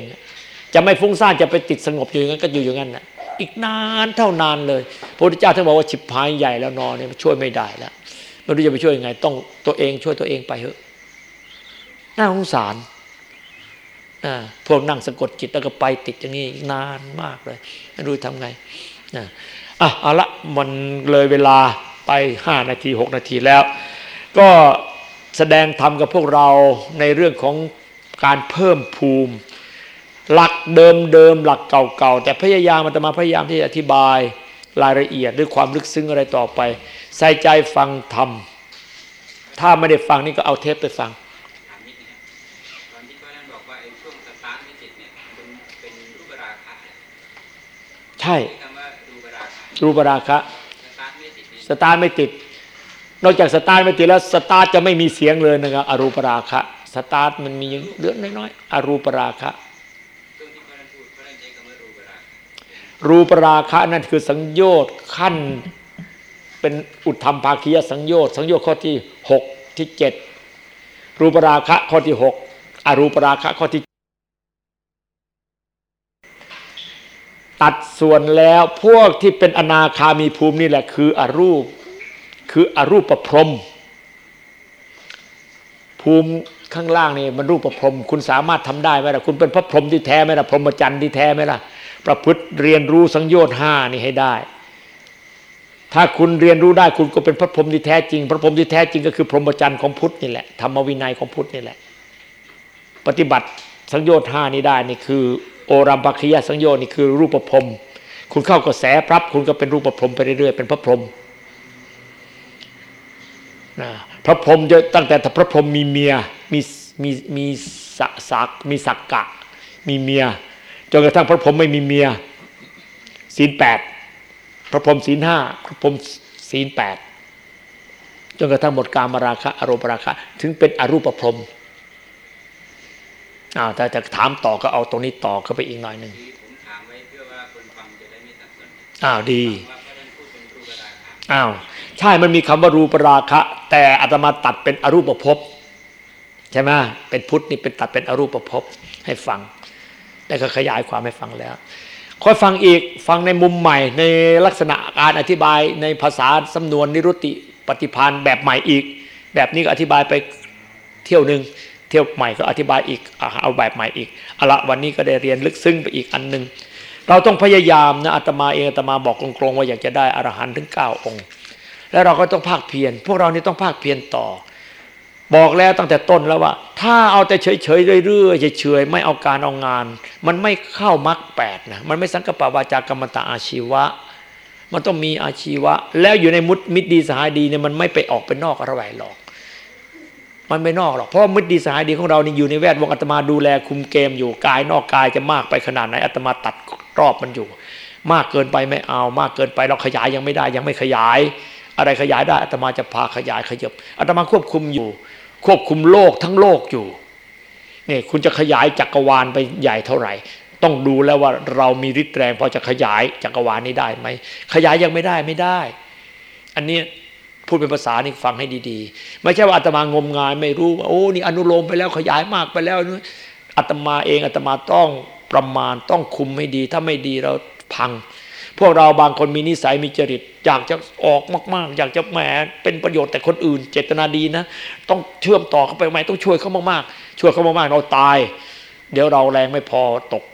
จะไม่ฟุ้งซ่านจะไปติดสงบอยู่อย่างนั้นก็อยู่อย่างนั้นนะอีกนานเท่านานเลยพระพุทธเจ้าท่านบอกว่าฉิบพายใหญ่แล้วนอนเนี่ยช่วยไม่ได้แล้วไม่รู้จะไปช่วยยังไง ต้องตัวเองช่วยตัวเองไปเถอะน่าสงสาร พวกนั่งสะกดจิตแล้วก็ไปติดอย่างนี้นานมากเลย ไม่รู้ทำไงอะเอาละมันเลยเวลาไปห้านาทีหกนาทีแล้ว ก็แสดงธรรมกับพวกเราในเรื่องของการเพิ่มภูมิ หลักเดิมเดิมหลักเก่าๆ แต่พยายามมาตมาพยายามที่จะอธิบายรายละเอียดด้วยความลึกซึ้งอะไรต่อไป ใส่ใจฟังธรรม ถ้าไม่ได้ฟังนี่ก็เอาเทปไปฟัง ใช่ รูปราคะ สตาร์ไม่ติด นอกจากสตาร์ไม่ติดแล้วสตาร์จะไม่มีเสียงเลยนะครับอรูปราคะ สตาร์มันมีเลือดน้อยๆอรูปราคะรูปราคะนั่นคือสังโยชน์ขั้น เป็นอุทธรรมภาคียสังโยชน์สังโยชน์ข้อที่หกที่เจ็ดรูปราคะข้อที่หกอรูปราคะข้อที่ ตัดส่วนแล้วพวกที่เป็นอนาคามีภูมินี่แหละ คืออรูป คืออรูปประพรมภูมิข้างล่างนี่มันรูปประพรมคุณสามารถทำได้ไหมล่ะคุณเป็นพระพรหมที่แท้ไหมล่ะพรหมจรรย์ที่แท้ไหมล่ะ ประพฤติเรียนรู้สังโยชน์ห้านี่ให้ได้ ถ้าคุณเรียนรู้ได้คุณก็เป็นพระพรหมที่แท้จริง พระพรหมที่แท้จริงก็คือพรหมจรรย์ของพุทธนี่แหละธรรมวินัยของพุทธนี่แหละ ปฏิบัติสังโยชน์ห้านี้ได้นี่คือ โอรัมปัคียสังโยชน์นี่คือรูปประพรมคุณเข้ากระแสพรับคุณก็เป็นรูปประพรมไปเรื่อยๆเป็นพระพรหมนะพระพรหมจะตั้งแต่พระพรหมมีเมียมีมีมีสักมีสักกะ มีเมียจนกระทั่งพระพรหมไม่มีเมียศีลแปดพระพรหมศีลห้าพระพรหมศีลแปดจนกระทั่งหมดการมาราคะอารมณ์ราคะ ถึงเป็นอรูปพรหม อ้าวถ้าจะถามต่อก็เอาตรงนี้ต่อเข้าไปอีกหน่อยหนึ่งที่ผมถามไว้เพื่อว่าคนฟังจะได้ไม่สับสนอ้าวดีว่าพระท่านพูดเป็นรูปราคาอ้าวใช่มันมีคำว่ารูปราคะ แต่อาตมาตัดเป็นอรูปภพใช่ไหมเป็นพุทธนี่เป็นตัดเป็นอรูปภพให้ฟังแล้วก็ขยายความให้ฟังแล้วค่อยฟังอีกฟังในมุมใหม่ในลักษณะการอธิบายในภาษาสำนวนนิรุตติปฏิพานธ์แบบใหม่อีก แบบนี้ก็อธิบายไปเที่ยวหนึ่ง เที่ยวใหม่ก็อธิบายอีกเอาแบบใหม่อีกเอาละวันนี้ก็ได้เรียนลึกซึ้งไปอีกอันหนึ่งเราต้องพยายามนะอาตมาเองอาตมาบอกตรงๆว่าอยากจะได้อรหันต์ถึงเก้าองค์ แล้วเราก็ต้องภาคเพียรพวกเรานี่ต้องภาคเพียรต่อ บอกแล้วตั้งแต่ต้นแล้วว่า ถ้าเอาแต่เฉยๆเรื่อยๆเฉยๆไม่เอาการเอางาน มันไม่เข้ามรรคแปดนะมันไม่สังกปปวาจากรรมตะอาชีวะ มันต้องมีอาชีวะ แล้วอยู่ในมุตมิตรดีสหายดีเนี่ยมันไม่ไปออกไปนอกอะไรหรอก มันไม่นอกหรอกเพราะมิตรดีสหายดีของเรานี่อยู่ในแวดวงอาตมาดูแลคุมเกมอยู่กายนอกกายจะมากไปขนาดไหนอาตมาตัดรอบมันอยู่ มากเกินไปไม่เอา มากเกินไปเราขยายยังไม่ได้ยังไม่ขยาย อะไรขยายได้อาตมาจะพาขยายขยบอาตมาควบคุมอยู่ ควบคุมโลกทั้งโลกอยู่นี่คุณจะขยายจักรวาลไปใหญ่เท่าไหร่ ต้องดูแล้วว่าเรามีฤทธิ์แรงพอจะขยายจักรวาลนี้ได้ไหมขยายยังไม่ได้ไม่ได้ อันนี้ พูดเป็นภาษานี่ฟังให้ดีๆ ไม่ใช่ว่าอาตมางมงายไม่รู้ว่าโอ้นี่อนุโลมไปแล้วขยายมากไปแล้วนอาตมาเองอาตมาต้องประมาณต้องคุมให้ดี ถ้าไม่ดีเราพัง พวกเราบางคนมีนิสัยมีจริต อยากจะออกมากๆ อยากจะแหมเป็นประโยชน์แต่คนอื่น เจตนาดีนะ ต้องเชื่อมต่อเข้าไปไหมต้องช่วยเขามากๆ ช่วยเขามากๆเราตาย เดี๋ยวเราแรงไม่พอตก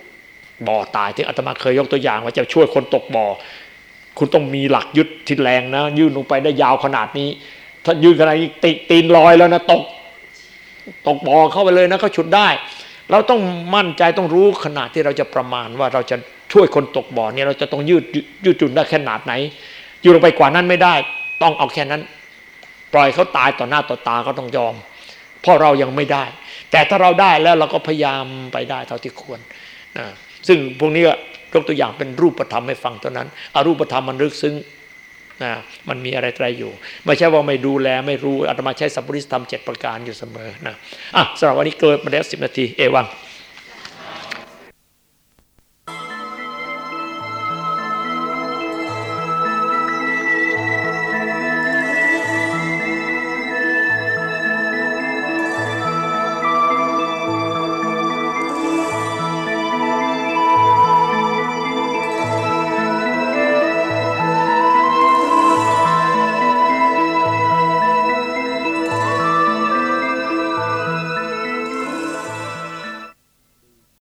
บ่อตายที่อาตมาเคยยกตัวอย่างว่าจะช่วยคนตกบ่อ คุณต้องมีหลักยึดที่แรงนะ ยื่นลงไปได้ยาวขนาดนี้ ถ้ายื่นขนาดนี้ติตีนลอยแล้วนะตก ตกบ่อเข้าไปเลยนะเขาฉุดได้ เราต้องมั่นใจต้องรู้ขนาดที่เราจะประมาณว่าเราจะช่วยคนตกบ่อเนี่ยเราจะต้องยืดยืดจุนได้ขนาดไหนยืดลงไปกว่านั้นไม่ได้ ต้องเอาแค่นั้น ปล่อยเขาตายต่อหน้าต่อตาก็ต้องยอม เพราะเรายังไม่ได้ แต่ถ้าเราได้แล้วเราก็พยายามไปได้เท่าที่ควรนะซึ่งพวกนี้ ยกตัวอย่างเป็นรูปธรรมให้ฟังเท่านั้นอารูปธรรมมันลึกซึ้งนะมันมีอะไรอะไรอยู่ ไม่ใช่ว่าไม่ดูแลไม่รู้อาตมาใช้สัมพุริสธรรมเจ็ดประการอยู่เสมอนะอะสำหรับวันนี้เกิดมาแล้วสิบนาทีเอวัง